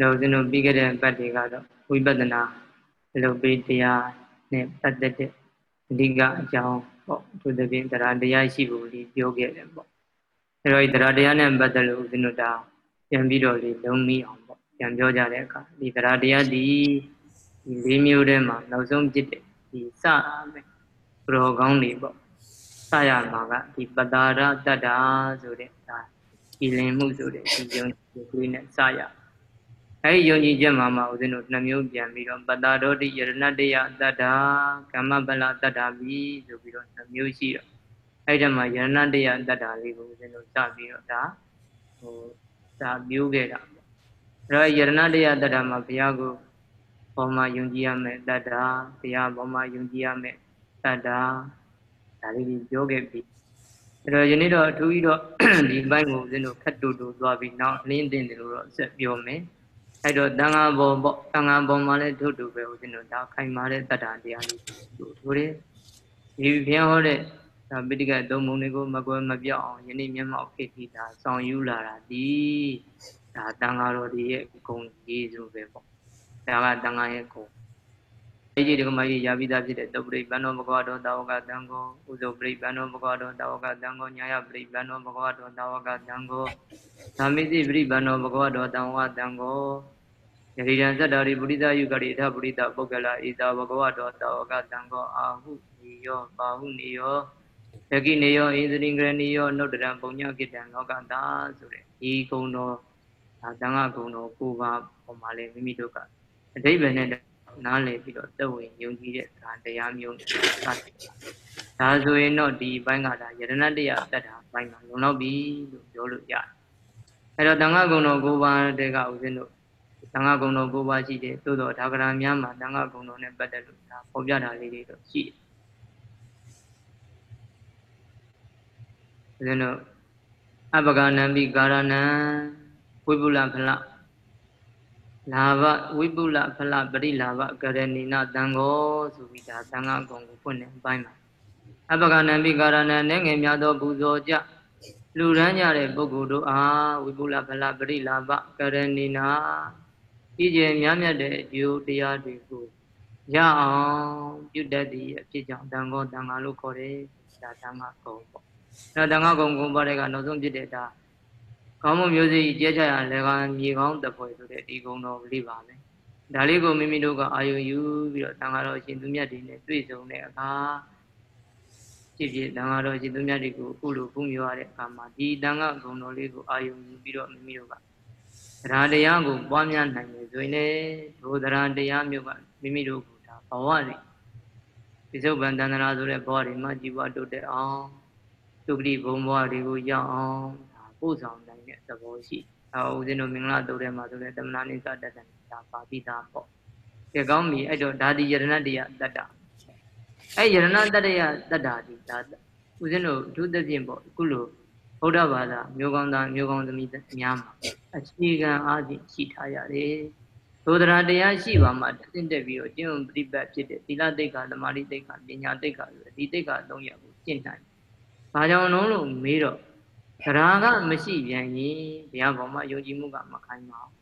ဒါဦးဇင်းတို့ပြီးခဲ့တဲ့ပတ်တွေကတော့ဝိပဿနာအလုပ်ပေးတရားနဲ့ပတ်သက်တဲ့အဓိကအကြောင်းပေါ့သူတပင်တရားတရားရှိဖို့လေးပြောခဲ့တယ်ပေါ့အဲတော့ဒီတရားတရားနဲ့ပတ်သက်လို့ဦးဇင်းတို့ဒါပြန်ပြီးတော့လေးလုံးမိအောင်ပေါ့ပြန်ပြောကြတဲ့အခါဒီတရားတရားဒီဒီလေးမျိုးထဲမှာနောက်ဆုံးဖြစ်တဲ့ဒီစမယ်ပရောကောင်းတွေပေါ့စရမှာကဒီပတာရတတ္တာဆိုတဲ့ဒါကြည်လင်မှုဆိုတဲ့ဒီယုံကြည်ကိုနဲ့စရ အဲဒီယုံကြည်ချက်မှာမှဦးဇင်းတို့နှမျိုးပြန်ပြီးတော့ပတာရောတိယရဏတယတတ္တာကမ္မပလတတ္တာပြီဆိုပြီးတော့နှမျိုးရှိတော့အဲဒီတမှာယရဏတယတတ္တာလေးကိုဦးဇင်းတို့စပြီးတော့ဒါဟိုဒါပြိုးခဲ့တာပေါ့အဲတော့ယရဏတယတတ္တာမှာဘုရားကိုဘောမှာယုံကြည်ရမယ်တတ္တာဘုရားဘောမှာယုံကြည်ရမယ်တတ္တာဒါလေးကြီးပြောခဲ့ပြီအဲ့တော့ယနေ့တော့အထူးကြီးတော့ဒီဘိုင်းကိုဦးဇင်းတို့ခက်တူတူသွားပြီးနောက်အလင်းတင်တယ်လို့တော့ဆက်ပြောမယ် အဲ့တော့တန်ဃာဘောပေါ့တန်ဃာဘောမှာလည်းထို့တူပဲဦးဇင်းတို့ဒါခိုင်မာတဲ့တတ္တာတရားလေးတို့တို့လေဒီဘုရားဟောတဲ့ဒါပိဋကသုံးပုံတွေကိုမကွယ်မပြောက်အောင်ယနေ့မျက်မှောက်ခေတ်ကြီးဒါဆောင်ယူလာတာဒီဒါတန်ဃာတော်ဒီရဲ့ဂုဏ်ကြီးစုပဲပေါ့ဒါကတန်ဃာရဲ့ဂုဏ် အဲ့ဒီဒီကမကြီးရပြီးသားဖြစ်တဲ့တုပရိပန္နောဘဂဝါတော်တာဝကတံကိုဥဇုပရိပန္နောဘဂဝါတော်တာဝကတံကိုညာယပရိပန္နောဘဂဝါတော်တာဝကတံကိုသာမိတိပရိပန္နောဘဂဝါတော်တာဝကတံကိုယရိရန်ဇတ္တာရိပုရိသယုဂရိအထပုရိသပုဂ္ဂလဣသာဘဂဝါတော်တာဝကတံကိုအာဟုနိယောပါဟုနိယောယကိနေယောဣသရိငရဏီယောနုတ္တရံပုံညကိတံလောကတာဆိုတဲ့ဒီကုံတော်ဒါတန်ခါကုံတော်ကိုပါပေါ်မှာလေမိမိတို့ကအတိပ္ပယ်နဲ့ နားလည်ပြီးတော့သက်ဝင်ယုံကြည်တဲ့ဒါတရားမျိုးစတယ်ဒါဆိုရင်တော့ဒီဘိုင်းကဒါယရဏတရားတတ်တာဘိုင်းမှာလုံလောက်ပြီလို့ပြောလို့ရတယ်အဲ့တော့တန်ခါကုံတော်ကိုပါတဲ့ကဦးဇင်းတို့တန်ခါကုံတော်ကိုပါရှိတယ်သို့တော့ဒါကရာများမှာတန်ခါကုံတော်နဲ့ပတ်သက်လို့ဒါပေါ်ပြတာလေးတွေတော့ရှိတယ်ဦးဇင်းတို့အပကနံပိကာရဏံဝိပုလဖလ လာဘဝိပုလဖလပရိလာဘကရဏီနတံဃောဆိုပြီးဒါသံဃာကုံကိုဖွင့်နေပိုင်းမှာအပကနံပိကာရဏံနဲ့ငယ်များသောပူဇော်ကြလူရန်ကြတဲ့ပုဂ္ဂိုလ်တို့အားဝိပုလဖလပရိလာဘကရဏီနာဤကျေများမြတ်တဲ့အကျိုးတရားတွေကိုရအောင်ပြုတတ်သည့်အဖြစ်ကြောင့်တန်ဃောတန်ဃာလို့ခေါ်တယ်ဒါတန်ဃာကုံပေါ့အဲတန်ဃာကုံကုံပါတဲ့ကနောက်ဆုံးဖြစ်တဲ့ဒါ ကောင်းမှုမျိုးစိကျဲချရလည်းကမြေကောင်းတပွဲဆိုတဲ့ဒီကုံတော်လေးပါပဲဒါလေးကိုမိမိတို့ကအာယုံယူပြီးတော့တန်ဃာတော်ရှင်သူမြတ်တွေနဲ့တွေ့ဆုံတဲ့အခါဖြစ်ဖြစ်တန်ဃာတော်ရှင်သူမြတ်တွေကိုအခုလိုဖုံးမြွားတဲ့အခါမှာဒီတန်ဃာကုံတော်လေးကိုအာယုံယူပြီးတော့မိမိတို့ကတရားတရားကိုပွားများနိုင်တယ်ဆိုရင်လည်းဒုတရားတရားမျိုးကမိမိတို့ကဒါဘဝတွေပိစုပန်တန္တရာဆိုတဲ့ဘဝတွေမှာជីវတုတ်တဲ့အောင်ဒုက္ခိဘုံဘဝတွေကိုရောက်အောင်ဒါပို့ဆောင်နိုင်တဲ့ သဘောရှိအဲဦးဇင်းတို့မင်္ဂလာတုတ်ထဲမှာဆိုလဲတမနာနိစ္စတတ္တဒါပါပိတာပေါ့ဒီကောင်းပြီအဲ့တော့ဒါဒီယရဏတရားတတ္တအဲ့ယရဏတတ္တရတတ္တာဒီဒါဦးဇင်းတို့အထူးသဖြင့်ပေါ့အခုလိုဗုဒ္ဓဘာသာမျိုးကောင်းသားမျိုးကောင်းသမီးများမှာအခြေခံအားဖြင့်ရှိထားရတယ်သိုဒ္ဓရာတရားရှိပါမှတင့်တက်ပြီးတော့ကျင့်ဝတ်ပြိပတ်ဖြစ်တဲ့သီလတိတ်္ခသမာဓိတိတ်္ခပညာတိတ်္ခဆိုတဲ့ဒီတိတ်္ခသုံးရပ်ကိုကျင့်နိုင်။ဘာကြောင့်လုံးလို့မေးတော့ တရားကမရှိပြန်ရင်ဘုရားပေါ်မှာယုံကြည်မှုကမခိုင်ပါဘူး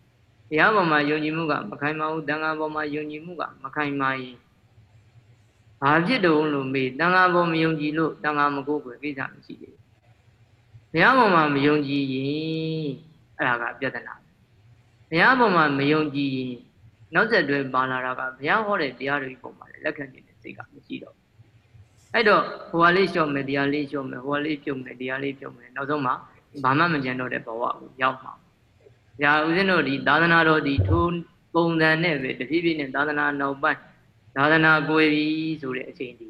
။ဘုရားပေါ်မှာယုံကြည်မှုကမခိုင်ပါဘူး။တန်ခါပေါ်မှာယုံကြည်မှုကမခိုင်ပါရင်ဘာဖြစ်တုံးလို့မေးတန်ခါပေါ်မယုံကြည်လို့တန်ခါမကိုးကွယ်ကိစ္စမရှိသေးဘူး။ဘုရားပေါ်မှာမယုံကြည်ရင်အဲ့ဒါကပြဿနာ။ဘုရားပေါ်မှာမယုံကြည်ရင်နောက်ဆက်တွဲပါလာတာကဘုရားဟောတဲ့တရားတွေပုံမှာလက်ခံနေတဲ့စိတ်ကမရှိတော့ အဲ့တော့ဟိုဟာလေးလျှော့မယ်တရားလေးလျှော့မယ်ဟိုဟာလေးပြုတ်မယ်တရားလေးပြုတ်မယ်နောက်ဆုံးမှာဘာမှမကြံတော့တဲ့ဘဝကိုရောက်မှာ။ညာဦးဇင်းတို့ဒီသာသနာတော်ဒီထိုးပုံစံနဲ့ပဲတဖြည်းဖြည်းနဲ့သာသနာနောက်ပိုင်းသာသနာကိုယ်ပြီဆိုတဲ့အချိန်ဒီ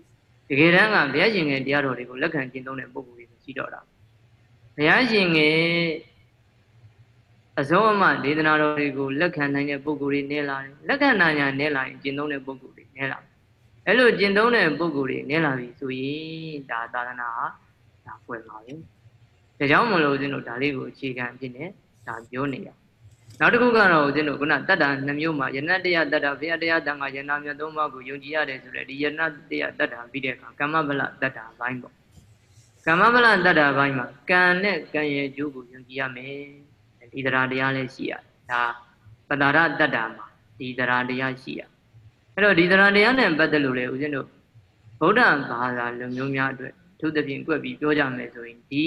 တကယ်တမ်းကဘုရားရှင်ရဲ့တရားတော်တွေကိုလက်ခံကျင့်သုံးတဲ့ပုဂ္ဂိုလ်တွေရှိတော့တာ။ဘုရားရှင်ရဲ့အစုံအမဒေသနာတော်တွေကိုလက်ခံနိုင်တဲ့ပုဂ္ဂိုလ်တွေနေလာတယ်။လက်ခံနိုင်ညာနေလာရင်ကျင့်သုံးတဲ့ပုဂ္ဂိုလ်တွေနေလာတယ် အဲ့လိုကျင့်သုံးတဲ့ပုဂ္ဂိုလ်တွေနည်းလာပြီဆိုရင်ဒါသာသနာဟာဒါပွင့်ပါပဲဒါကြောင့်မလို့ဦးဇင်းတို့ဒါလေးကိုအခြေခံအဖြစ်နဲ့ဒါပြောနေရနောက်တစ်ခုကတော့ဦးဇင်းတို့ခုနတတ္တာနှမျိုးမှာယနတရားတတ္တာဘုရားတရားတန်ခါယနာမြတ်သုံးပါးကိုယုံကြည်ရတယ်ဆိုတဲ့ဒီယနတရားတတ္တာပြီးတဲ့အခါကမ္မဗလတတ္တာဘိုင်းပေါ့ကမ္မဗလတတ္တာဘိုင်းမှာကံနဲ့ကံရဲ့အကျိုးကိုယုံကြည်ရမယ်ဒီတရားတရားလည်းရှိရတယ်ဒါပတာရတတ္တာမှာဒီတရားတရားရှိရ အဲ့တော့ဒီတရားတရားနဲ့ပတ်သက်လို့လေဦးဇင်းတို့ဗုဒ္ဓဘာသာလူမျိုးများအတွက်သူသဖြင့်ကြွက်ပြီးပြောကြမယ်ဆိုရင်ဒီ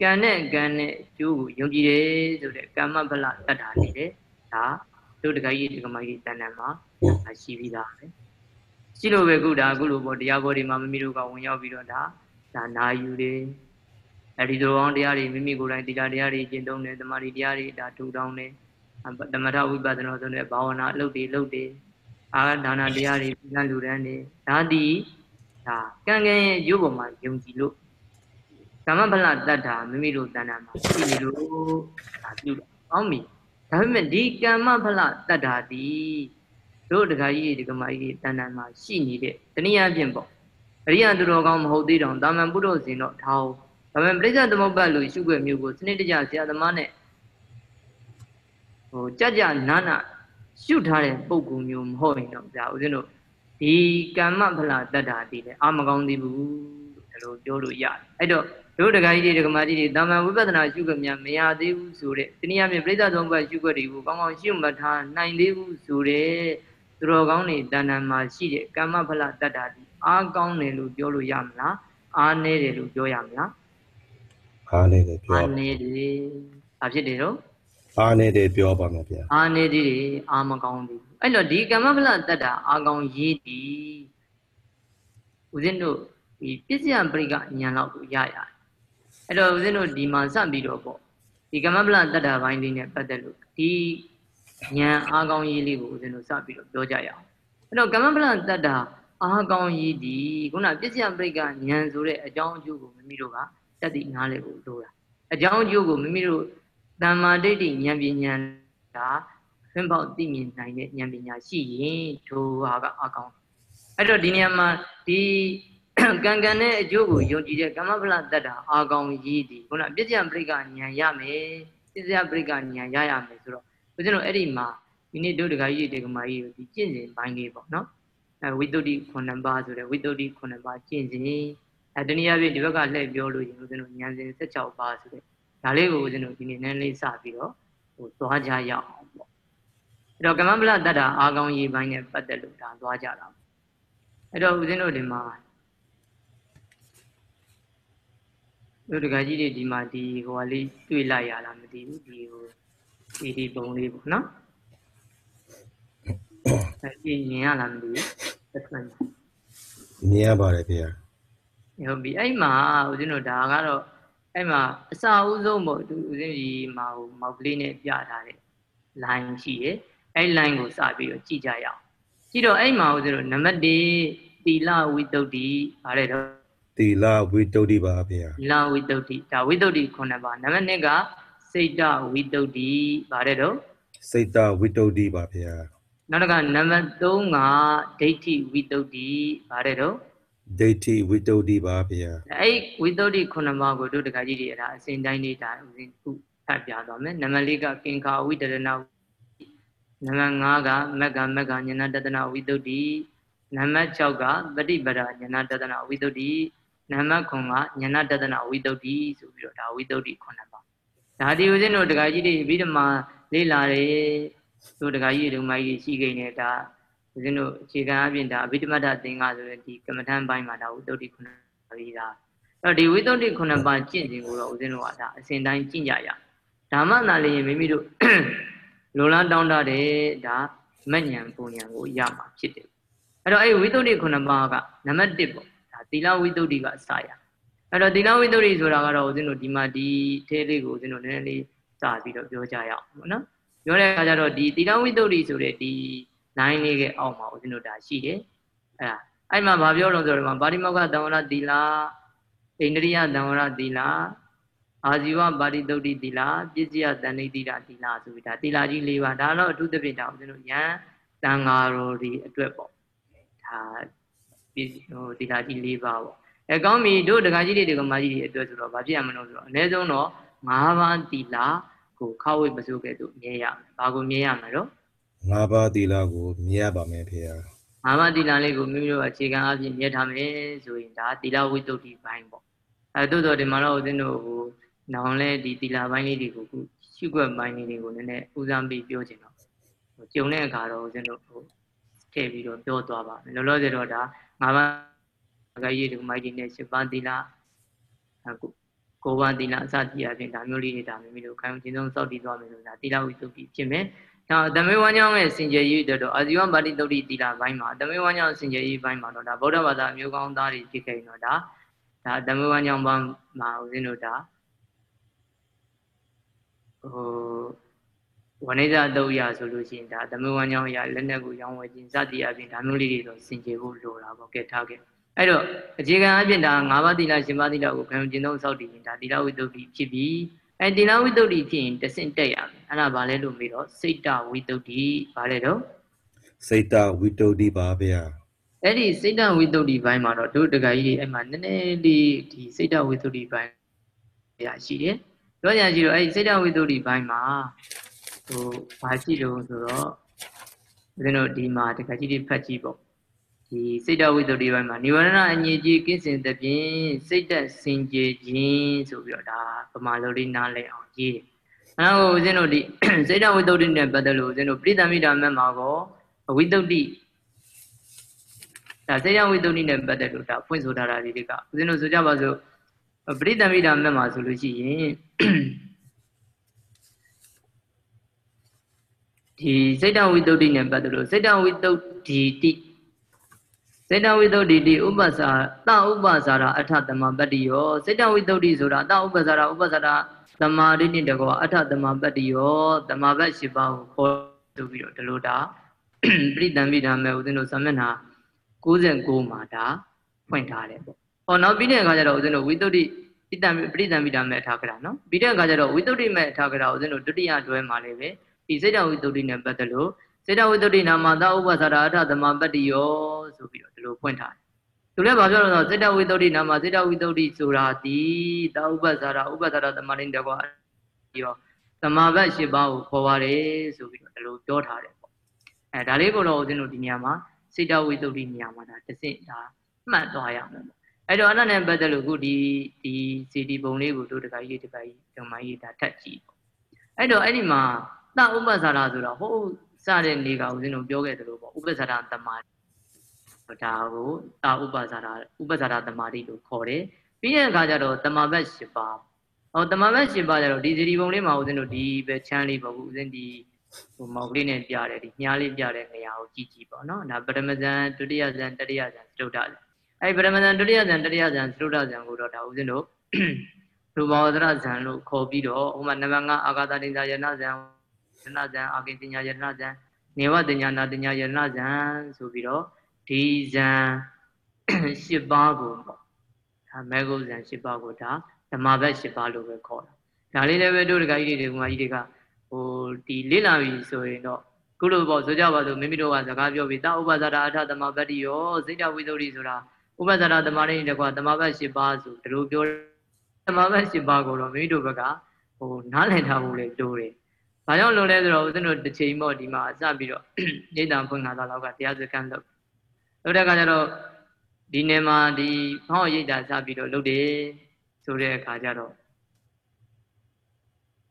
ကံနဲ့ကံနဲ့အကျိုးကိုယုံကြည်တယ်ဆိုတဲ့ကမ္မဗလတတ္တာနေတယ်ဒါတို့တခါကြီးဒီကမကြီးတဏ္ဍာမှာရှိပြီးသားပဲရှိလို့ပဲခုဒါအခုလိုပေါ့တရားဘောတွေမှာမမီတို့ကဝင်ရောက်ပြီးတော့ဒါဒါနာယူတယ်အဲဒီလိုအောင်တရားတွေမိမိကိုယ်တိုင်တရားတရားတွေကျင့်သုံးတယ်တမာတိတရားတွေဒါထူထောင်တယ်သမထဝိပဿနာဆိုတဲ့ဘာဝနာအလုပ်တွေလုပ်တယ် အာဒါနာတရားတွေပြည်လူတန်းတွေဒါဒီဒါကံကံရဲ့ရုပ်ပေါ်မှာယုံကြည်လို့ကမ္မဗလတတ္တာမိမိတို့တဏ္ဍာမှာရှိနေလို့ဒါပြုတော့အောင်းပြီဒါပေမဲ့ဒီကမ္မဖလတတ္တာဒီတို့တခါကြီးဒီကမကြီးတဏ္ဍာမှာရှိနေတဲ့တနည်းအားဖြင့်ပေါ့အရိယသူတော်ကောင်းမဟုတ်သေးတော့တာမန်ပုရုဇဉ်တော့ထောင်းဒါပေမဲ့ပြိဿသမုပ္ပတ်လို့ရှုွက်မျိုးကိုစနစ်တကျဆရာသမားနဲ့ဟိုကြကြနာနာ ရှုထားတဲ့ပုံကူမျိုးမဟုတ်ရင်တော့ဗျာဦးဇင်းတို့ဒီကမ္မဖလတတ္တာဒီလေအာမကောင်းသေးဘူးလို့ဒီလိုပြောလို့ရတယ်အဲ့တော့တို့တက္ကကြီးတွေတက္ကမကြီးတွေတာမန်ဝိပဿနာရှုခွင့်များမရသေးဘူးဆိုတဲ့တနည်းအားဖြင့်ပြိဿသုံးပတ်ရှုခွင့်တွေကိုကောင်းကောင်းရှုမှတ်ထားနိုင်သေးဘူးဆိုတဲ့သူတော်ကောင်းတွေတဏ္ဍာမှာရှိတဲ့ကမ္မဖလတတ္တာဒီအားကောင်းတယ်လို့ပြောလို့ရမလားအားနည်းတယ်လို့ပြောရမလားအားနေတယ်ပြောအားနည်းတယ်ဘာဖြစ်တယ်တော့ အားနေတယ်ပြောပါမယ်ဗျာအားနေသေးတယ်အားမကောင်းသေးဘူးအဲ့တော့ဒီကမ္မဖလတတ္တာအားကောင်းရေးတည်ဦးဇင်းတို့ဒီပစ္စယပရိကဉာဏ်လောက်ကိုရရတယ်အဲ့တော့ဦးဇင်းတို့ဒီမှာစပြီးတော့ပေါ့ဒီကမ္မပလတတ္တာပိုင်းလေးနဲ့ပတ်သက်လို့ဒီဉာဏ်အားကောင်းရေးလေးကိုဦးဇင်းတို့စပြီးတော့ပြောကြရအောင်အဲ့တော့ကမ္မပလတတ္တာအားကောင်းရေးဒီခုနပစ္စယပရိကဉာဏ်ဆိုတဲ့အကြောင်းအကျိုးကိုမိမိတို့ကတက်တည်နားလည်ဖို့လိုတာအကြောင်းအကျိုးကိုမိမိတို့ တမ္မာဒိဋ္ဌိဉာဏ်ပညာဒါဖင်ပေါက်သိမြင်နိုင်တဲ့ဉာဏ်ပညာရှိရင်ထိုဟာကအားကောင်းအဲ့တော့ဒီနေရာမှာဒီကံကံနဲ့အကျိုးကိုယုံကြည်တဲ့ကမ္မဗလတ္တာအာကောင်ကြီးဒီခုနပြည့်စံပရိကဉာဏ်ရမယ်ပြည့်စံပရိကဉာဏ်ရရမယ်ဆိုတော့ဦးဇင်းတို့အဲ့ဒီမှာဒီနေ့တို့တခါကြီးတေကမာကြီးဒီကျင့်စဉ်ပိုင်းလေးပေါ့နော်အဲဝိတ္တုတိ9ပါးဆိုတဲ့ဝိတ္တုတိ9ပါးကျင့်စဉ်အဲတနည်းအားဖြင့်ဒီဘက်ကလှည့်ပြောလို့ရင်ဦးဇင်းတို့ဉာဏ်စဉ်16ပါးဆိုတဲ့ ဒါလေးကိုဦးဇင်းတို့ဒီနေ့နည်းလေးစပြီးတော့ဟိုသွားကြရအောင်ပေါ့အဲ့တော့ကမ္မဗလတ္တာအာကောင်ကြီးပိုင်းနဲ့ပတ်သက်လို့ဒါသွားကြတာအဲ့တော့ဦးဇင်းတို့ဒီမှာတို့တကကြီးတွေဒီမှာဒီဟိုဟာလေးတွေ့လိုက်ရလားမသိဘူးဒီဟိုဒီဒီပုံလေးပေါ့နော်အဲဒီမြင်ရလားမသိဘူးသက်မှန်မြင်ရပါတယ်ခင်ဗျာဟုတ်ပြီအဲ့မှာဦးဇင်းတို့ဒါကတော့ အဲ့မှာအစာအုပ်ဆုံးပေါ့သူဦးဇင်းဒီမှာဟိုမောက်ကလေးနဲ့ပြထားတဲ့ line ရှိတယ်အဲ့ line ကိုစပြီးတော့ကြည့်ကြရအောင်ကြည့်တော့အဲ့မှာဦးဇင်းတို့နံပါတ်1သီလဝိတ္တုတိဗါတဲ့တော့သီလဝိတ္တုပါဗျာသီလဝိတ္တုဒါဝိတ္တုခုနှစ်ပါနံပါတ်1ကစိတ်တဝိတ္တုဗါတဲ့တော့စိတ်တဝိတ္တုပါဗျာနောက်တစ်ခါနံပါတ်3ကဒိဋ္ဌိဝိတ္တုဗါတဲ့တော့ ဒိဋ္ဌိဝိတ္တုပါဗျာအဲ့ဝိတ္တုခုနှစ်ပါးကိုတို့တခါကြီးတွေအဲ့ဒါအစဉ်တိုင်းလေးဒါဥစဉ်ခုဖတ်ပြသွားမယ်နံပါတ်4ကကင်္ခာဝိတရဏနံပါတ်5ကမက္ကမက္ကဉာဏတတနာဝိတ္တုနံပါတ်6ကပฏิပဒါဉာဏတတနာဝိတ္တုနံပါတ်9ကဉာဏတဒနာဝိတုဒ္ဓိဆိုပြီးတော့ဒါဝိတုဒ္ဓိ9ပါဒါဒီဦးဇင်းတို့တခါကြီးတွေပြီးတော့မှလေ့လာတယ်တို့တခါကြီးတို့မကြီးရှိခဲ့နေတာ ဦးဇင်းတို့အခြေခံအပြင်ဒါအဘိဓမ္မတသင်္ကဆိုတဲ့ဒီကမ္မထမ်းပိုင်းမှာဒါဝိတုဒ္ဓိ9ပါပြီးသားအဲ့တော့ဒီဝိတုဒ္ဓိ9ပါကျင့်ခြင်းကိုတော့ဦးဇင်းတို့ကဒါအစဉ်တိုင်းကျင့်ကြရဓမ္မနာလည်းမိမိတို့လုံလန်းတောင်းတတဲ့ဒါမဉ္ဇဉ်ပုံဉဏ်ကိုရမှာဖြစ်တယ်အဲ့တော့အဲ့ဝိတုဒ္ဓိ9ပါးကနံပါတ်1ပေါ့သီလဝိတ္တုကစရအဲ့တော့သီလဝိတ္တုဆိုတာကတော့ဦးဇင်းတို့ဒီမှာဒီထဲလေးကိုဦးဇင်းတို့နည်းနည်းလေးစပြီးတော့ပြောကြရအောင်ပေါ့နော်ပြောတဲ့အခါကျတော့ဒီသီလဝိတ္တုဆိုတဲ့ဒီ line လေးကအောက်မှာဦးဇင်းတို့ဒါရှိတယ်အဲ့ဒါအဲ့မှာဘာပြောလို့ဆိုတော့ပါတိမောက္ခတံဝရသီလဣန္ဒြိယတံဝရသီလအာဇီဝပါတိတုတ်တိသီလပစ္စယတဏိတိတာသီလဆိုပြီးဒါသီလကြီး၄ပါးဒါတော့အထူးသဖြင့်ဒါဦးဇင်းတို့ယံတန်ဃာတော်ဒီအတွက်ပေါ့ဒါဟိုဒီလာကြီး၄ပါးပေါ့အဲကောင်းပြီတို့ဒကာကြီးတွေဒကာမကြီးတွေအတွက်ဆိုတော့ဘာဖြစ်ရမလို့ဆိုတော့အနည်းဆုံးတော့၅ပါးတီလာကိုခဝိပစိုးကဲ့သို့မြဲရမယ်ဘာကိုမြဲရမှာတော့ ၅ပါးတီလာကိုမြဲရပါမယ်ဖေ။၅ပါးတီလာလေးကိုမိမိတို့အခြေခံအပြင်မြဲထားမယ်ဆိုရင်ဒါတီလာဝိတုဒ္ဓိပိုင်းပေါ့အဲတို့တော့ဒီမှာတော့ဦးဇင်းတို့ဟိုနောင်လဲဒီတီလာပိုင်းလေးတွေကိုခုရှုွက်ပိုင်းလေးတွေကိုနည်းနည်းဦးစားပေးပြောချင်တော့ကြုံတဲ့အခါတော့ဦးဇင်းတို့ဟိုထည့်ပြီးတော့ပြောသွားပါမယ်လောလောဆယ်တော့ဒါငါးပါးအကကြီးဒီမိုက်ဒီနဲ့7ပါးသီလအခုကိုးပါးသီလအစတည်းအပြင်ဒါမျိုးလေးတွေဒါမိမိတို့ခံယူခြင်းဆုံးစောင့်တည်သွားမယ်လို့ဒါသီလဝိသုဒ္ဓိဖြစ်မယ် နောက်သမေဝါညောင်းရဲ့စင်ကြယ်ရေးတော့အာဇီဝပါတိတုတ်တိသီလဘိုင်းမှာသမေဝါညောင်းစင်ကြယ်ရေးဘိုင်းမှာတော့ဒါဗုဒ္ဓဘာသာအမျိုးကောင်းသားတွေဖြစ်ခဲ့ရင်တော့ဒါဒါသမေဝါညောင်းဘန်းမှာဦးဇင်းတို့ဒါဟိုဝဏိဇတုတ်ရဆိုလို့ရှိရင်ဒါသမေဝါညောင်းရလက်နက်ကိုရောင်းဝယ်ခြင်းစသည်အပြင်ဒါမျိုးလေးတွေတော့စင်ကြယ်ဖို့လိုတာပေါ့ကဲထားခဲ့အဲ့တော့အခြေခံအပြင်ဒါ၅ပါးသီလရှင်ပါးသီလကိုခံယူခြင်းသုံးစောက်တည်ရင်ဒါသီလဝိတ္တုဖြစ်ပြီး အဲသီလဝိတ္တုဖြစ်ရင်တဆင့်တက်ရမယ်အဲ့ဒါဘာလဲလို့မေးတော့စိတ်တဝိတ္တုဘာလဲတော့စိတ်တဝိတ္တုဒီပါဗျာအဲ့ဒီစိတ်တဝိတ္တုဘိုင်းမှာတော့တို့တကကြီးအဲ့မှာနည်းနည်းလေးဒီစိတ်တဝိတ္တုဘိုင်းရရှိတယ်ပြောကြရှိတော့အဲ့ဒီစိတ်တဝိတ္တုဘိုင်းမှာဟိုဘာရှိလို့ဆိုတော့ဦးဇင်းတို့ဒီမှာတကကြီးတွေဖတ်ကြည့်ပေါ့ ဒီစိတ်တဝိတ္တုဘိုင်းမှာនិဝရဏအငြိကြီးကင်းစင်တဲ့ဖြင့်စိတ်သက်စင်ကြယ်ခြင်းဆိုပြီးတော့ဒါပမာလိုလေးနားလည်အောင်ရေးတယ်အဲတော့ဦးဇင်းတို့ဒီစိတ်တဝိတ္တုနဲ့ပတ်သက်လို့ဦးဇင်းတို့ပြိတ္တမိတာမက်မှာကောဝိတ္တုဒါစေယဝိတ္တုနဲ့ပတ်သက်လို့ဒါဖွင့်ဆိုထားတာလေးတွေကဦးဇင်းတို့ဆိုကြပါစို့ပရိသမိတာမက်မှာဆိုလို့ရှိရင်ဒီစိတ်တဝိတ္တုနဲ့ပတ်သက်လို့စိတ်တဝိတ္တုဒီတိ စေတဝိတ္တုတိဥပ္ပစာတဥပ္ပစာရအထသမပတ္တိယောစေတဝိတ္တုဆိုတာတဥပ္ပစာရဥပ္ပစာရသမာဓိနဲ့တကောအထသမပတ္တိယောသမာဘတ်၈ပါးကိုခေါ်ဆိုပြီးတော့ဒီလိုဒါပရိသမိတာမဲ့ဦးဇင်းတို့သမဏ69မှာဒါဖွင့်ထားတယ်ပေါ့။ဟောနောက်ပြီးတဲ့အခါကျတော့ဦးဇင်းတို့ဝိတ္တုတိပိတံပရိသမိတာမဲ့ထားကြတာနော်။ပြီးတဲ့အခါကျတော့ဝိတ္တုတိမဲ့ထားကြတာဦးဇင်းတို့ဒုတိယတွဲမှာလည်းပဲဒီစေတဝိတ္တုတိနဲ့ပတ်သက်လို့ စေတဝိတ္တုတိနာမသာဥပ္ပသရာအထသမပတ္တိယောဆိုပြီးတော့ဒီလိုဖွင့်ထားတယ်။သူလည်းဘာပြောလို့ဆိုစေတဝိတ္တုတိနာမစေတဝိတ္တုတိဆိုတာဒီသာဥပ္ပသရာဥပ္ပသရာသမဏိတကောယောသမာဘတ်၈ပါးကိုခေါ်ပါတယ်ဆိုပြီးတော့ဒီလိုပြောထားတယ်ပေါ့။အဲဒါလေးကိုတော့ဦးဇင်းတို့ဒီနေရာမှာစိတဝိတ္တုနေရာမှာဒါတစ်စင့်ဒါမှတ်သွားရမယ်ပေါ့အဲ့တော့အဲ့ဒါနဲ့ပတ်သက်လို့ခုဒီဒီစီဒီပုံလေးကိုတို့တခါကြီးတခါကြီးဓမ္မကြီးဒါထက်ကြည့်ပေါ့အဲ့တော့အဲ့ဒီမှာသဥပ္ပဇာရဆိုတော့ဟို စတဲ့နေကဦးဇင်းတို့ပြောခဲ့သလိုပေါ့ဥပ္ပဇာရတမာဒါကိုသာဥပ္ပဇာရဥပ္ပဇာရတမာတိလို့ခေါ်တယ်ပြီးတဲ့အခါကျတော့တမာဘတ်၈ပါးဟောတမာဘတ်၈ပါးကျတော့ဒီစီဒီပုံလေးမှာဦးဇင်းတို့ဒီပဲချမ်းလေးပေါ့ဦးဇင်းဒီဟိုမောက်ကလေးနဲ့ပြတယ်ဒီမြားလေးပြတဲ့နေရာကိုကြည့်ကြည့်ပေါ့နော်ဒါပထမဇန်ဒုတိယဇန်တတိယဇန်သုဒ္ဓဇန်အဲဒီပထမဇန်ဒုတိယဇန်တတိယဇန်သုဒ္ဓဇန်ကိုတော့ဒါဦးဇင်းတို့ရူပဝဒရဇန်လို့ခေါ်ပြီးတော့ဟိုမှာနံပါတ်5အာဂတတင်္ဇာယနာဇန် ယနာဇန်အာကိတင်ညာယနာဇန်နေဝတင်ညာနာတင်ညာယနာဇန်ဆိုပြီးတော့ဒီဇန်၈ပါးကိုပေါ့ဒါမဲဂုဇန်၈ပါးကိုဒါဓမ္မဘက်၈ပါးလို့ပဲခေါ်တာဒါလေးလည်းပဲတို့တကကြီးတွေကကြီးတွေကဟိုဒီလေ့လာပြီဆိုရင်တော့ခုလိုပေါ့ဆိုကြပါစို့မိမိတို့ကစကားပြောပြီးတာဥပဇာရအထသမပတ္တိယောစိတ်တဝိသုဒ္ဓိဆိုတာဥပဇာရသမารိတကွာသမဘတ်၈ပါးဆိုဒီလိုပြောသမဘတ်၈ပါးကိုတော့မိမိတို့ဘက်ကဟိုနားလည်ထားဖို့လေလိုတယ်။ ဘာကြောင့်လိုလဲဆိုတော့ဦးဇင်းတို့တစ်ချိန်ပေါ့ဒီမှာစပြီးတော့နေတံဖွင့်လာတာလောက်ကတရားစခန်းလုပ်လုပ်တဲ့အခါကျတော့ဒီနေမှာဒီဟောရိတ်တာစပြီးတော့လုပ်တယ်ဆိုတဲ့အခါကျတော့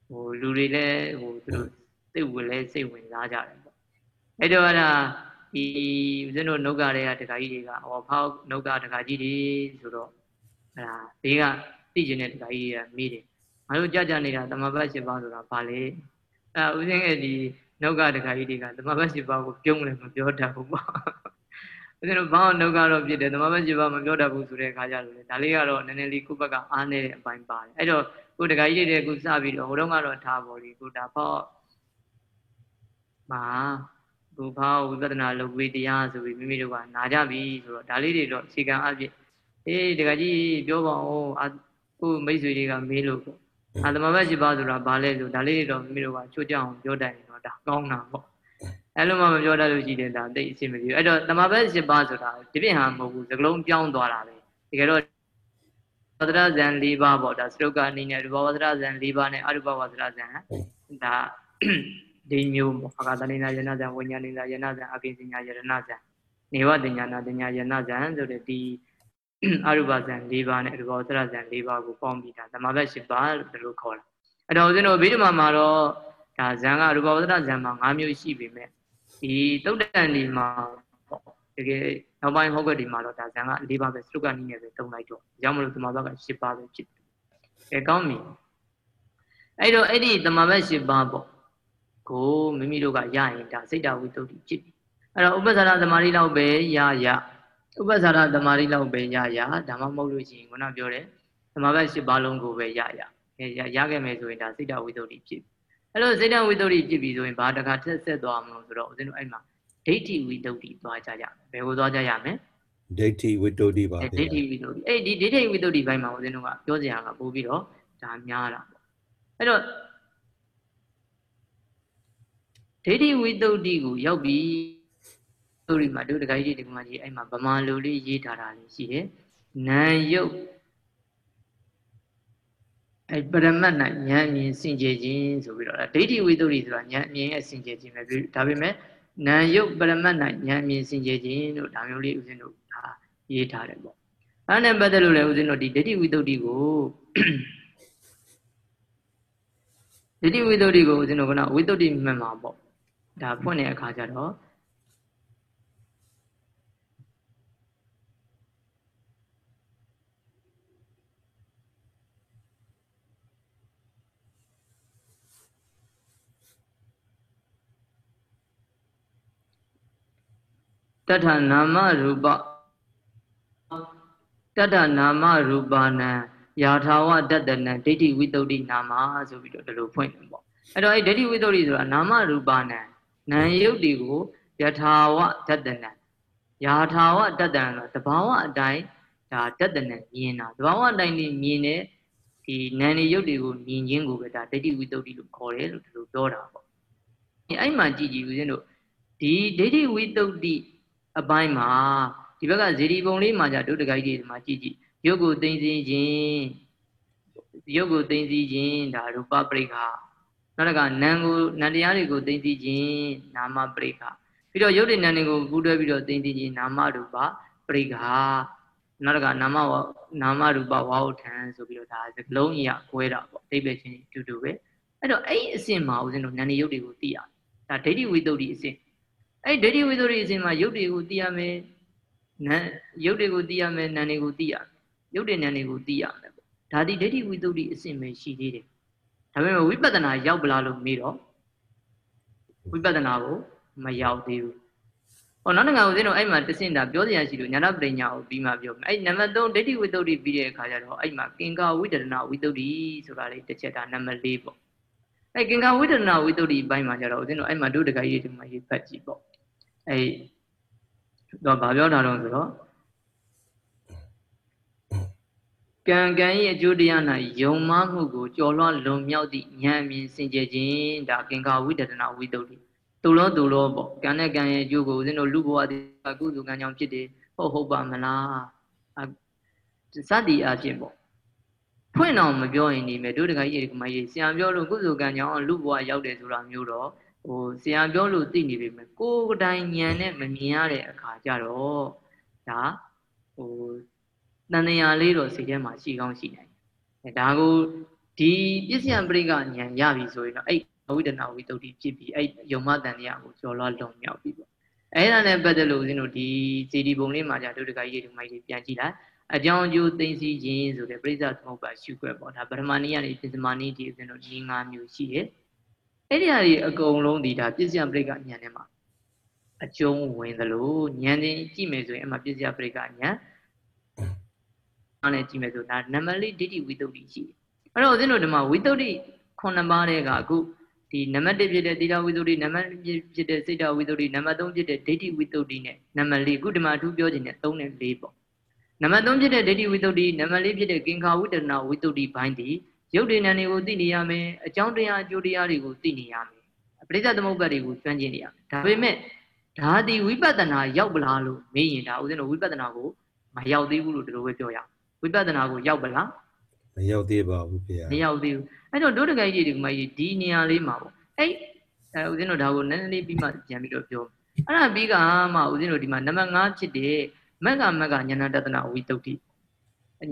ဟိုလူတွေလည်းဟိုသူတို့စိတ်ဝင်လဲစိတ်ဝင်စားကြတယ်ပေါ့အဲ့တော့အဲ့ဒါဒီဦးဇင်းတို့နှုတ်ကတွေကတခါကြီးတွေကဟောဖောက်နှုတ်ကတခါကြီးတွေဆိုတော့အဲ့ဒါဘေးကသိကျင်တဲ့တခါကြီးတွေကမေးတယ်ငါတို့ကြကြနေတာသမဘတ်၈ပါးဆိုတာဘာလဲ အဲဦးဇင်းရဲ့ဒီနှုတ်ကတခါကြီးတွေကသမဘတ်၈ပါးကိုပြုံးလည်းမပြောတတ်ဘူးပေါ့ဦးဇင်းတို့ဘာနှုတ်ကတော့ဖြစ်တယ်သမဘတ်၈ပါးမပြောတတ်ဘူးဆိုတဲ့အခါကျတော့လေဒါလေးကတော့နည်းနည်းလေးခုဘက်ကအားနေတဲ့အပိုင်းပါတယ်အဲ့တော့ခုတခါကြီးတွေခုစပြီးတော့ဟိုတုန်းကတော့ထားပေါ်လေခုဒါပေါ့မာဘူဖောဝိပဿနာလုပ်ဝေးတရားဆိုပြီးမိမိတို့ကနာကြပြီဆိုတော့ဒါလေးတွေတော့အခြေခံအဖြစ်အေးတကကြီးပြောပါဦးအာကိုမိတ်ဆွေတွေကမေးလို့ပေါ့ အာသမဘတ်ရှိပါဆိုတာဘာလဲဆိုဒါလေးတွေတော့မိမိတို့ကချိုးကြအောင်ပြောတတ်ရင်တော့ဒါကောင်းတာပေါ့အဲ့လိုမှမပြောတတ်လို့ရှိတယ်ဒါတိတ်အဆင်မပြေဘူးအဲ့တော့သမဘတ်ရှိပါဆိုတာဒီပြင်ဟာမဟုတ်ဘူးစကလုံးပြောင်းသွားတာပဲတကယ်တော့ဝဒရဇန်၄ပါးပေါ့ဒါစတုကအနေနဲ့ရူပဝဒရဇန်၄ပါးနဲ့အရူပဝဒရဇန်ဒါဒီမျိုးပေါ့အာဂတနိနာယနာဇံဝိညာဏိနာယနာဇံအကိဉ္ညာယရဏဇံနေဝတင်ညာနာတင်ညာယနာဇံဆိုတဲ့ဒီ အရူပဇံ၄ပါးနဲ့ရူပဝတ္တရဇံ၄ပါးကိုပေါင်းပြီးတာသမဘတ်၈ပါးလို့လို့ခေါ်တာအဲ့တော့ဦးဇင်းတို့ဗိဓမာမှာတော့ဒါဇံကရူပဝတ္တရဇံမှာ၅မျိုးရှိပေမဲ့ဒီတုတ်တန်ဒီမှာပေါ့တကယ်နောက်ပိုင်းဟောက်ကဒီမှာတော့ဒါဇန်က၄ပါးပဲစတုကနီးနဲ့ပဲတုံလိုက်တော့ကြောင့်မလို့သမဘက၈ပါးပဲဖြစ်တယ်အဲကောင်းပြီအဲ့တော့အဲ့ဒီသမဘ၈ပါးပေါ့ကိုမိမိတို့ကရရင်ဒါစိတ်တဝိတ္တုဖြစ်ပြီအဲ့တော့ဥပ္ပဇာရသမารိလောက်ပဲရရ ဥပ္ပဇာရသမารိလောက်ပဲရရဒါမှမဟုတ်လို့ရှိရင်ခုနပြောတယ်သမဘ၈ပါးလုံးကိုပဲရရအဲရခဲ့မယ်ဆိုရင်ဒါစိတ်တဝိတ္တုဖြစ်ပြီအဲ့လိုစိတ်တဝိတ္တုဖြစ်ပြီဆိုရင်ဘာတခါထက်ဆက်သွားမလို့ဆိုတော့ဦးဇင်းတို့အဲ့မှာဒိဋ္ဌိဝိတ္တုသွားကြရမယ်ဘယ်ကိုသွားကြရမလဲဒိဋ္ဌိဝိတ္တုပါဗျာဒိဋ္ဌိဝိတ္တုအဲ့ဒီဒိဋ္ဌိဝိတ္တုဘိုင်းမှာဦးဇင်းတို့ကပြောစရာကပို့ပြီးတော့ဒါများတာပေါ့အဲ့တော့ဒိဋ္ဌိဝိတ္တုကိုရောက်ပြီ သူဒီမှာတို့တခါကြီးဒီမှာကြီးအဲ့မှာဗမာလူလေးရေးထားတာလေးရှိတယ်နာယုတ်အဲပရမတ်၌ဉာဏ်မြင်စင်ကြယ်ခြင်းဆိုပြီးတော့ဒိဋ္ဌိဝိတ္တုဆိုတာဉာဏ်မြင်ရဲ့စင်ကြယ်ခြင်းပဲဒါပေမဲ့နာယုတ်ပရမတ်၌ဉာဏ်မြင်စင်ကြယ်ခြင်းတို့ဒါမျိုးလေးဦးဇင်းတို့ဒါရေးထားတယ်ပေါ့အဲနဲ့ပတ်သက်လို့လည်းဦးဇင်းတို့ဒီဒိဋ္ဌိဝိတ္တုကိုဒိဋ္ဌိဝိတ္တုကိုဦးဇင်းတို့ကဝိတ္တုမှန်မှာပေါ့ဒါဖွင့်တဲ့အခါကျတော့ တထနာမရူပတထနာမရူပနံယာထာဝတတနံဒိဋ္ဌိဝိတ္တုနာမဆိုပြီးတော့ဒီလိုဖွင့်တယ်ပေါ့အဲ့တော့အဲ့ဒိဋ္ဌိဝိတ္တုဆိုတာနာမရူပနံနာယုတ်တွေကိုယထာဝတတနံယာထာဝတတနံတဘာဝအတိုင်းဒါတတနံမြင်တာတဘာဝအတိုင်းလေးမြင်တဲ့ဒီနာနေယုတ်တွေကိုမြင်ခြင်းကိုပဲဒါဒိဋ္ဌိဝိတ္တုလို့ခေါ်တယ်လို့ဒီလိုပြောတာပေါ့အဲ့မှာကြည်ကြည်ဦးဇင်းတို့ဒီဒိဋ္ဌိဝိတ္တု အပိုင်းမှာဒီဘက်ကဇေဒီပုံလေးမှာじゃဒုတကိုက်ကြီးဒီမှာကြည့်ကြည့်ရုပ်ကိုသိသိခြင်းရုပ်ကိုသိသိခြင်းဒါရူပပရိက္ခနောက်တစ်ခါနာမ်ကိုနာမ်တရားတွေကိုသိသိခြင်းနာမပရိက္ခပြီးတော့ရုပ်တွေနာမ်တွေကိုကူးတွဲပြီးတော့သိသိခြင်းနာမရူပပရိက္ခနောက်တစ်ခါနာမနာမရူပဝါဟုထံဆိုပြီးတော့ဒါစကလုံးကြီးကကွဲတာပေါ့အိဗေချင်းတူတူပဲအဲ့တော့အဲ့ဒီအဆင့်မှာဦးဇင်းတို့နာမ်ရုပ်တွေကိုသိရတယ်ဒါဒိဋ္ဌိဝိတ္တုအဆင့် အဲ့ဒိဋ္ဌိဝိသုဒ္ဓိအစဉ်မှာယုတ်တွေကိုသိရမယ်နာယုတ်တွေကိုသိရမယ်နာတွေကိုသိရမယ်ယုတ်တွေနာတွေကိုသိရမယ်ပေါ့ဒါဒီဒိဋ္ဌိဝိသုဒ္ဓိအစဉ်ပဲရှိသေးတယ်ဒါပေမဲ့ဝိပဿနာရောက်ပလားလို့မေးတော့ဝိပဿနာကိုမရောက်သေးဘူးဟောနောက်တစ်ခါဦးဇင်းတို့အဲ့မှာတဆင့်တာပြောစရာရှိလို့ညာနာပရိညာကိုပြီးမှပြောမယ်အဲ့နံပါတ်3ဒိဋ္ဌိဝိသုဒ္ဓိပြီးတဲ့အခါကျတော့အဲ့မှာကင်္ကာဝိတရဏဝိသုဒ္ဓိဆိုတာလေးတစ်ချက်ဒါနံပါတ်4ပေါ့အဲ့ကင်္ကာဝိတရဏဝိသုဒ္ဓိဘိုင်းမှာကျတော့ဦးဇင်းတို့အဲ့မှာတို့တခါရေးဒီမှာရေးဖတ်ကြည့်ပေါ့ အဲ့တော့ဗာပြောတာတော့ဆိုတော့ကံကံရဲ့အကျိုးတရား၌ယုံမှမှုကိုကြော်လွှားလွန်မြောက်သည့်ဉာဏ်မြင်စင်ကြယ်ခြင်းဒါကင်္ခာဝိတ္တနာဝိတ္တုတူလို့တူလို့ပေါ့ကံနဲ့ကံရဲ့အကျိုးကိုဦးဇင်းတို့လူဘဝတည်းကုသိုလ်ကံကြောင့်ဖြစ်တယ်ဟုတ်ဟုတ်ပါမလားစသည်အချင်းပေါ့ဖွင့်အောင်မပြောရင်ဒီမဲ့တို့တခါကြီးဒီကမကြီးဆရာပြောလို့ကုသိုလ်ကံကြောင့်လူဘဝရောက်တယ်ဆိုတာမျိုးတော့ ဟိုဆရာပြောလို့သိနေပြီမယ်ကိုယ်တိုင်ဉာဏ်နဲ့မမြင်ရတဲ့အခါကျတော့ဒါဟိုတန်တရားလေးတော့စိတ်ထဲမှာရှိကောင်းရှိနိုင်တယ်ဒါကိုဒီပစ္စယပရိကဉာဏ်ရပြီဆိုရင်တော့အဲ့ဝိဒနာဝိတုဒ္ဓိဖြစ်ပြီးအဲ့ယုံမတန်တရားကိုကျော်လွှားလုံမြောက်ပြီပေါ့အဲ့ဒါနဲ့ပတ်သက်လို့ဦးဇင်းတို့ဒီစီဒီပုံလေးမှာじゃဒုဒကကြီးတွေမိုက်တွေပြန်ကြည့်လိုက်အကြောင်းအကျိုးသိသိချင်းဆိုတဲ့ပြိဿသမုပ္ပါရှုွက်ပေါ့ဒါပရမဏိယနဲ့ပစ္စမဏိဒီဦးဇင်းတို့ဒီ၅မျိုးရှိတယ် အဲ့ဒီဟာတွေအကုန်လုံးဒီဒါပြည့်စံပရိကဉာဏ်ထဲမှာအကျုံးဝင်သလိုဉာဏ်ချင်းကြည့်မယ်ဆိုရင်အမှပြည့်စံပရိကဉာဏ်အားနဲ့ကြည့်မယ်ဆိုဒါနံပါတ်လေးဒိဋ္ဌိဝိတ္တုရှိတယ်အဲ့တော့ဦးဇင်းတို့ဒီမှာဝိတ္တုခုနှစ်ပါးတဲ့ကအခုဒီနံပါတ်1ဖြစ်တဲ့သီလဝိတ္တုနံပါတ်2ဖြစ်တဲ့စိတ်တဝိတ္တုနံပါတ်3ဖြစ်တဲ့ဒိဋ္ဌိဝိတ္တုနဲ့နံပါတ်4အခုဒီမှာအထူးပြောခြင်းနဲ့3နဲ့4ပေါ့နံပါတ်3ဖြစ်တဲ့ဒိဋ္ဌိဝိတ္တုနံပါတ်4ဖြစ်တဲ့ကင်္ခာဝိတ္တနာဝိတ္တုဘိုင်းဒီ ရုပ်တည်ဉာဏ်တွေကိုသိနေရမယ်အကြောင်းတရားအကျိုးတရားတွေကိုသိနေရမယ်ပရိစ္ဆေသမုပ္ပါတွေကိုကျွမ်းကျင်နေရမယ်ဒါပေမဲ့ဒါဒီဝိပဿနာရောက်ပလားလို့မေးရင်ဒါဦးဇင်းတို့ဝိပဿနာကိုမရောက်သေးဘူးလို့ဒီလိုပဲပြောရအောင်ဝိပဿနာကိုရောက်ပလားမရောက်သေးပါဘူးခင်ဗျာမရောက်သေးဘူးအဲ့တော့ဒုဒကကြီးဒီကမကြီးဒီနေရာလေးမှာပေါ့အဲ့အဲဦးဇင်းတို့ဒါကိုနည်းနည်းလေးပြီးမှပြန်ပြီးတော့ပြောအဲ့ဒါပြီးကမှဦးဇင်းတို့ဒီမှာနံပါတ်5ဖြစ်တဲ့မက္ကမက္ကဉာဏတတနာဝိတုဒ္ဓိ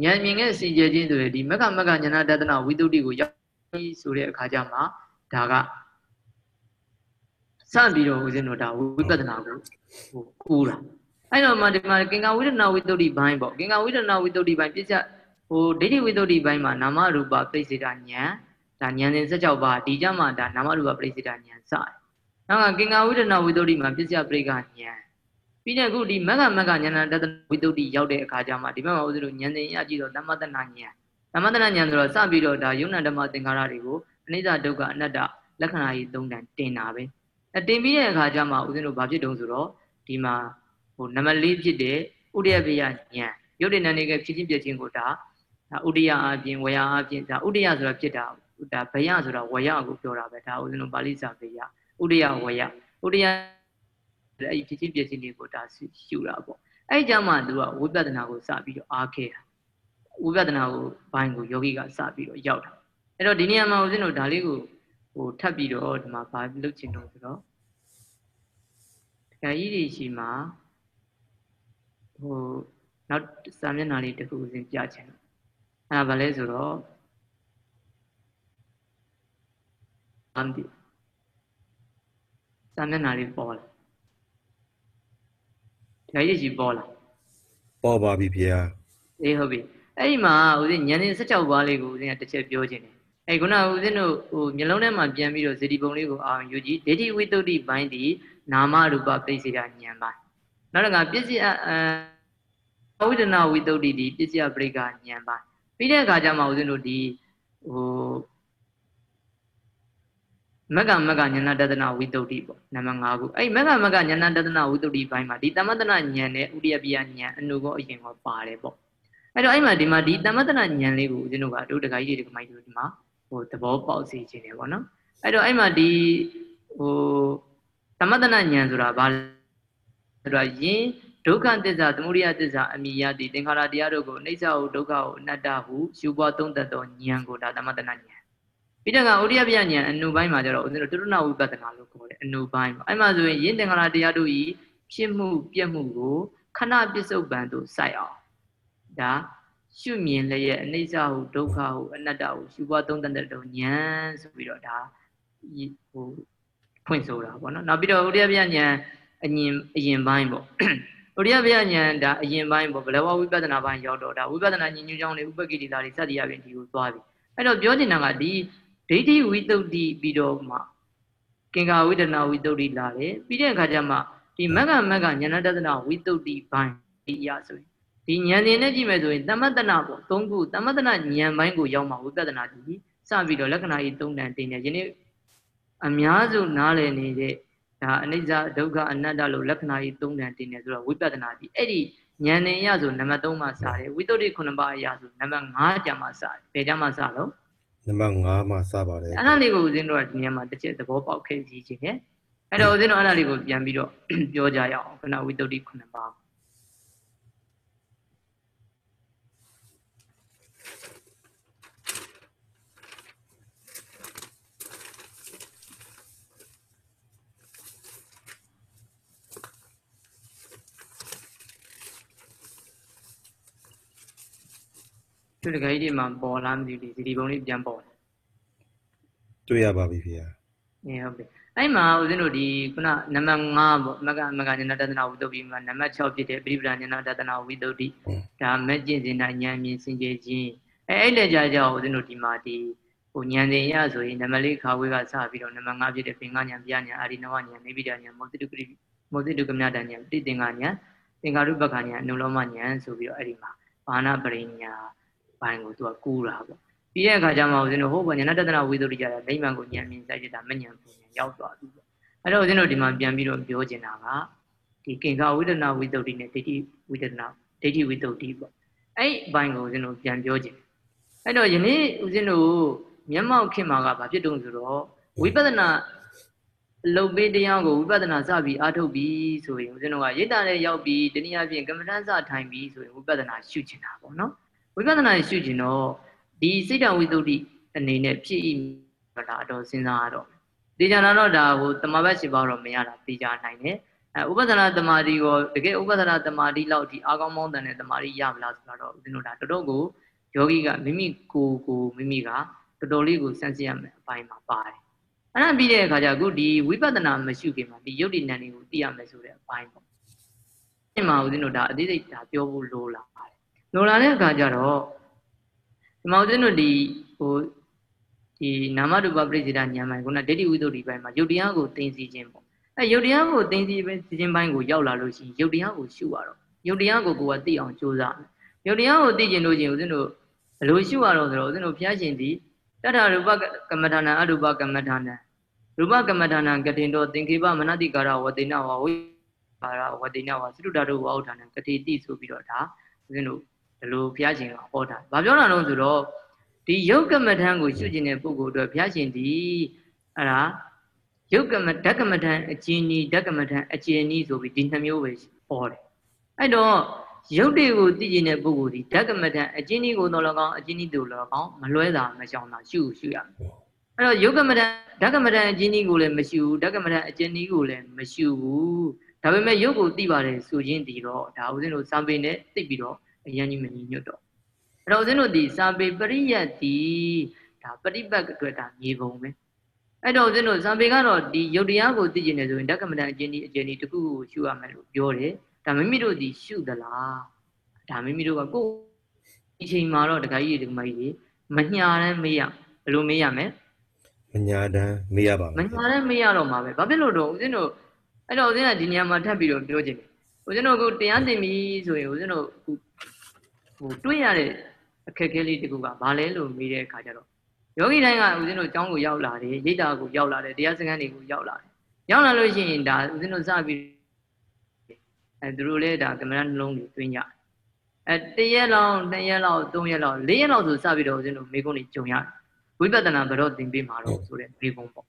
ဉာဏ်မြင်တဲ့စင်ကြယ်ခြင်းဆိုရယ်ဒီမက္ကမက္ကဉာဏတတနာဝိတုဒ္ဓိကိုရောက်ပြီဆိုတဲ့အခါကျမှဒါကစပြီးတော့ဦးဇင်းတို့ဒါဝိပဿနာကိုဟိုကူတာအဲ့တော့မှဒီမှာကင်္ဂဝိဒနာဝိတ္တုဘိုင်းပေါ့ကင်္ဂဝိဒနာဝိတ္တုဘိုင်းပြစ္ဆဟိုဒိဋ္ဌိဝိတ္တုဘိုင်းမှာနာမရူပပြိစေတာဉာဏ်ဒါဉာဏ်စဉ်16ပါးဒီကြမှာဒါနာမရူပပြိစေတာဉာဏ်စတယ်နောက်ကကင်္ဂဝိဒနာဝိတ္တုမှာပြစ္ဆပရိကဉာဏ် ပြီးတဲ့အခုဒီမဂ္ဂမဂ္ဂဉာဏတတဝိတ္တုရောက်တဲ့အခါကျမှဒီဘက်မှာဦးဇင်းတို့ဉာဏ်စဉ်ရကြည့်တော့သမတနာဉာဏ်သမတနာဉာဏ်ဆိုတော့စပြီးတော့ဒါယုံနာဓမ္မသင်္ခါရတွေကိုအနိစ္စဒုက္ခအနတ္တလက္ခဏာကြီးသုံးတန်တင်တာပဲအတင်ပြီးတဲ့အခါကျမှဦးဇင်းတို့ဘာဖြစ်တုံးဆိုတော့ဒီမှာဟိုနံပါတ်၄ဖြစ်တဲ့ဥဒယပယဉာဏ်ရုပ်တဏ္ဍနေကဖြစ်ချင်းပြချင်းကိုဒါဒါဥဒယအပြင်ဝယအပြင်ဒါဥဒယဆိုတာဖြစ်တာဒါဘယဆိုတာဝယကိုပြောတာပဲဒါဦးဇင်းတို့ပါဠိစာဘယဥဒယဝယဥဒယ အဲ့ဒီဖြစ်ချင်းပြချင်းတွေကိုဒါရှုတာပေါ့အဲ့ကြမှာသူကဝိပဿနာကိုစပြီးတော့အားခဲ့တာဝိပဿနာကိုဘိုင်းကိုယောဂီကစပြီးတော့ရောက်တာအဲ့တော့ဒီနေရာမှာဦးဇင်းတို့ဒါလေးကိုဟိုထပ်ပြီးတော့ဒီမှာဘာလုပ်ချင်တော့ဆိုတော့တခါကြီးတွေရှိမှာဟိုနောက်စာမျက်နှာလေးတစ်ခုဦးဇင်းပြချင်တယ်အဲ့ဒါဘာလဲဆိုတော့အမ်ဒီစာမျက်နှာလေးပေါ်လာ တခါကြီးရှိပေါ်လာပေါ်ပါပြီဗျာအေးဟုတ်ပြီအဲ့ဒီမှာဦးဇင်းဉာဏ်ရှင်16ပါးလေးကိုဦးဇင်းကတစ်ချက်ပြောခြင်းတယ်အဲ့ခုနဦးဇင်းတို့ဟိုမျိုးလုံးထဲမှာပြန်ပြီးတော့ဇေဒီပုံလေးကိုအာရုံယူကြည့်ဒိဋ္ဌိဝိတ္တုဘိုင်းဒီနာမရူပပိစိတာဉာဏ်ပိုင်းနောက်တစ်ခါပစ္စည်းအဝိဒနာဝိတ္တုဒီပစ္စည်းပရိက္ခဉာဏ်ပိုင်းပြီးတဲ့အခါကျမှဦးဇင်းတို့ဒီဟို မကမကဉာဏတဒနာဝိတ္တုပေါ့နံပါတ်5ခုအဲ့မကမကဉာဏတဒနာဝိတ္တုဘိုင်းမှာဒီတမတနာဉာဏ်နဲ့ဥဒိယပိယဉာဏ်အနုကောအရင်ကောပါတယ်ပေါ့အဲ့တော့အဲ့မှာဒီမှာဒီတမတနာဉာဏ်လေးကိုဦးဇင်းတို့ကတို့တခါကြီးတွေကမိုက်တို့ဒီမှာဟိုသဘောပေါက်စေခြင်းတယ်ပေါ့နော်အဲ့တော့အဲ့မှာဒီဟိုသမတနာဉာဏ်ဆိုတာဘာလဲဆိုတော့ယင်ဒုက္ခသစ္စာသမုဒယသစ္စာအမိယတိသင်္ခါရတရားတို့ကိုအိဋ္ဌဟုဒုက္ခဟုအနတ္တဟုရှုပွားသုံးသပ်သောဉာဏ်ကိုဒါသမတနာဉာဏ် ပြီးတော့ကဥဒိယပြဉာဏ်အနုပိုင်းမှာကျတော့ဦးဇင်းတို့တုရဏဝိပဿနာလို့ခေါ်တယ်အနုပိုင်းပေါ့အဲ့မှာဆိုရင်ယင်သင်္ခါရတရားတို့ဤဖြစ်မှုပြက်မှုကိုခဏပစ္စုပန်သို့စိုက်အောင်ဒါရှုမြင်လျက်အနိစ္စဟုဒုက္ခဟုအနတ္တဟုရှုပွားသုံးသပ်တဲ့ဉာဏ်ဆိုပြီးတော့ဒါဟိုဖွင့်ဆိုတာပေါ့နော်နောက်ပြီးတော့ဥဒိယပြဉာဏ်အရင်အရင်ပိုင်းပေါ့ဥဒိယပြဉာဏ်ဒါအရင်ပိုင်းပေါ့ဘလဝဝိပဿနာပိုင်းရောက်တော့ဒါဝိပဿနာဉာဏ်ညွှန်ကြောင်းတွေဥပက္ခိတိတာတွေစသည်အပြင်ဒီကိုသွားပြီအဲ့တော့ပြောချင်တာကဒီ ဒိဋ္ဌိဝိတုဒ္ဓိပြီးတော့မှကင်္ဂဝိဒနာဝိတုဒ္ဓိလာတယ်ပြီးတဲ့အခါကျမှဒီမက္ကမက္ကဉာဏတဒနာဝိတုဒ္ဓိပိုင်းဒီအရာဆိုရင်ဒီဉာဏ်ရှင်နဲ့ကြည့်မယ်ဆိုရင်တမတနာပေါ့သုံးခုတမတနာဉာဏ်ပိုင်းကိုရောက်မှဝိပဿနာဒီစပြီးတော့လက္ခဏာကြီးသုံးတန်တင်နေယနေ့အများစုနားလည်နေတဲ့ဒါအနိစ္စဒုက္ခအနတ္တလို့လက္ခဏာကြီးသုံးတန်တင်နေဆိုတော့ဝိပဿနာဒီအဲ့ဒီဉာဏ်နဲ့ရဆိုနံပါတ်3မှာစတယ်ဝိတ္တုဒ္ဓိ9ပါးအရာဆိုနံပါတ်5ကျမှစတယ်ဘယ်ကျမှစလို့ နံပါတ်5မှာစပါတယ်အဲ့ဒါလေးကိုဦးဇင်းတို့ကဒီနေရာမှာတစ်ချက်သဘောပေါက်ခဲ့ကြည့်ခြင်းနဲ့အဲ့တော့ဦးဇင်းတို့အဲ့ဒါလေးကိုပြန်ပြီးတော့ပြောကြရအောင်ခဏဝိတ္တုဒ္ဓိ9ပါး သူတကယ်ကြီးဒီမှာပေါ်လာမသိဘူးဒီဒီပုံလေးပြန်ပေါ်လာတွေ့ရပါပြီဗျာအေးဟုတ်ပြီအဲ့မှာဦးဇင်းတို့ဒီခုနနံပါတ်5ပေါ့မကမကဉာဏတဒနာဝိတ္တုပိမှာနံပါတ်6ဖြစ်တဲ့ပရိပဒဉာဏတဒနာဝိတ္တုတိဒါမဲ့ကျင့်စဉ်တိုင်းဉာဏ်မြင်စင်ကြယ်ခြင်းအဲ့အဲ့လက်ကြကြဦးဇင်းတို့ဒီမှာဒီဟိုဉာဏ်စဉ်ရဆိုရင်နံပါတ်လေးခါဝေးကစပြီးတော့နံပါတ်5ဖြစ်တဲ့ပင်ကဉာဏ်ပြဉာဏ်အာရိနဝဉာဏ်နေပိဒဉာဏ်မောတိတုကရိမောတိတုကမြတဉာဏ်တိသင်္ကဉာဏ်သင်္ကာရုပ္ပခဉာဏ်အနုလောမဉာဏ်ဆိုပြီးတော့အဲ့ဒီမှာဘာနာပရိညာ ဘိုင်းကိုသူကကူးတာပေါ့ပြီးတဲ့အခါကျမှဦးဇင်းတို့ဟိုဘဉာဏတဒနာဝိတ္တုတိကြတာလိမ္မာကိုဉာဏ်မြင်စိုက်ဖြစ်တာမဉဏ်ပူဉာဏ်ရောက်သွားပြီပေါ့အဲ့တော့ဦးဇင်းတို့ဒီမှာပြန်ပြီးတော့ပြောချင်တာကဒီကင်္ခဝိဒနာဝိတ္တုတိနဲ့ဒိဋ္ဌိဝိဒနာဒိဋ္ဌိဝိတ္တုတိပေါ့အဲ့ဘိုင်းကိုဦးဇင်းတို့ပြန်ပြောချင်အဲ့တော့ယနေ့ဦးဇင်းတို့မျက်မှောက်ခင်မှာကဘာဖြစ်တုံးဆိုတော့ဝိပဿနာအလုပ်ပေးတရားကိုဝိပဿနာစပြီးအားထုတ်ပြီးဆိုရင်ဦးဇင်းတို့ကရိတ်တာလည်းရောက်ပြီးတနည်းအားဖြင့်ကမ္မဋ္ဌာန်းစထိုင်ပြီးဆိုရင်ဝိပဿနာရှုချင်တာပေါ့နော် ဝိပဿနာရှုချင်တော့ဒီစိတ်တဝိတ္တုတိအနေနဲ့ဖြစ်ဤတာအတော်စဉ်းစားရတော့တေချာနာတော့ဒါဟိုတမဘတ်ရှိပါတော့မရတာတေချာနိုင်တယ်အဲဥပဒနာတမာတိကိုတကယ်ဥပဒနာတမာတိလောက်ဒီအာကောင်းမောင်းတန်တဲ့တမာတိရမလားဆိုတော့ဦးဇင်းတို့ဒါတော်တော်ကိုယောဂီကမိမိကိုယ်ကိုမိမိကတော်တော်လေးကိုစမ်းစစ်ရမယ်အပိုင်းမှာပါတယ်အဲအဲ့ဒါပြီးတဲ့အခါကျအခုဒီဝိပဿနာမရှိခင်မှာဒီယုတ်တိနံတွေကိုသိရမယ်ဆိုတဲ့အပိုင်းပေါ့ဒီမှာဦးဇင်းတို့ဒါအသေးစိတ်ဒါပြောဖို့လိုလာပါတယ် လိုလာတဲ့အခါကျတော့ဒီမှာဦးဇင်းတို့ဒီဟိုဒီနာမရူပပရိစ္ဆေဒဉာဏ်ပိုင်းခုနဒိဋ္ဌိဝိသုဒ္ဓိပိုင်းမှာယုတ်တရားကိုသိသိခြင်းပေါ့အဲယုတ်တရားကိုသိသိခြင်းပိုင်းကိုရောက်လာလို့ရှိရင်ယုတ်တရားကိုရှုရတော့ယုတ်တရားကိုကိုယ်ကသိအောင်ကြိုးစားမယ်ယုတ်တရားကိုသိကျင်လို့ချင်းဦးဇင်းတို့ဘယ်လိုရှုရတော့ဆိုတော့ဦးဇင်းတို့ဘုရားရှင်ဒီတတ္ထရူပကမ္မထာနအရူပကမ္မထာနရူပကမ္မထာနကတိန်တော်သင်္ခေပမနတိကာရဝတိနဝဝိပါရဝတိနဝသုတ္တရဝဥထာနကတိတိဆိုပြီးတော့ဒါဦးဇင်းတို့ ဒီလိုဘုရားရှင်ကဟောတာ။ဘာပြောတာလဲဆိုတော့ဒီယုတ်ကမ္မထံကိုရှုကျင်တဲ့ပုဂ္ဂိုလ်အတွက်ဘုရားရှင်ဒီအဲ့ဒါယုတ်ကမ္မဓကမ္မထံအကျဉ်းဤဓကမ္မထံအကျဉ်းဤဆိုပြီးဒီနှမျိုးပဲဟောတယ်။အဲ့တော့ယုတ်တွေကိုသိကျင်တဲ့ပုဂ္ဂိုလ်ဒီဓကမထံအကျဉ်းဤကိုတော့၎င်းအကျဉ်းဤတို့၎င်းမလွဲတာမရှောင်တာရှုရှုရမယ်။အဲ့တော့ယုတ်ကမထံဓကမထံအကျဉ်းဤကိုလည်းမရှုဘူးဓကမထံအကျဉ်းဤကိုလည်းမရှုဘူး။ဒါပေမဲ့ယုတ်ကိုသိပါတယ်ဆိုခြင်းဒီတော့ဒါဦးဇင်းတို့စံပေနဲ့သိပြီးတော့ အရင်ကြီးမညီညွတ်တော့အဲ့တော့ဦးဇင်းတို့ဒီစာပေပရိယတ်ဒီဒါပฏิပတ်အတွက်ဒါမြေပုံပဲအဲ့တော့ဦးဇင်းတို့စာပေကတော့ဒီယုတ်တရားကိုသိကျင်တယ်ဆိုရင်ဓကမတန်အကျဉ်းဒီအကျဉ်းဒီတခုကိုရှုရမယ်လို့ပြောတယ်ဒါမိမိတို့ဒီရှုသလားဒါမိမိတို့ကကိုယ်ဒီချိန်မှာတော့တခါကြီးဒီမကြီးမညာတမ်းမေးရဘယ်လိုမေးရမလဲမညာတမ်းမေးရပါမမယ်ညာတမ်းမေးရတော့မှာပဲဘာဖြစ်လို့တော့ဦးဇင်းတို့အဲ့တော့ဦးဇင်းကဒီနေရာမှာထပ်ပြီးတော့ပြောချင်တယ်ဦးဇင်းတို့ကတရားတင်ပြီဆိုရင်ဦးဇင်းတို့ ဟိုတွေးရတဲ့အခက်အခဲလေးတကူကဘာလဲလို့မေးတဲ့အခါကျတော့ယောဂီတိုင်းကဦးဇင်းတို့ကျောင်းကိုရောက်လာတယ်ရိတ်တာကိုရောက်လာတယ်တရားစခန်းတွေကိုရောက်လာတယ်ရောက်လာလို့ရှိရင်ဒါဦးဇင်းတို့စပြီးအဲသူတို့လည်းဒါကမ္မရာနှလုံးတွေတွင်းကြအဲတရက်လောက်နှစ်ရက်လောက်သုံးရက်လောက်လေးရက်လောက်ဆိုစပြီးတော့ဦးဇင်းတို့မိကုန်းတွေကြုံရတယ်ဝိပဿနာဘယ်တော့သင်ပေးမှာတော့ဆိုတဲ့မိကုန်းပေါ့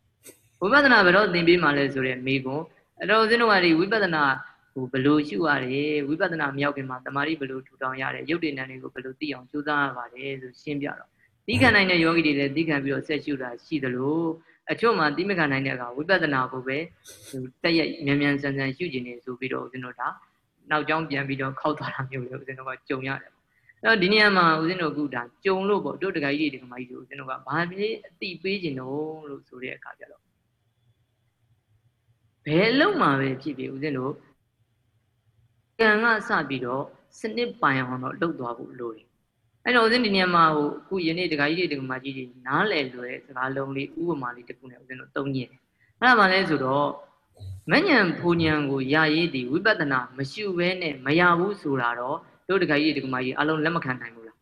ဝိပဿနာဘယ်တော့သင်ပေးမှာလဲဆိုတဲ့မိကုန်းအဲ့တော့ဦးဇင်းတို့ကဒီဝိပဿနာဟို ဘယ်လိုရှုရတယ်ဝိပဿနာမရောက်ခင်မှာတမာတိဘယ်လိုထူထောင်ရတယ်ရုပ်တည်နံတွေကိုဘယ်လိုသိအောင်ကြိုးစားရပါတယ်ဆိုရှင်းပြတော့သိခံနိုင်တဲ့ယောဂီတွေလည်းသိခံပြီးတော့ဆက်ရှုတာရှိသလိုအချို့မှာသိမခံနိုင်တဲ့အခါဝိပဿနာကိုပဲဟိုတက်ရက်မြန်မြန်ဆန်ဆန်ရှုကျင်နေဆိုပြီးတော့ဦးဇင်းတို့ဒါနောက်ကျောင်းပြန်ပြီးတော့ခောက်သွားတာမျိုးလေဦးဇင်းတို့ကကြုံရတယ်ပေါ့အဲ့တော့ဒီနေရာမှာဦးဇင်းတို့ကဒါကြုံလို့ပေါ့တို့တခါကြီးတွေတခါမကြီးတွေဦးဇင်းတို့ကဘာဖြစ်အတိပေးကျင်တော့လို့ဆိုတဲ့အခါကျတော့ဘယ်လုံးမှာပဲဖြစ်ဖြစ်ဦးဇင်းတို့ ကံကစပြီးတော့စနစ်ပိုင်အောင်တော့လုပ်သွားဖို့လိုတယ်အဲ့တော့ဦးဇင်းဒီနေရာမှာဟိုအခုယနေ့တခါကြီးတွေတခါမကြီးတွေနားလည်လွယ်စကားလုံးလေးဥပမာလေးတစ်ခုနဲ့ဦးဇင်းတို့သုံးညင်တယ်အဲ့ဒါမှလဲဆိုတော့မဉ္ဇဉ်ဖူဉ္ဇဉ်ကိုရာရေးဒီဝိပဿနာမရှိဘဲနဲ့မရဘူးဆိုတာတော့တို့တခါကြီးတခါမကြီးအလုံးလက်မခံနိုင်ဘူးလား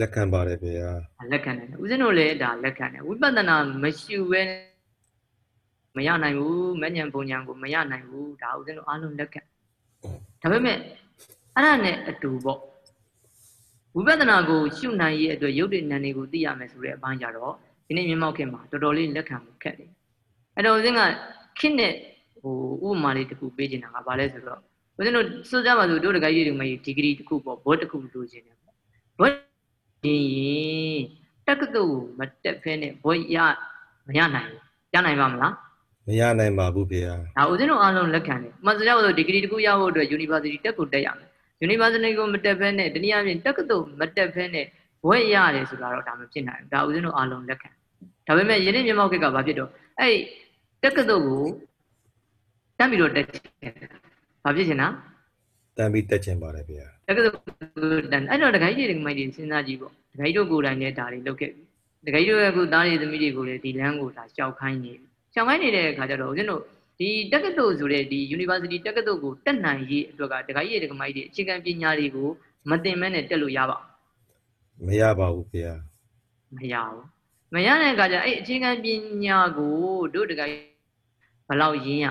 လက်ခံပါတယ်ဗျာလက်ခံတယ်ဦးဇင်းတို့လည်းဒါလက်ခံတယ်ဝိပဿနာမရှိဘဲမရနိုင်ဘူးမဉ္ဇဉ်ဖူဉ္ဇဉ်ကိုမရနိုင်ဘူးဒါဦးဇင်းတို့အားလုံးလက်ခံ ဒါပေမဲ့အဲ့ဒါနဲ့အတူပေါ့ဝိပဿနာကိုရှုနိုင်ရဲ့အတွက်ရုပ်တည်နံတွေကိုသိရမယ်ဆိုတဲ့အပိုင်းကြတော့ဒီနေ့မြင်မောက်ခင်မှာတော်တော်လေးလက်ခံမှုခက်တယ်အဲ့တော့ဦးဇင်းကခင့်နဲ့ဟိုဥပမာလေးတစ်ခုပေးချင်တာကဘာလဲဆိုတော့ဦးဇင်းတို့စိုးကြပါစို့တို့တကယ်ကြီးတွေမကြီးဒီဂရီတစ်ခုပေါ့ဘောတစ်ခုလိုချင်တယ်ပေါ့ဘောဒီရင်တက္ကသိုလ်မတက်ဖဲနဲ့ဘောရမရနိုင်ဘူးရနိုင်ပါမလား မရနိုင်ပါဘူးဗျာဒါဦးဇင်းတို့အားလုံးလက်ခံတယ်။မှန်စကြလို့ဒီဂရီတစ်ခုရဖို့အတွက် University တက်ကိုတက်ရမယ်။ University ကိုမတက်ဘဲနဲ့တနည်းအားဖြင့်တက္ကသိုလ်မတက်ဘဲနဲ့ဘွဲ့ရတယ်ဆိုတာတော့ဒါမဖြစ်နိုင်ဘူး။ဒါဦးဇင်းတို့အားလုံးလက်ခံ။ဒါပေမဲ့ယနေ့မြန်မာခေတ်ကဘာဖြစ်တော့အဲ့တက္ကသိုလ်ကိုတက်ပြီးတော့တက်ချင်တယ်။ဘာဖြစ်ချင်တာတမ်းပြီးတက်ချင်ပါတယ်ဗျာတက္ကသိုလ်ကိုတက်အဲ့တော့ဒကာကြီးတွေဒကာမကြီးတွေစဉ်းစားကြည့်ပေါ့။ဒကာကြီးတို့ကိုယ်တိုင်လည်းဒါတွေလုပ်ခဲ့ပြီ။ဒကာကြီးတို့ရဲ့အခုသားတွေသမီးတွေကိုလည်းဒီလမ်းကိုဒါရှောက်ခိုင်းနေပြီ။ ရှောက်ခိုင်းနေတဲ့အခါကျတော့ဦးဇင်းတို့ဒီတက္ကသိုလ်ဆိုတဲ့ဒီ University တက္ကသိုလ်ကိုတက်နိုင်ရေးအတွက်ကဒကာကြီးတွေဒကာမကြီးတွေအခြေခံပညာတွေကိုမသင်မဲနဲ့တက်လို့ရပါမရပါဘူးဗျာမရဘူးမရတဲ့အခါကျအဲ့အခြေခံပညာကိုတို့ဒကာကြီးဘယ်လောက်ရင်းရ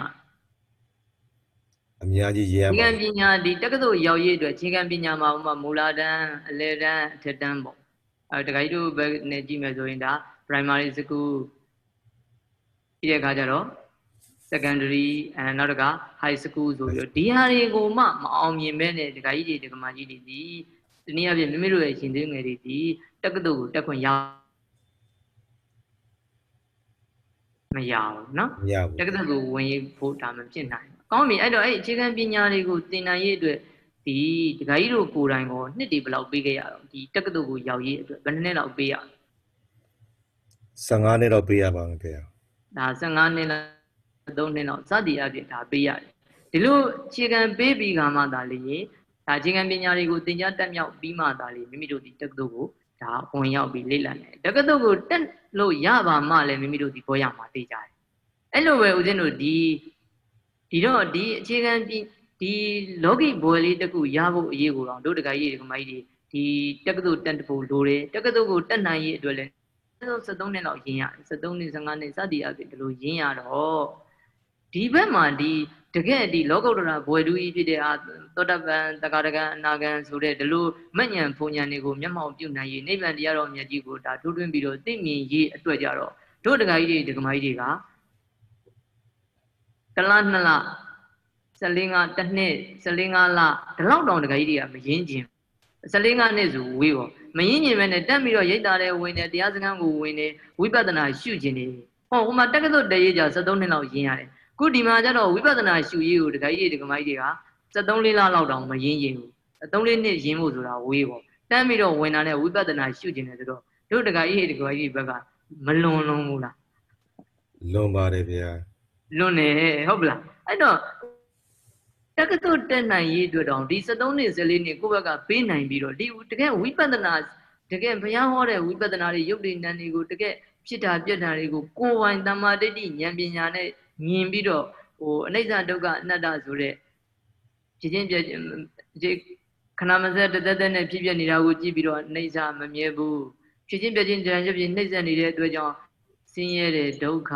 အများကြီးရေးရအခြေပါခံပညာဒီတက္ကသိုလ်ရောက်ရေးအတွက်အခြေခံပညာမှာဥပမာမူလာတန်းအလယ်တန်းအထက်တန်းပေါ့အဲဒကာကြီးတို့ဘက်နဲ့ကြည့်မယ်ဆိုရင်ဒါ primary school ပြီးတဲ့အခါကျတော့ secondary အဲနောက်တက high school ဆိုပြီးတော့ဒီဟာတွေကိုမှမအောင်မြင်ပဲနဲ့ဒကာကြီးတွေဒကာမကြီးတွေဒီဒီနည်းအားဖြင့်မိမိတို့ရဲ့ရှင်သေးငယ်တွေဒီတက္ကသိုလ်ကိုတက်ခွင့်ရမရဘူးเนาะ မရဘူး တက္ကသိုလ်ကိုဝင်ရေးဖို့ဒါမဖြစ်နိုင်ဘူး။ကောင်းပြီအဲ့တော့အဲ့အခြေခံပညာတွေကိုသင်နိုင်ရေးအတွက်ဒီဒကာကြီးတို့ကိုယ်တိုင်ကောနှစ်တွေဘယ်လောက်ပေးခဲ့ရအောင်ဒီတက္ကသိုလ်ကိုရောက်ရေးအတွက်ဘယ်နှစ်နှစ်လောက်ပေးရလဲ 15နှစ်တော့ပေးရပါမယ်ဗျာ တ ဒါ15နှစ်လောက်3နှစ်လောက်စသည်အပြင်ဒါပေးရတယ်ဒီလိုခြေခံပေးပြီးကမှသာလေဒါခြေခံပညာတွေကိုသင်ကြားတက်မြောက်ပြီးမှသာလေမိမိတို့ဒီတက္ကသိုလ်ကိုဒါဝင်ရောက်ပြီးလေ့လာနေတက္ကသိုလ်ကိုတက်လို့ရပါမှလည်းမိမိတို့ဒီဘောရမှာသိကြတယ်အဲ့လိုပဲဦးဇင်းတို့ဒီဒီတော့ဒီအခြေခံဒီလောကီဘွယ်လေးတခုရဖို့အရေးကိုတော့တို့တကကြီးဒီကမကြီးဒီတက္ကသိုလ်တက်ဖို့လိုတယ်တက္ကသိုလ်ကိုတက်နိုင်ရေးအတွက်လည်း 73နှစ်လောက်ရင်းရ73နှစ်15နှစ်စသည်အပြင်ဒီလိုရင်းရတော့ဒီဘက်မှာဒီတကယ်ဒီလောကုတ္တရာဘွယ်တူကြီးဖြစ်တဲ့အာသောတပန်တက္ကရကအနာဂံဆိုတဲ့ဒီလိုမညံဖုန်ညံတွေကိုမျက်မှောက်ပြုနိုင်ရေးနိဗ္ဗာန်တရားတော်မြတ်ကြီးကိုဒါထိုးထွင်းပြီးတော့သိမြင်ရေးအတွက်ကြတော့တို့တကကြီးတွေဒကမကြီးတွေကတလားနှစ်လ14ငါတစ်နှစ်14ငါလဒီလောက်တောင်တကကြီးတွေကမရင်းကျင်14ငါနှစ်ဆိုဝေးပေါ့ မရင်းကျင်ပဲနဲ့တက်ပြီးတော့ရိတ်တာတဲ့ဝင်တယ်တရားစခန်းကိုဝင်တယ်ဝိပဿနာရှုကျင်နေဟောဟိုမှာတက္ကသိုလ်တရေကြ73နှစ်လောက်ရင်းရတယ်ခုဒီမှာကျတော့ဝိပဿနာရှုရေးကိုတခါကြီးတွေဒကမကြီးတွေက73လေးလလောက်တောင်မရင်းရင်ဘူး3လေးနှစ်ရင်းဖို့ဆိုတာဝေးပေါ့တန်းပြီးတော့ဝင်လာတဲ့ဝိပဿနာရှုကျင်တယ်ဆိုတော့တို့တခါကြီးတွေဒကမကြီးဘက်ကမလွန်လုံးဘူးလားလွန်ပါတယ်ဗျာလွန်နေဟုတ်ပလားအဲ့တော့ တက္ကသိုလ်တက်နိုင်ရေးအတွက်တောင်ဒီ73နှစ်14နှစ်ကိုယ့်ဘက်ကပေးနိုင်ပြီးတော့ဒီတကယ်ဝိပဿနာတကယ်ဘုရားဟောတဲ့ဝိပဿနာတွေရုပ်တည်ဉာဏ်တွေကိုတကယ်ဖြစ်တာပြက်တာတွေကိုကိုယ်ပိုင်တမ္မာတတိဉာဏ်ပညာနဲ့မြင်ပြီးတော့ဟိုအနိစ္စဒုက္ခအနတ္တဆိုတဲ့ဖြစ်ချင်းပြချင်းခဏမစက်တသက်သက်နဲ့ဖြစ်ပြနေတာကိုကြည့်ပြီးတော့အနိစ္စမမြဲဘူးဖြစ်ချင်းပြချင်းကြံကြပြနှိမ့်ဆက်နေတဲ့အတွက်ကြောင့်ဆင်းရဲတဲ့ဒုက္ခ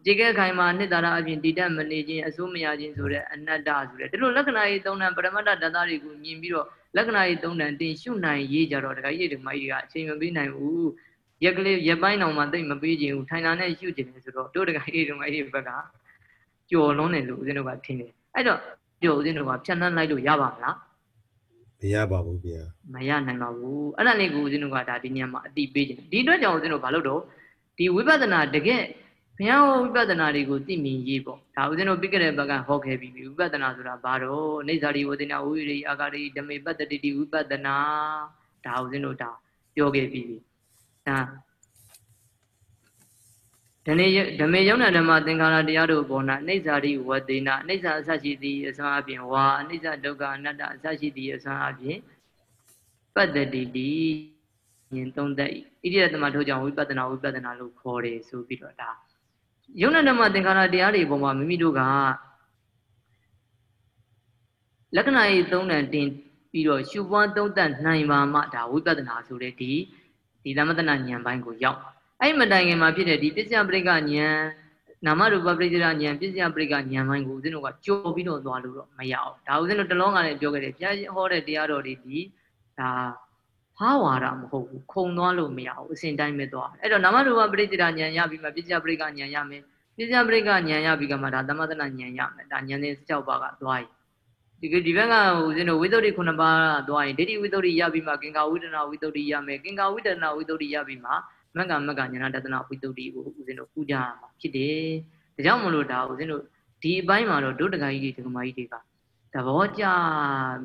အခြေခဲခိုင်မှာနှစ်သာရအပြင်တည်တတ်မနေခြင်းအစိုးမရခြင်းဆိုတဲ့အနတ္တဆိုတဲ့ဒီလိုလက္ခဏာရေးသုံးတန်ပရမတ္တဓာတ်တွေကိုမြင်ပြီးတော့လက္ခဏာရေးသုံးတန်တင်ရှုနိုင်ရေးကြတော့တခါကြီးဒီမကြီးကအချိန်မပေးနိုင်ဘူးရက်ကလေးရက်ပိုင်းအောင်မှတိတ်မပေးခြင်းဘူးထိုင်တာနဲ့ရှုခြင်းလေဆိုတော့တို့တခါကြီးဒီမကြီးဘက်ကကြော်လွန်းတယ်လို့ဦးဇင်းတို့ကထင်တယ်အဲ့တော့ကြော်ဦးဇင်းတို့ကဖြန့်နှံ့လိုက်လို့ရပါမလားမရပါဘူးဗျာမရနိုင်ပါဘူးအဲ့ဒါလေးကိုဦးဇင်းတို့ကဒါဒီညမှာအတိပေးခြင်းဒီအတွက်ကြောင့်ဦးဇင်းတို့ဘာလို့တော့ဒီဝိပဿနာတကယ် ဘုရားဝိပဿနာတွေကိုသိမြင်ရေးပေါ့ဒါဦးဇင်းတို့ပြီးခဲ့တဲ့ဘက်ကဟောခဲ့ပြီးပြီဝိပဿနာဆိုတာဘာတော့နေဇာတိဝဒနာဝိရိအာဂရိဓမေပတ္တတိဝိပဿနာဒါဦးဇင်းတို့ဒါပြောခဲ့ပြီးပြီဒါဓနေဓမေယုံနာဓမ္မသင်္ခါရတရားတို့ပေါ်၌အိဋ္ဌာရိဝတေနအိဋ္ဌာအစရှိသည်အစွမ်းအပြင်ဝါအိဋ္ဌဒုက္ခအနတ္တအစရှိသည်အစွမ်းအပြင်ပတ္တတိတိဉာဏ်သုံးသက်ဣတိယသမထို့ကြောင့်ဝိပဿနာဝိပဿနာလို့ခေါ်တယ်ဆိုပြီးတော့ဒါ ယုံနာဓမ္မသင်္ခါရတရားတွေပေါ်မှာမိမိတို့ကလက္ခဏာရေးသုံးတန်တင်ပြီးတော့ရှုပွားသုံးသပ်နိုင်ပါမှဒါဝိပဿနာဆိုတဲ့ဒီဒီသမတနာဉာဏ်ပိုင်းကိုရောက်အဲ့မတိုင်ခင်မှာဖြစ်တဲ့ဒီပစ္စယပရိကဉာဏ်နာမရူပပရိစ္ဆေဒဉာဏ်ပစ္စယပရိကဉာဏ်ပိုင်းကိုဦးဇင်းတို့ကကြော်ပြီးတော့သွားလို့တော့မရအောင်ဒါဦးဇင်းတို့တလုံးကလည်းပြောခဲ့တယ်ဘုရားဟောတဲ့တရားတော်တွေဒီဒါ ဟာဝါဒမဟုတ်ဘူးခုံသွားလို့မရဘူးအစဉ်တိုင်းပဲသွားအဲ့တော့နာမရူပပရိစ္ဆေဒဉာဏ်ရပြီးမှပစ္စယပရိကဉာဏ်ရမယ်ပစ္စယပရိကဉာဏ်ရပြီးကမှဒါသမတနာဉာဏ်ရမယ်ဒါဉာဏ်တဲ့6ပါးကသွားရင်ဒီဒီဘက်ကဦးဇင်းတို့ဝိသုဒ္ဓိခုနှစ်ပါးသွားရင်ဒိဋ္ဌိဝိသုဒ္ဓိရပြီးမှကင်္ကာဝိဒနာဝိသုဒ္ဓိရမယ်ကင်္ကာဝိဒနာဝိသုဒ္ဓိရပြီးမှမက္ကမက္ကညာတတနာဝိတုဒ္ဓိကိုဦးဇင်းတို့ပူကြရမှာဖြစ်တယ်။ဒါကြောင့်မလို့ဒါဦးဇင်းတို့ဒီအပိုင်းမှာတော့ဒုဒကကြီးတွေဒကမကြီးတွေကသဘောကျ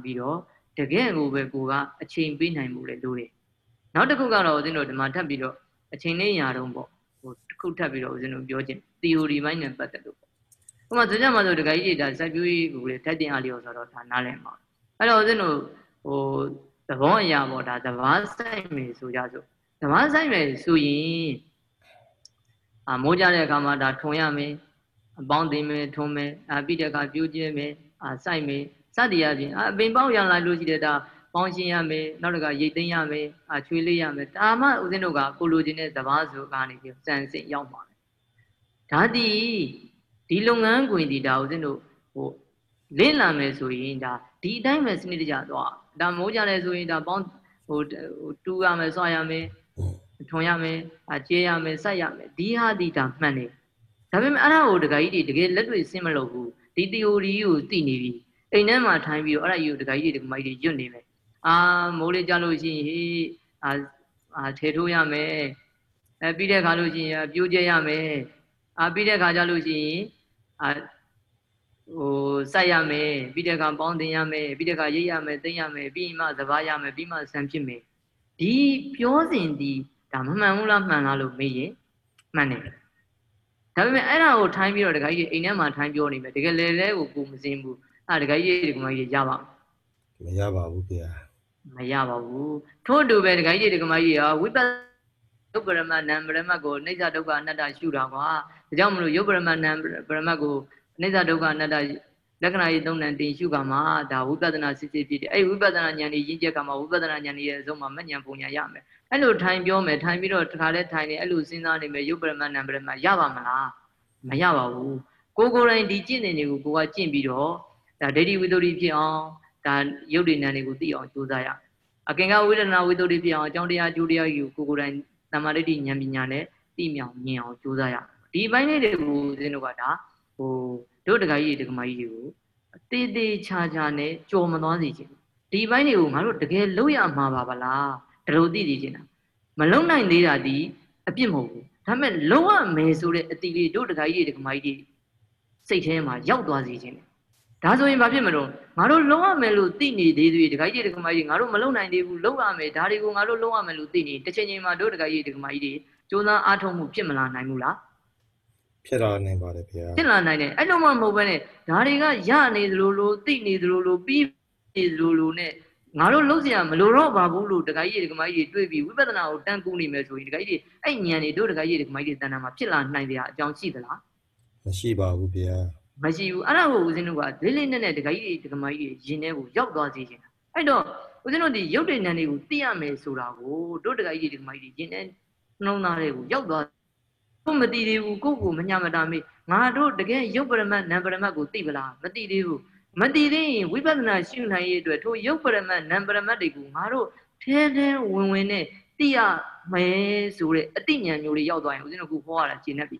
ပြီးတော့ တကယ်ကိုပဲကိုကအချိန်ပေးနိုင်မှုလေလို့တယ်။နောက်တစ်ခုကတော့ဦးဇင်းတို့ဒီမှာထပ်ပြီးတော့အချိန်လေးရာတော့ပေါ့ဟိုတစ်ခုထပ်ပြီးတော့ဦးဇင်းတို့ပြောခြင်း theory ဘိုင်းနဲ့ပတ်သက်လို့ပေါ့။ဥပမာဆိုကြမှာဆိုဒကကြီးတွေဒါစိုက်ပျိုးရေးကိုလေထိုက်တင်အားလျော်ဆိုတော့ဒါနားလည်မှာ။အဲ့တော့ဦးဇင်းတို့ဟိုသဘောအရာပေါ့ဒါသဘာဆိုင်မယ်ဆိုကြစို့ဓမ္မဆိုင်မယ်ဆိုရင်အာမိုးကြတဲ့အခါမှာဒါထုံရမယ်အပေါင်းသိမယ်ထုံမယ်အာပြီးတဲ့အခါပြိုးကျဲမယ်အာစိုက်မယ် စသည်အပြင်အပင်ပေါက်ရလာလို့ရှိတဲ့ဒါပေါင်းရှင်းရမယ်နောက်တစ်ခါရိတ်သိမ်းရမယ်အာချွေးလေးရမယ်ဒါမှဦးဇင်းတို့ကကိုလိုချင်တဲ့သဘာဆိုကနေပြီးစံစင်ရောက်ပါမယ်ဒါဒီဒီလုပ်ငန်းခွင်ဒီဒါဦးဇင်းတို့ဟိုလင့်လာမယ်ဆိုရင်ဒါဒီအတိုင်းပဲစနစ်တကျသွားဒါမိုးကြတယ်ဆိုရင်ဒါပေါင်းဟိုတူရမယ်ဆွာရမယ်ထွန်ရမယ်အကျေးရမယ်စိုက်ရမယ်ဒီဟာဒီဒါမှန်တယ်ဒါပေမဲ့အဲ့ဒါကိုဒကာကြီးတွေတကယ်လက်တွေ့ရှင်းမလို့ဘူးဒီ theory ကိုသိနေပြီ အိမ်ထဲမှာထိုင်ပြီးတော့အဲ့ဒါကြီးကိုဒကာကြီးတွေဒကာမကြီးတွေညွတ်နေမယ်အာမိုးလေးကြလို့ရှိရင်ဟေးအာအာထေထိုးရမယ်အဲပြီးတဲ့ခါလို့ရှိရင်ပြိုးကျဲရမယ်အာပြီးတဲ့ခါကြလို့ရှိရင်အာဟိုစိုက်ရမယ်ပြီးတဲ့ခါပေါင်းတင်ရမယ်ပြီးတဲ့ခါရိတ်ရမယ်သိမ့်ရမယ်ပြီးမှစဘာရမယ်ပြီးမှဆံဖြစ်မယ်ဒီပြောစဉ်ဒီဒါမမှန်ဘူးလားမှန်လားလို့မေးရင်မှန်တယ်ဒါပေမဲ့အဲ့ဒါကိုထိုင်းပြီးတော့ဒကာကြီးအိမ်ထဲမှာထိုင်းပြောနေမယ်တကယ်လေလဲကိုကိုမစင်းဘူး အဲ့ဒကာကြီးဒီကမကြီးရပါမရပါဘူးဗျာမရပါဘူးထို့အတူပဲဒကာကြီးဒီကမကြီးရောဝိပဿနာယုတ်ပရမနံပရမတ်ကိုအိဋ္ဌဒုက္ခအနတ္တရှုတာကွာဒါကြောင့်မလို့ယုတ်ပရမနံပရမတ်ကိုအိဋ္ဌဒုက္ခအနတ္တလက္ခဏာရေးသုံးနံတင်ရှုကမှာဒါဝိပဿနာစစ်စစ်ဖြစ်တယ်အဲ့ဝိပဿနာဉာဏ်ကြီးရင့်ကျက်ကမှာဝိပဿနာဉာဏ်ကြီးရဲ့အစုံမှာမဉဏ်ပုံညာရမယ်အဲ့လိုထိုင်ပြောမယ်ထိုင်ပြီးတော့တခါလဲထိုင်နေအဲ့လိုစဉ်းစားနေမယ်ယုတ်ပရမနံပရမတ်ရပါမလားမရပါဘူးကိုကိုယ်တိုင်ဒီကျင့်နေတွေကိုကိုကကျင့်ပြီးတော့ ဒါဒိဋ္ဌိဝိတ္တုဖြစ်အောင်ဒါယုတ်ဉာဏ်တွေကိုသိအောင်ကြိုးစားရအကင်္ဂဝိဒနာဝိတ္တုဖြစ်အောင်အကြောင်းတရားအကျိုးတရားကြီးကိုကိုကိုယ်တိုင်တမာဒိဋ္ဌိဉာဏ်ပညာနဲ့သိမြောင်မြင်အောင်ကြိုးစားရဒီဘိုင်းလေးတွေကိုဦးဇင်းတို့ကဒါဟိုတို့တခါကြီးတက္ကမကြီးတွေကိုတေးသေးချာချာနဲ့ကြော်မသွားစေချင်ဒီဘိုင်းတွေကိုငါတို့တကယ်လုပ်ရမှာပါဗလားဒါလို့သိသိချင်တာမလုံနိုင်သေးတာဒီအပြစ်မဟုတ်ဘူးဒါပေမဲ့လုံရမယ်ဆိုတဲ့အတီလေးတို့တခါကြီးတက္ကမကြီးတွေစိတ်ထဲမှာရောက်သွားစေချင်တယ် ဒါဆိုရင်ဘာဖြစ်မလို့ငါတို့လုံရမယ်လို့သိနေသေးသေးတခါကြီးတက္ကမကြီးငါတို့မလုံနိုင်သေးဘူးလုံရမယ်ဒါတွေကိုငါတို့လုံရမယ်လို့သိနေတစ်ချိန်ချိန်မှာတို့တခါကြီးတက္ကမကြီးတွေစူးစမ်းအားထုတ်မှုဖြစ်မလာနိုင်ဘူးလားဖြစ်လာနိုင်ပါတယ်ဗျာဖြစ်လာနိုင်တယ်အဲ့လိုမှမဟုတ်ဘဲနဲ့ဒါတွေကရနေသလိုလိုသိနေသလိုလိုပြီးနေသလိုလိုနဲ့ငါတို့လုံးစရာမလိုတော့ပါဘူးလို့တခါကြီးဒကမကြီးတွေတွေ့ပြီးဝိပဿနာကိုတန်ကူးနေမယ်ဆိုရင်ဒကာကြီးအဲ့ဉာဏ်တွေတို့ဒကာကြီးဒကမကြီးတဏ္ဍာမှာဖြစ်လာနိုင်တဲ့အကြောင်းရှိသလားမရှိပါဘူးဗျာ မရှိဘူးအဲ့ဒါကိုဦးဇင်းတို့ကလေးလေးနက်နက်ဒကာကြီးဒကမကြီးရင်ထဲကိုရောက်သွားစေချင်တာအဲ့တော့ဦးဇင်းတို့ဒီရုပ်တည်ဉာဏ်တွေကိုသိရမယ်ဆိုတာကိုတို့ဒကာကြီးဒကမကြီးရင်ထဲနှလုံးသားတွေကိုရောက်သွားကိုမသိသေးဘူးကိုကိုမညမတာမေးငါတို့တကယ်ရုပ်ပရမတ်နံပရမတ်ကိုသိပလားမသိသေးဘူးမသိသေးရင်ဝိပဿနာရှုနိုင်ရေးအတွက်ထိုရုပ်ပရမတ်နံပရမတ်တွေကိုငါတို့ထဲထဲဝင်ဝင်နဲ့သိရမယ်ဆိုတဲ့အတိညာမျိုးတွေရောက်သွားရင်ဦးဇင်းတို့ကဟောရတာရှင်းနေပြီ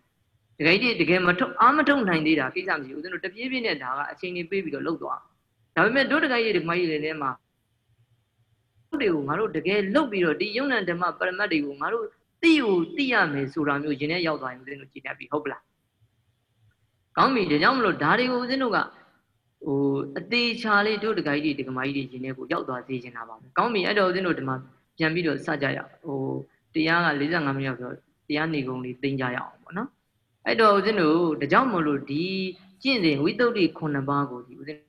တကယ်ကြီးတကယ်မထုတ်အာမထုတ်နိုင်သေးတာကိစ္စမရှိဘူးဦးဇင်းတို့တပြေးပြေးနဲ့ဒါကအချိန်ကြီးပေးပြီးတော့လှုပ်သွားဒါပေမဲ့တို့တကယ်ကြီးဒီမကြီးတွေထဲမှာတို့တွေကိုငါတို့တကယ်လှုပ်ပြီးတော့ဒီယုံနံဓမ္မပရမတ်တွေကိုငါတို့သိကိုသိရမယ်ဆိုတာမျိုးရင်ထဲရောက်သွားရင်ဦးဇင်းတို့ကြည်တတ်ပြီဟုတ်ပလားကောင်းပြီဒါကြောင့်မလို့ဒါတွေကိုဦးဇင်းတို့ကဟိုအသေးချာလေးတို့တကကြီးတွေတကမကြီးတွေရင်ထဲကိုရောက်သွားစေချင်တာပါပဲကောင်းပြီအဲ့တော့ဦးဇင်းတို့ဒီမှာပြန်ပြီးတော့စကြရအောင်ဟိုတရားက45မိနစ်ပြောတရားနေကုန်လေးသိမ်းကြရအောင်ပေါ့နော် အဲ့တော့ဦးဇင်းတို့ဒါကြောင့်မလို့ဒီကျင့်စဉ်ဝိသုဒ္ဓိ9ပါးကိုဒီဦးဇင်း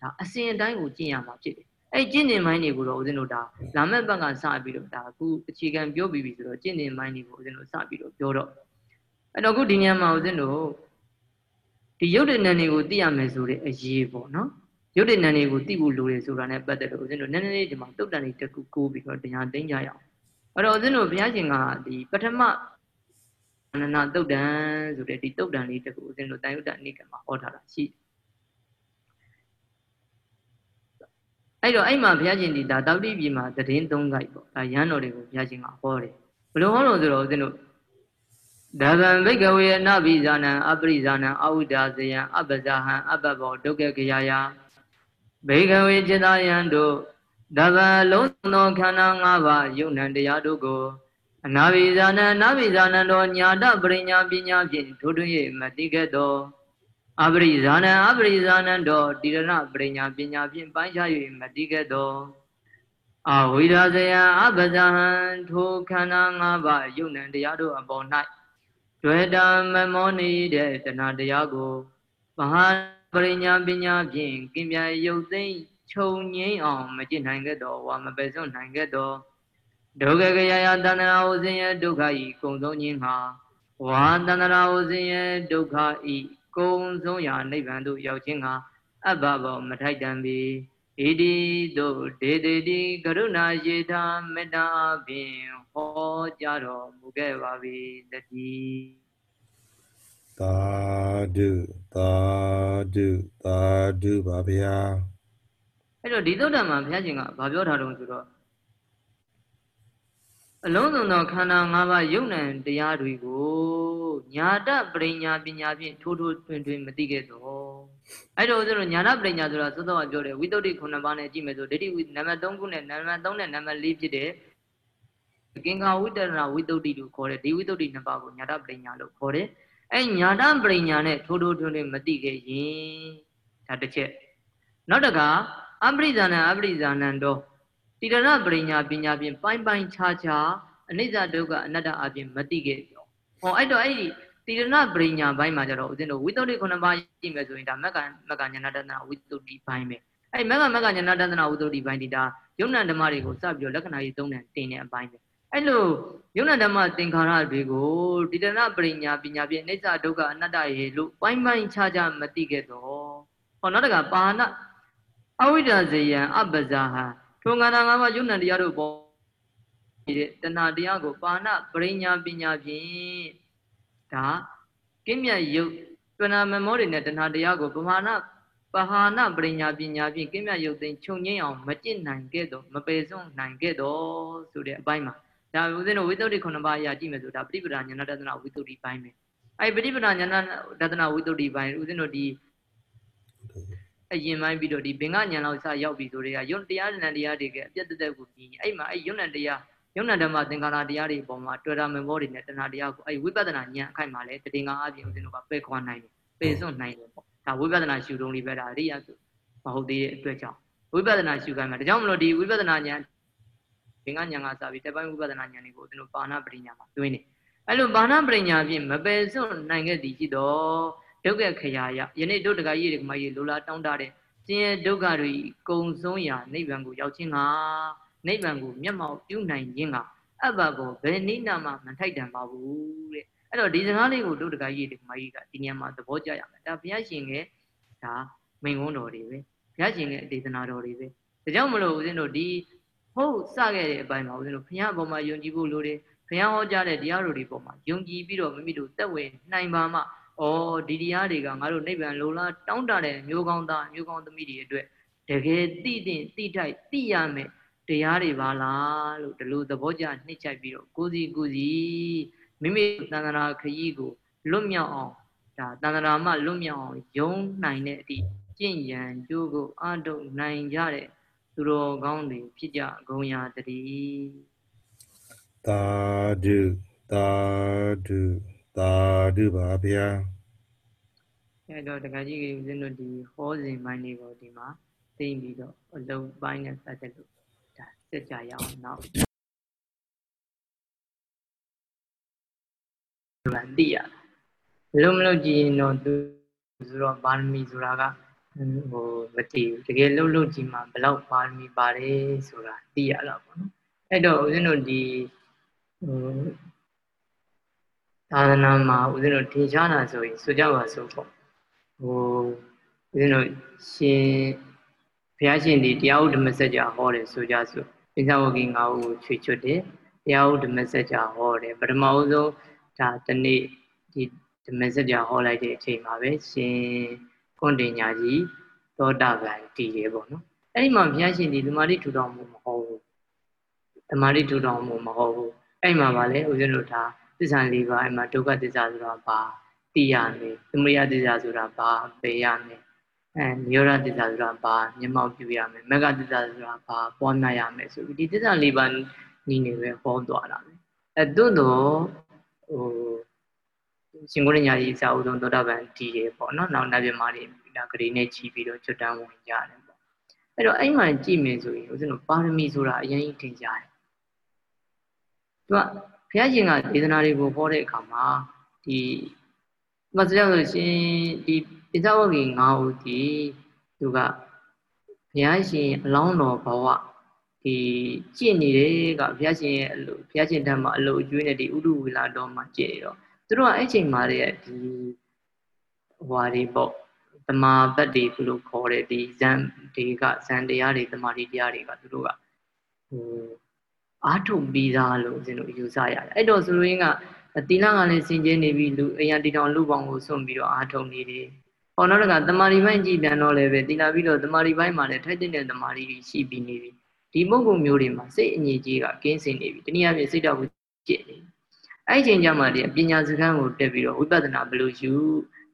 ဒါအစဉ်အတိုင်းကိုကျင့်ရမှာဖြစ်တယ်အဲ့ကျင့်တင်မိုင်းတွေကိုတော့ဦးဇင်းတို့ဒါလာမဲ့ဘက်ကစပြီးတော့ဒါအခုအခြေခံပြောပြီးပြီဆိုတော့ကျင့်တင်မိုင်းတွေကိုဦးဇင်းတို့စပြီးတော့ပြောတော့အဲ့တော့အခုဒီညမှာဦးဇင်းတို့ဒီရုပ်တဏ္ဍန်တွေကိုသိရမယ်ဆိုတဲ့အရေးပေါ့နော်ရုပ်တဏ္ဍန်တွေကိုသိဖို့လိုတယ်ဆိုတာနဲ့ပတ်သက်လို့ဦးဇင်းတို့နည်းနည်းလေးဒီမှာတုတ်တန်လေးတစ်ခုကိုးပြီးတော့တရားသိမ်းကြရအောင်အဲ့တော့ဦးဇင်းတို့ဘုရားရှင်ကဒီပထမအ နန္တတုတ်တန်ဆိုတဲ့ဒီတုတ်တန်လေးတစ်ခုဦးဇင်းတို့တန်ယုတ္တအနိကမှာဟောထားတာရှိတယ်အဲ့တော့အဲ့မှာဘုရားရှင်ဒီဒါတောက်တိပြည်မှာသတင်းသုံးခိုက်ပေါ့ဒါရဟန်းတော်တွေကိုဘုရားရှင်ကဟောတယ်ဘယ်လိုဟောလို့ဆိုတော့ဦးဇင်းတို့ဒါဗံဘိကဝေအနဘိဇာနံအပရိဇာနံအဝိဒါဇယံအပဇာဟံအပဘောဒုက္ခခရာယဘိကဝေจิตာယံတို့ဒါဗံလုံးသောခန္ဓာ၅ပါးယုံ nant တရားတို့ကို အနာဘိဇာနံအနာဘိဇာနံတော်ညာတပရိညာပညာဖြင့်ထိုးထွင်း၍မတိခဲ့သောအပရိဇာနံအပရိဇာနံတော်တိရဏပရိညာပညာဖြင့်ပိုင်းခြား၍မတိခဲ့သောအဝိဒါဇယံအပဇာဟံထိုခန္ဓာ၅ပါးယုံ nant တရားတို့အပေါ်၌တွေ့တာမမောနေတဲ့တဏှာတရားကိုမဟာပရိညာပညာဖြင့်ကင်ပြန်ရုပ်သိမ်းခြုံငိမ့်အောင်မကျင့်နိုင်ခဲ့တော့ဝါမပယ်စွန့်နိုင်ခဲ့တော့ ဒုက္ခကရယတဏှာဥစဉ်ရဲ့ဒုက္ခဤကုံဆုံးခြင်းဟာဝါတဏှာဥစဉ်ရဲ့ဒုက္ခဤကုံဆုံးရာနိဗ္ဗာန်သို့ရောက်ခြင်းဟာအဘဘောမထိုက်တန်ပေဣတိတို့ဒေတေတိကရုဏာယေထာမေတ္တာဖြင့်ဟောကြားတော်မူခဲ့ပါ၏တတိသာဓုသာဓုသာဓုပါဗျာအဲ့တော့ဒီသုဒ္ဓမှာဘုရားရှင်ကဘာပြောထားတုံးဆိုတော့ အလုံးစုံသောခန္ဓာ၅ပါးယုံ nant တရားတွေကိုညာတပရိညာပညာဖြင့်ထိုးထိုးထွင်းထွင်းမသိခဲ့တော့အဲ့တော့ဦးဇင်းတို့ညာတပရိညာဆိုတာသုဒ္ဓကပြောတယ်ဝိသုဒ္ဓိ9ပါးနဲ့ကြည့်မယ်ဆိုဒိဋ္ဌိဝိနံပါတ်3ခုနဲ့နံပါတ်3နဲ့နံပါတ်4ဖြစ်တဲ့ကင်္ခာဝိတ္တရဝိသုဒ္ဓိလို့ခေါ်တယ်ဒီဝိသုဒ္ဓိနှစ်ပါးကိုညာတပရိညာလို့ခေါ်တယ်အဲ့ညာတပရိညာနဲ့ထိုးထိုးထွင်းထွင်းမသိခဲ့ရင်ဒါတစ်ချက်နောက်တကအပရိဇာဏအပရိဇာဏံတော့ တိရဏပရိညာပညာဖြင့်ပိုင်းပိုင်းခြားခြားအနိစ္စဒုက္ခအနတ္တအပြင်မသိခဲ့ကြောဟောအဲ့တော့အဲ့ဒီတိရဏပရိညာဘိုင်းမှာကျတော့ဦးဇင်းတို့ဝိတ္တုခုနှစ်ပါးရှိမယ်ဆိုရင်ဒါမက္ကမက္ကညာနာတနာဝိတ္တုဘိုင်းပဲအဲ့မက္ကမက္ကညာနာတနာဝိတ္တုဘိုင်းဒီဒါယုံနံဓမ္မတွေကိုစပြီးတော့လက္ခဏာကြီးသုံးတယ်တင်တဲ့အပိုင်းပဲအဲ့လိုယုံနံဓမ္မသင်္ခါရတွေကိုတိရဏပရိညာပညာဖြင့်အိဋ္ဌဒုက္ခအနတ္တရေလို့ပိုင်းပိုင်းခြားခြားမသိခဲ့တော့ဟောနောက်တကပါဏအဝိဒ္ဒဇေယံအပဇာဟ ထိုငါးနာငါးပါးယုံနံတရားတို့ပေါ်တဲ့တဏှာတရားကိုပါဏပရိညာပညာဖြင့်ဒါကင်းမြတ်ယုတ်ပဏာမမောတွေနဲ့တဏှာတရားကိုပမာဏပဟာနာပရိညာပညာဖြင့်ကင်းမြတ်ယုတ်သိချုပ်ငိမ့်အောင်မကျင့်နိုင်ခဲ့တော့မပယ်စွန့်နိုင်ခဲ့တော့ဆိုတဲ့အပိုင်းမှာဒါဦးဇင်းတို့ဝိသုဒ္ဓိခုနှစ်ပါးအရာကြည့်မယ်ဆိုဒါပฏิပဒါညာဏတနာဝိသုဒ္ဓိပိုင်းပဲအဲ့ပฏิပဒါညာဏတနာဝိသုဒ္ဓိပိုင်းဦးဇင်းတို့ဒီ အရင်ပိုင်းပြီးတော့ဒီဘင်္ဂညာလောက်စရောက်ပြီဆိုတွေကယုံတရားနံတရားတွေကအပြတ်တက်ကိုပြီးအဲ့မှာအဲ့ယုံနံတရားယုံနံဓမ္မသင်္ကာရတရားတွေပေါ်မှာတွေ့တာမဘောတွေနဲ့တဏှာတရားကိုအဲ့ဝိပဿနာဉာဏ်အခိုက်မှာလဲတည်ငါအပြင်ဦးဇင်းတို့ကပယ်ခွာနိုင်တယ်ပယ်စွန့်နိုင်တယ်ပေါ့ဒါဝိပဿနာရှုတုံးလေးပဲဒါအရိယာဆိုမဟုတ်သေးတဲ့အတွက်ကြောင့်ဝိပဿနာရှုခိုင်းမှာဒါကြောင့်မလို့ဒီဝိပဿနာဉာဏ်ဘင်္ဂညာကစပြီးတပိုင်းဝိပဿနာဉာဏ်တွေကိုဦးဇင်းတို့ပါဏပရိညာမှာတွင်းနေအဲ့လိုပါဏပရိညာဖြင့်မပယ်စွန့်နိုင်ခဲ့သည်ရှိတော့ ဒုက္ခခရာယယနေ့တို့တကကြီးတွေကမကြီးလိုလားတောင်းတတဲ့ဆင်းရဲဒုက္ခတွေကုံဆုံးရာနိဗ္ဗာန်ကိုရောက်ခြင်းကနိဗ္ဗာန်ကိုမျက်မှောက်ပြုနိုင်ခြင်းကအဘ္ဗကိုဘယ်နည်းနာမှမထိုက်တန်ပါဘူးတဲ့အဲ့တော့ဒီစကားလေးကိုတို့တကကြီးတွေကမကြီးကဒီနေရာမှာသဘောကျရမယ်ဒါဘုရားရှင်ရဲ့ဒါမိန်ဝန်းတော်တွေပဲဘုရားရှင်ရဲ့အတေသနာတော်တွေပဲဒါကြောင့်မလို့ဦးဇင်းတို့ဒီဟုတ်စခဲ့တဲ့အပိုင်းမှာဦးဇင်းတို့ဘုရားအပေါ်မှာယုံကြည်ဖို့လိုတယ်ဘုရားဟောကြားတဲ့တရားတော်တွေပေါ်မှာယုံကြည်ပြီးတော့မိမိတို့သက်ဝင်နိုင်ပါမှ ဩဒီတရားတွေကငါတို့နိဗ္ဗာန်လိုလားတောင်းတတဲ့မျိုးကောင်းသားမျိုးကောင်းသမီးတွေအတွက်တကယ်သိတဲ့သိထိုက်သိရမယ်တရားတွေပါလားလို့ဒီလိုသဘောကျနှိမ့်ချိုက်ပြီးတော့ကိုစီကိုစီမိမိတန်တရာခရီးကိုလွတ်မြောက်အောင်ဒါတန်တရာမှလွတ်မြောက်အောင်ယုံနိုင်တဲ့အထိကျင့်ရန်ကြိုးကိုအထုတ်နိုင်ကြတဲ့သူတော်ကောင်းတွေဖြစ်ကြဂုံရာတည်းသာဓုသာဓု သာဓုပါဗျာအဲ့တော့တခါကြီးကဦးဇင်းတို့ဒီဟောစဉ်ပိုင်းလေးကိုဒီမှာသိပြီးတော့အလုံးပိုင်းနဲ့ပတ်သက်လို့ဒါစက်ကြရအောင်နောက်ဆိုတာသိရဘယ်လိုမလို့ကြည့်ရင်တော့သူဆိုတော့ဗာရမီဆိုတာကဟိုမတည်ဘူးတကယ်လှုပ်လှုပ်ကြည့်မှဘလောက်ဗာရမီပါတယ်ဆိုတာသိရတာပေါ့နော်အဲ့တော့ဦးဇင်းတို့ဒီဟို သာသနာမှာဦးဇင်းတို့ထင်ရှားတာဆိုရင်ဆိုကြပါစို့ပေါ့ဟိုဦးဇင်းတို့ရှင်ဘုရားရှင်ဒီတရားဥဒ္ဓမစကြာဟောတယ်ဆိုကြစို့ပိဿဝဂီ၅ဦးကိုချွေချွတ်တယ်တရားဥဒ္ဓမစကြာဟောတယ်ပထမဦးဆုံးဒါတနေ့ဒီဓမ္မစကြာဟောလိုက်တဲ့အချိန်မှာပဲရှင်ကွန်တင်ညာကြီးသောတာပန်တည်တယ်ပေါ့နော်အဲ့ဒီမှာဘုရားရှင်ဒီသမာဓိထူထောင်မှုမဟုတ်ဘူးသမာဓိထူထောင်မှုမဟုတ်ဘူးအဲ့မှာဗာလဲဦးဇင်းတို့ဒါ သစ္စာ၄ပါးအဲ့မှာဒုက္ခသစ္စာဆိုတာဘာသိရမယ်သမုဒယသစ္စာဆိုတာဘာပေရမယ်အဲနိရောဓသစ္စာဆိုတာဘာမျက်မှောက်ပြုရမယ်မဂ္ဂသစ္စာဆိုတာဘာပွားများရမယ်ဆိုပြီးဒီသစ္စာ၄ပါးနီးနေပဲဟောသွားတာပဲအဲသို့တော့ဟိုရှင်ကိုရညာကြီးစာအုပ်ဆုံးသောတာပန်တည်တယ်ပေါ့နော်နောက်နတ်ပြမာတွေဒါဂရေနဲ့ချီပြီးတော့ချွတ်တန်းဝင်ကြတယ်ပေါ့အဲ့တော့အဲ့မှာကြည့်မယ်ဆိုရင်ဦးဇင်းတို့ပါရမီဆိုတာအရင်ကြီးထင်ကြတယ်သူက ဘုရားရှင်ကဒေသနာတွေကိုဟောတဲ့အခါမှာဒီမစရလို့ရှင်ဒီပိဿဝဂီ9ဦးဒီသူကဘုရားရှင်အလောင်းတော်ဘဝဒီကြင့်နေတယ်ကဘုရားရှင်ရဲ့အလိုဘုရားရှင်ဓမ္မအလိုအကျွေးနဲ့ဒီဥဒုဝေလာတော်မှာကြင့်နေတော့သူတို့ကအဲ့ချိန်မှာတဲ့ဒီဟွာတွေပေါ့သမာဘတ်တွေဘလို့ခေါ်တဲ့ဒီဇန်တွေကဇန်တရားတွေသမာဓိတရားတွေကသူတို့ကဟို အားထုတ်ပြီးသားလို့ကျွန်တော်ယူဆရတယ်အဲ့တော့ဆိုလိုရင်းကတီလာကလည်းစင်ကျဲနေပြီလူအရာတီတောင်လူပေါင်းကိုစွန့်ပြီးတော့အားထုတ်နေတယ်ဟောနောက်တကတမာရီပိုင်းကြည်ပြန်တော့လည်းပဲတီလာပြီးတော့တမာရီပိုင်းမှာလည်းထိုက်တဲ့တမာရီရှိပြီးနေပြီဒီပုဂ္ဂိုလ်မျိုးတွေမှာစိတ်အငြိကြီးကကင်းစင်နေပြီတနည်းအားဖြင့်စိတ်တော်ကိုကြည့်နေအဲ့ချိန်ကျမှဒီပညာစကားကိုတက်ပြီးတော့ဝိပဿနာဘယ်လိုယူ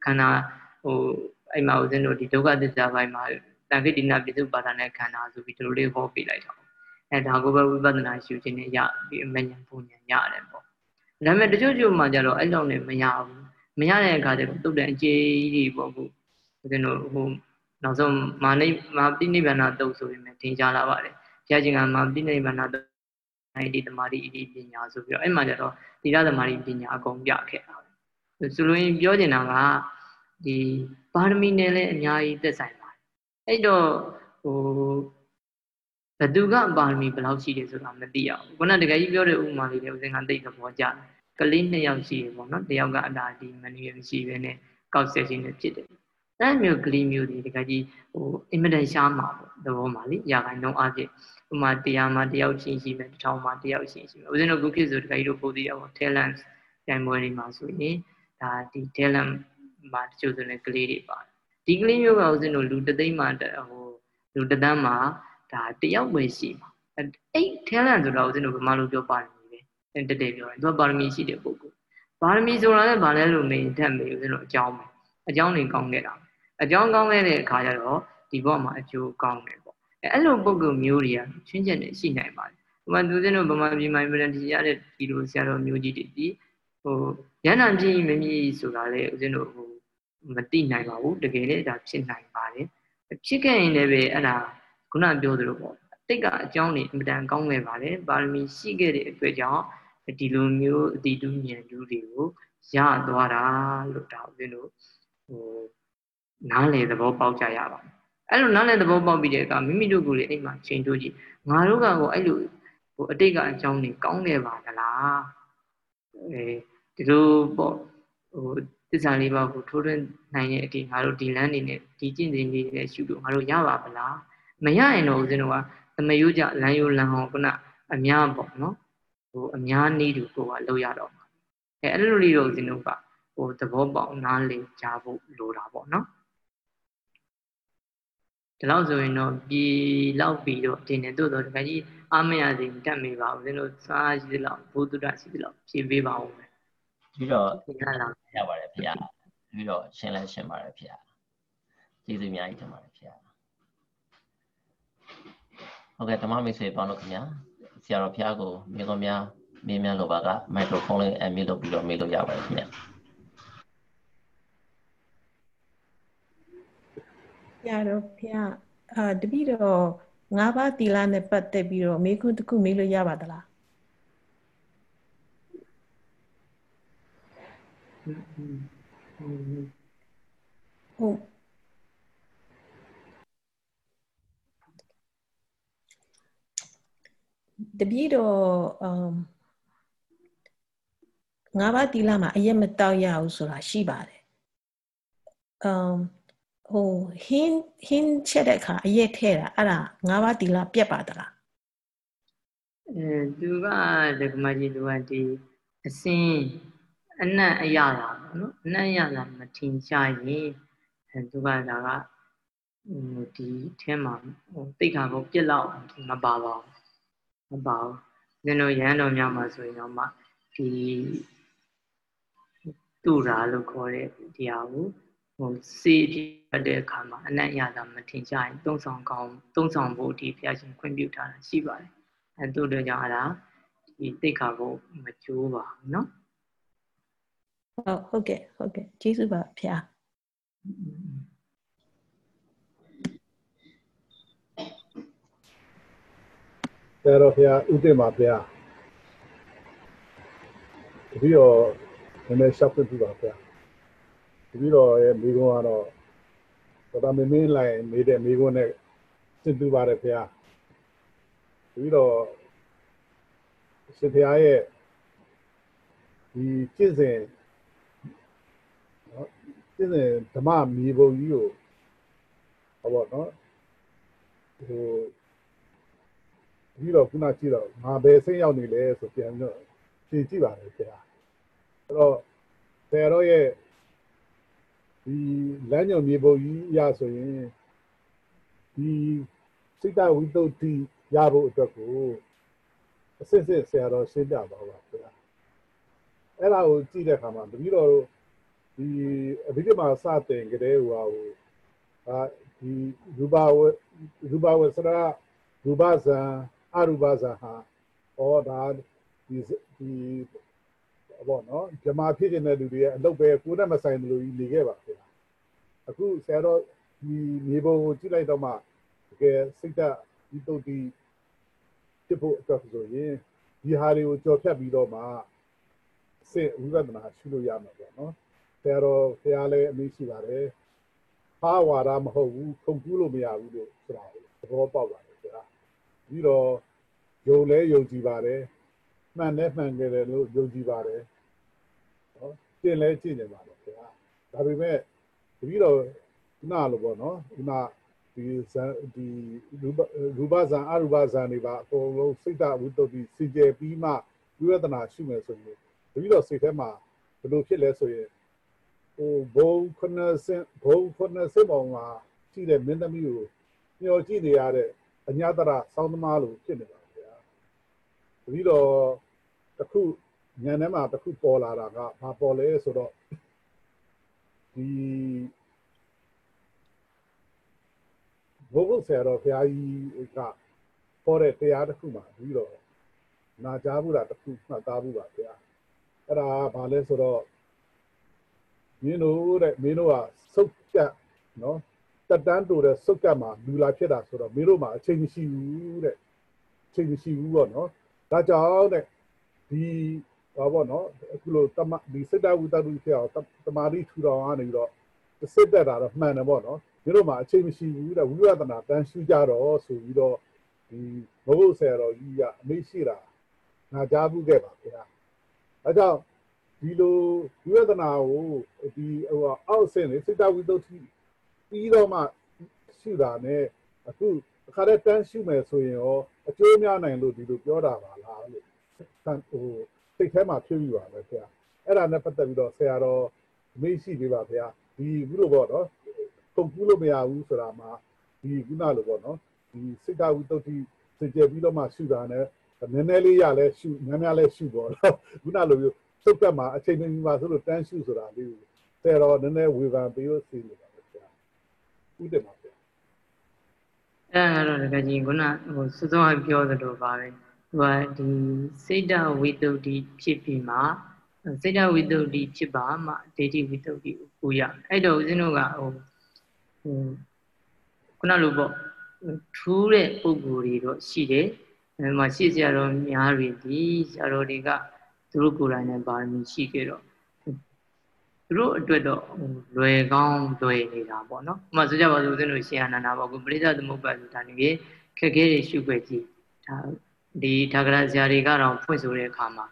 ခန္ဓာဟိုအဲ့မှာဦးဇင်းတို့ဒီဒုက္ခသစ္စာပိုင်းမှာတန်ခိတိနာပိစုပါဒနာခန္ဓာဆိုပြီးဒီလိုလေးဟောပြလိုက်တာ အဲဒါကိုပဲဝိပဿနာရှုခြင်းနဲ့ရဒီအမဉ္ဇဉ်ပုံဉဏ်ရတယ်ပေါ့ဒါပေမဲ့တချို့ချို့မှကြတော့အဲ့လောက်နဲ့မရဘူးမရတဲ့အခါကျတော့တုတ်တဲ့အကျေးကြီးပေါ့ခုဦးဇင်းတို့ဟိုနောက်ဆုံးမာနိမာပိနိဗ္ဗာန်တုတ်ဆိုရင်ထင်ရှားလာပါတယ်ဘုရားရှင်ကမာပိနိဗ္ဗာန်တုတ်အဲဒီတမာတိဣတိပညာဆိုပြီးတော့အဲ့မှာကျတော့သီလသမာဓိပညာအကုန်ပြခဲ့တာပဲဆိုလိုရင်ပြောချင်တာကဒီပါရမီနဲ့လည်းအများကြီးသက်ဆိုင်ပါတယ်အဲ့တော့ဟို ဘသူကပါရမီဘယ်လောက်ရှိတယ်ဆိုတာမသိရဘူးခုနတကယ်ကြီးပြောတဲ့ဥပမာလေးတွေဦးစင်ကသိသဘောကျတယ်ကလေးနှစ်ယောက်ရှိတယ်ပေါ့နော်တယောက်ကအတာဒီမနီမရှိဘဲနဲ့ကောက်ဆက်ခြင်းနဲ့ဖြစ်တယ်အဲ့မျိုးကလေးမျိုးတွေတကယ်ကြီးဟိုအင်မတန်ရှားမှာပေါ့သဘောမှာလေရာခိုင်နှုန်းအဖြစ်ဥမာတရားမှာတယောက်ချင်းရှိမယ်တစ်ထောင်မှာတယောက်ချင်းရှိမယ်ဦးဇင်းတို့ခုခေတ်ဆိုတကယ်ကြီးတို့ပို့သေးရပေါ့ talent ပြိုင်ပွဲတွေမှာဆိုရင်ဒါဒီ talent မှာတချို့ဆိုရင်ကလေးတွေပါတယ်ဒီကလေးမျိုးကဦးဇင်းတို့လူတသိန်းမှာဟိုလူတသန်းမှာ ဒါတယောက်ပဲရှိမှာအဲ့ talent ဆိုတော့ဦးဇင်းတို့ဘယ်မှလို့ပြောပါလိမ့်မယ်ပဲတက်တက်ပြောရင်သူကပါရမီရှိတဲ့ပုဂ္ဂိုလ်ပါရမီဆိုတာလည်းဗာလဲလို့မေးတတ်မေးဦးဇင်းတို့အကြောင်းပဲအကြောင်းတွေကောင်းခဲ့တာအကြောင်းကောင်းခဲ့တဲ့အခါကျတော့ဒီဘောမှာအကျိုးကောင်းတယ်ပေါ့အဲအဲ့လိုပုဂ္ဂိုလ်မျိုးတွေကချင်းချက်နဲ့ရှိနိုင်ပါတယ်။ဥပမာသူစင်းတို့ဗမာပြည်မှာပြည်တီရတဲ့ဒီလိုဆရာတော်မျိုးကြီးတွေဒီဟိုရဟန္တာပြည့်မမြည်ဆိုတာလေဦးဇင်းတို့ဟိုမသိနိုင်ပါဘူးတကယ်လည်းဒါဖြစ်နိုင်ပါတယ်။ဖြစ်ခဲ့ရင်လည်းပဲအဲ့ဒါ ခုနပြောသလိုပေါ့အတိတ်ကအကြောင်းတွေအင်မတန်ကောင်းခဲ့ပါတယ်။ပါရမီရှိခဲ့တဲ့အတွက်ကြောင့်ဒီလိုမျိုးအတိတုဉာဏ်လူတွေကိုရသွားတာလို့ဒါဦးဇင်းတို့ဟိုနားလေသဘောပေါက်ကြရပါမယ်အဲ့လိုနားလေသဘောပေါက်ပြီးတဲ့အခါမိမိတို့ကိုလေအိမ်မှာချိန်တိုးကြည့်ငါတို့ကကိုအဲ့လိုဟိုအတိတ်ကအကြောင်းတွေကောင်းခဲ့ပါသလားအဲဒီလိုပေါ့ဟိုသစ္စာလေးပါးကိုထိုးထွင်းနိုင်တဲ့အတိငါတို့ဒီလမ်းနေနဲ့ဒီကျင့်စဉ်လေးနဲ့ရှုလို့ငါတို့ရပါဗလား မရရင်တော့ဦးဇင်းတို့ကသမယိုးကြလမ်းယိုးလမ်းဟောခုနအများပေါ့နော်ဟိုအများနည်းတူကိုကလောက်ရတော့မှာအဲအဲ့လိုလေးတော့ဦးဇင်းတို့ကဟိုသဘောပေါက်နားလည်ကြဖို့လိုတာပေါ့နော်ဒီလောက်ဆိုရင်တော့ပြည်လောက်ပြီးတော့တင်တယ်တို့တော့တခါကြီးအာမရစီတတ်မိပါဦးဇင်းတို့စားရှိသလောက်ဘုဒ္ဓတရှိသလောက်ဖြည့်ပေးပါဦးမယ်ပြီးတော့ရရပါတယ်ဖေ။ပြီးတော့ရှင်းလဲရှင်းပါတယ်ဖေ။ကျေးဇူးအများကြီးတင်ပါတယ်ဖေ။ ဟုတ်ကဲ့ဓမ္မမိတ်ဆွေပေါင်းလို့ခင်ဗျာဆရာတော်ဖျားကိုမြေကောများမေးမြန်းလိုပါကမိုက်ခရိုဖုန်းလေးအမြင့်လုပ်ပြီးတော့မေးလို့ရပါတယ်ခင်ဗျာ။ရတော့ဖះအာတပိတော့ငါးပါးတီလာနဲ့ပတ်သက်ပြီးတော့မေးခွန်းတစ်ခုမေးလို့ရပါသလားဟုတ် တပိတော့အမ်ငါးပါးတီလာမှာအရက်မတောက်ရဘူးဆိုတာရှိပါတယ်အမ်ဟိုဟင်းဟင်းချက်တဲ့အခါအရက်ထဲတာအဲ့ဒါငါးပါးတီလာပြက်ပါသလားအဲသူကဒကမကြီးသူကဒီအစင်းအနတ်အရတာပေါ့နော်အနတ်အရတာမထင်ရှားရင်အဲသူကဒါကဟိုဒီထဲမှာဟိုတိတ်ခါကိုပြက်လောက်မပါပါဘူး မပါဘူးဇင်းတို့ရဟန်းတော်များမှာဆိုရင်တော့မှဒီတူတာလို့ခေါ်တဲ့ဒီဟာကိုဟိုစေဖြစ်တဲ့အခါမှာအနတ်ရတာမထင်ရှားရင်သုံးဆောင်ကောင်းသုံးဆောင်ဖို့ဒီဘုရားရှင်ခွင့်ပြုထားတာရှိပါတယ်အဲတို့တို့ကြောင့်အဲ့ဒါဒီတိတ်ခါဖို့မကြိုးပါဘူးเนาะဟုတ်ဟုတ်ကဲ့ဟုတ်ကဲ့ကျေးဇူးပါဖျား ဆရာတော်ဖျားဥတ္တမဖျားပြီးတော့နည်းနည်းရှောက်ပြပြပါဖျားပြီးတော့ရဲ့မိကုန်းကတော့သတမင်းမင်းလိုက်နေတဲ့မိကုန်းနဲ့စစ်တူပါတယ်ဖျားပြီးတော့စစ်ဖျားရဲ့ဒီကျင့်စဉ်နော်ကျင့်စဉ်ဓမ္မမီဘုံကြီးကိုဟောပေါ့နော်ဟို ပြီးတော့ခုနကြည့်တော့ငါဘယ်စိတ်ရောက်နေလဲဆိုပြန်ပြီးတော့ဖြေကြည့်ပါလေဆရာအဲ့တော့ဆရာတော်ရဲ့ဒီလမ်းညွန်မြေပုံကြီးရဆိုရင်ဒီစိတ်တဝိတုဒ္ဓိရဖို့အတွက်ကိုအစစ်စစ်ဆရာတော်ရှင်းပြပါပါဗျာအဲ့ဒါကိုကြည့်တဲ့အခါမှာတပည့်တော်တို့ဒီအဘိဓမ္မာစတင်ကြတဲ့ဟိုဟာဟိုအာဒီရူပဝရူပဝဆရာရူပဇံ အရူပဇံဟာဟောဒါဒီဒီဘောနော်ဂျမာဖြစ်နေတဲ့လူတွေရဲ့အလုပ်ပဲကိုယ်နဲ့မဆိုင်တယ်လို့နေခဲ့ပါခင်ဗျာအခုဆရာတော်ဒီမြေပုံကိုကြည့်လိုက်တော့မှတကယ်စိတ်ဓာတ်ဒီတုတ်ဒီဖြစ်ဖို့အတွက်ဆိုရင်ဒီဟာတွေကိုကြော်ဖြတ်ပြီးတော့မှစိတ်ဝိပဿနာရှုလို့ရမှာပေါ့နော်ဆရာတော်ဆရာလည်းအမိရှိပါတယ်ဟာဝါဒမဟုတ်ဘူးခုံကူးလို့မရဘူးလို့ဆိုတာသဘောပေါက်ပါတယ်ဆရာ ပြီးတော့ယုံလဲယုံကြည်ပါတယ်မှန်လဲမှန်ကြတယ်လို့ယုံကြည်ပါတယ်နော်ကျင့်လဲကျင့်နေပါတယ်ဆရာဒါပေမဲ့တပည့်တော်ခုနလိုပေါ့နော်ခုနဒီဇန်ဒီရူပဇန်အရူပဇန်တွေပါအကုန်လုံးစိတ်တဝိတ္တုစီကျေပြီးမှဝိပဿနာရှိမယ်ဆိုရင်တပည့်တော်စိတ်ထဲမှာဘယ်လိုဖြစ်လဲဆိုရင်ဟိုဘုံခုနှစ်ဆင့်ဘုံခုနှစ်ဆင့်ပေါ်မှာရှိတဲ့မင်းသမီးကိုမျောကြည့်နေရတဲ့ အညာတရစောင်းသမားလိုဖြစ်နေပါဗျာတပည့်တော်တခုညံထဲမှာတခုပေါ်လာတာကဘာပေါ်လဲဆိုတော့ဒီဘုဂုဆရာတော်ဘုရားကြီးကပေါ်တဲ့တရားတစ်ခုမှာပြီးတော့နာကြားဘူးတာတစ်ခုမှတ်သားဘူးပါဗျာအဲ့ဒါဘာလဲဆိုတော့မင်းတို့တဲ့မင်းတို့ကစုတ်ကတ်နော် တက်တန်းတူတဲ့စုတ်ကတ်မှာလူလာဖြစ်တာဆိုတော့မင်းတို့မှာအချိန်မရှိဘူးတဲ့အချိန်မရှိဘူးပေါ့နော်ဒါကြောင့်တဲ့ဒီဘာပေါ့နော်အခုလိုတမဒီစိတ္တဝိတ္တုဖြစ်အောင်တမာတိထူတော်ကနေပြီးတော့စစ်တက်တာတော့မှန်တယ်ပေါ့နော်မင်းတို့မှာအချိန်မရှိဘူးတဲ့ဝိပဿနာတန်းရှင်းကြတော့ဆိုပြီးတော့ဒီဘုဟုဆရာတော်ကြီးကအမိရှိတာငါကြားဘူးခဲ့ပါဗျာအဲကြောင့်ဒီလိုဝိပဿနာကိုဒီဟိုအောက်ဆင်းနေစိတ္တဝိတ္တု ပြီးတော့မှရှုတာ ਨੇ အခုအခါတည်းတန်းရှုမယ်ဆိုရင်ရောအကျိုးများနိုင်လို့ဒီလိုပြောတာပါလားလို့ဟိုစိတ်ထဲမှာဖြစ်ပြီးပါပဲခင်ဗျာအဲ့ဒါနဲ့ပတ်သက်ပြီးတော့ဆရာတော်မေးရှိသေးပါဗျာဒီခုလိုပေါ့နော်ကုန်ကူးလို့မရဘူးဆိုတာမှာဒီခုနလိုပေါ့နော်ဒီစိတ်ဓာတ်ဝိတ္တုစကြယ်ပြီးတော့မှရှုတာ ਨੇ နည်းနည်းလေးရလဲရှုများများလဲရှုပေါ့နော်ခုနလိုမျိုးသုတ်ကတ်မှာအချိန်မီပါဆိုလို့တန်းရှုဆိုတာလေးကိုဆရာတော်နည်းနည်းဝေဖန်ပေးလို့စီနေ ပါပဲဗျာဥတ္တမှာဗျာအဲ့ဒါကတော့တကကြီးခုနဟိုစောစောကပြောသလိုပါပဲသူကဒီစိတ်တဝိတ္တုဖြစ်ပြီးမှစိတ်တဝိတ္တုဖြစ်ပါမှဒိဋ္ဌိဝိတ္တုကိုပူရအဲ့တော့ဦးဇင်းတို့ကဟိုဟိုခုနလိုပေါ့ထူးတဲ့ပုံကိုယ်တွေတော့ရှိတယ်အဲမှာရှေ့ဆရာတော်များတွေဒီဆရာတော်တွေကသူတို့ကိုယ်တိုင်နဲ့ပါရမီရှိခဲ့တော့သူ တို့အတွက်တော့လွယ်ကောင်းလွယ်နေတာပေါ့နော်။ဥပမာဆိုကြပါစို့ဦးဇင်းတို့ရှင်အနန္ဒာပေါ့ကိုပရိသသမုပ္ပါဒ်ဆိုတာနေခက်ခဲတွေရှုွက်ကြည့်ဒါဒီထာဂရဆရာတွေကတော့ဖွင့်ဆိုတဲ့အခါမှာ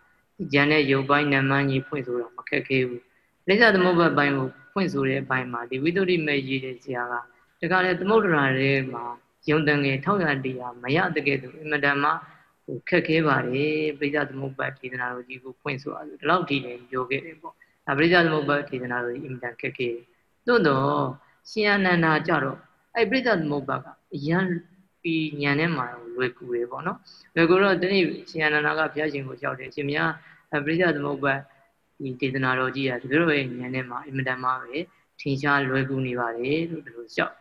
ဉာဏ်နဲ့ယုတ်ပိုင်းနမန်းကြီးဖွင့်ဆိုတာမခက်ခဲဘူး။ပရိသသမုပ္ပါဒ်ပိုင်းကိုဖွင့်ဆိုတဲ့အပိုင်းမှာဒီဝိသုဒ္ဓိမဲ့ရေးတဲ့ဆရာကတခါလေသမုဒ္ဒရာတွေမှာယုံတန်ငယ်ထောက်ရတရားမရတကယ်သူအင်မတန်မှဟိုခက်ခဲပါတယ်ပရိသသမုပ္ပါဒ်ဒေသနာတော်ကြီးကိုဖွင့်ဆိုအဲ့ဒါလောက်ထိလည်းပြောခဲ့တယ်ပေါ့။ ဒါပရိသသမုပ္ပါဒ်ဒေသနာတော်ကြီးအင်မတန်ခက်ခဲသို့တော့ရှင်အနန္ဒာကြတော့အဲ့ပရိသသမုပ္ပါဒ်ကအရန်ပြီးညံထဲမှာလွယ်ကူတယ်ပေါ့နော်။လွယ်ကူတော့ဒီနေ့ရှင်အနန္ဒာကဘုရားရှင်ကိုကြောက်တယ်ရှင်မြတ်ပရိသသမုပ္ပါဒ်ဒီဒေသနာတော်ကြီးကဒီလိုပဲညံထဲမှာအင်မတန်မှပဲထင်ရှားလွယ်ကူနေပါတယ်လို့ဒီလိုလျှောက်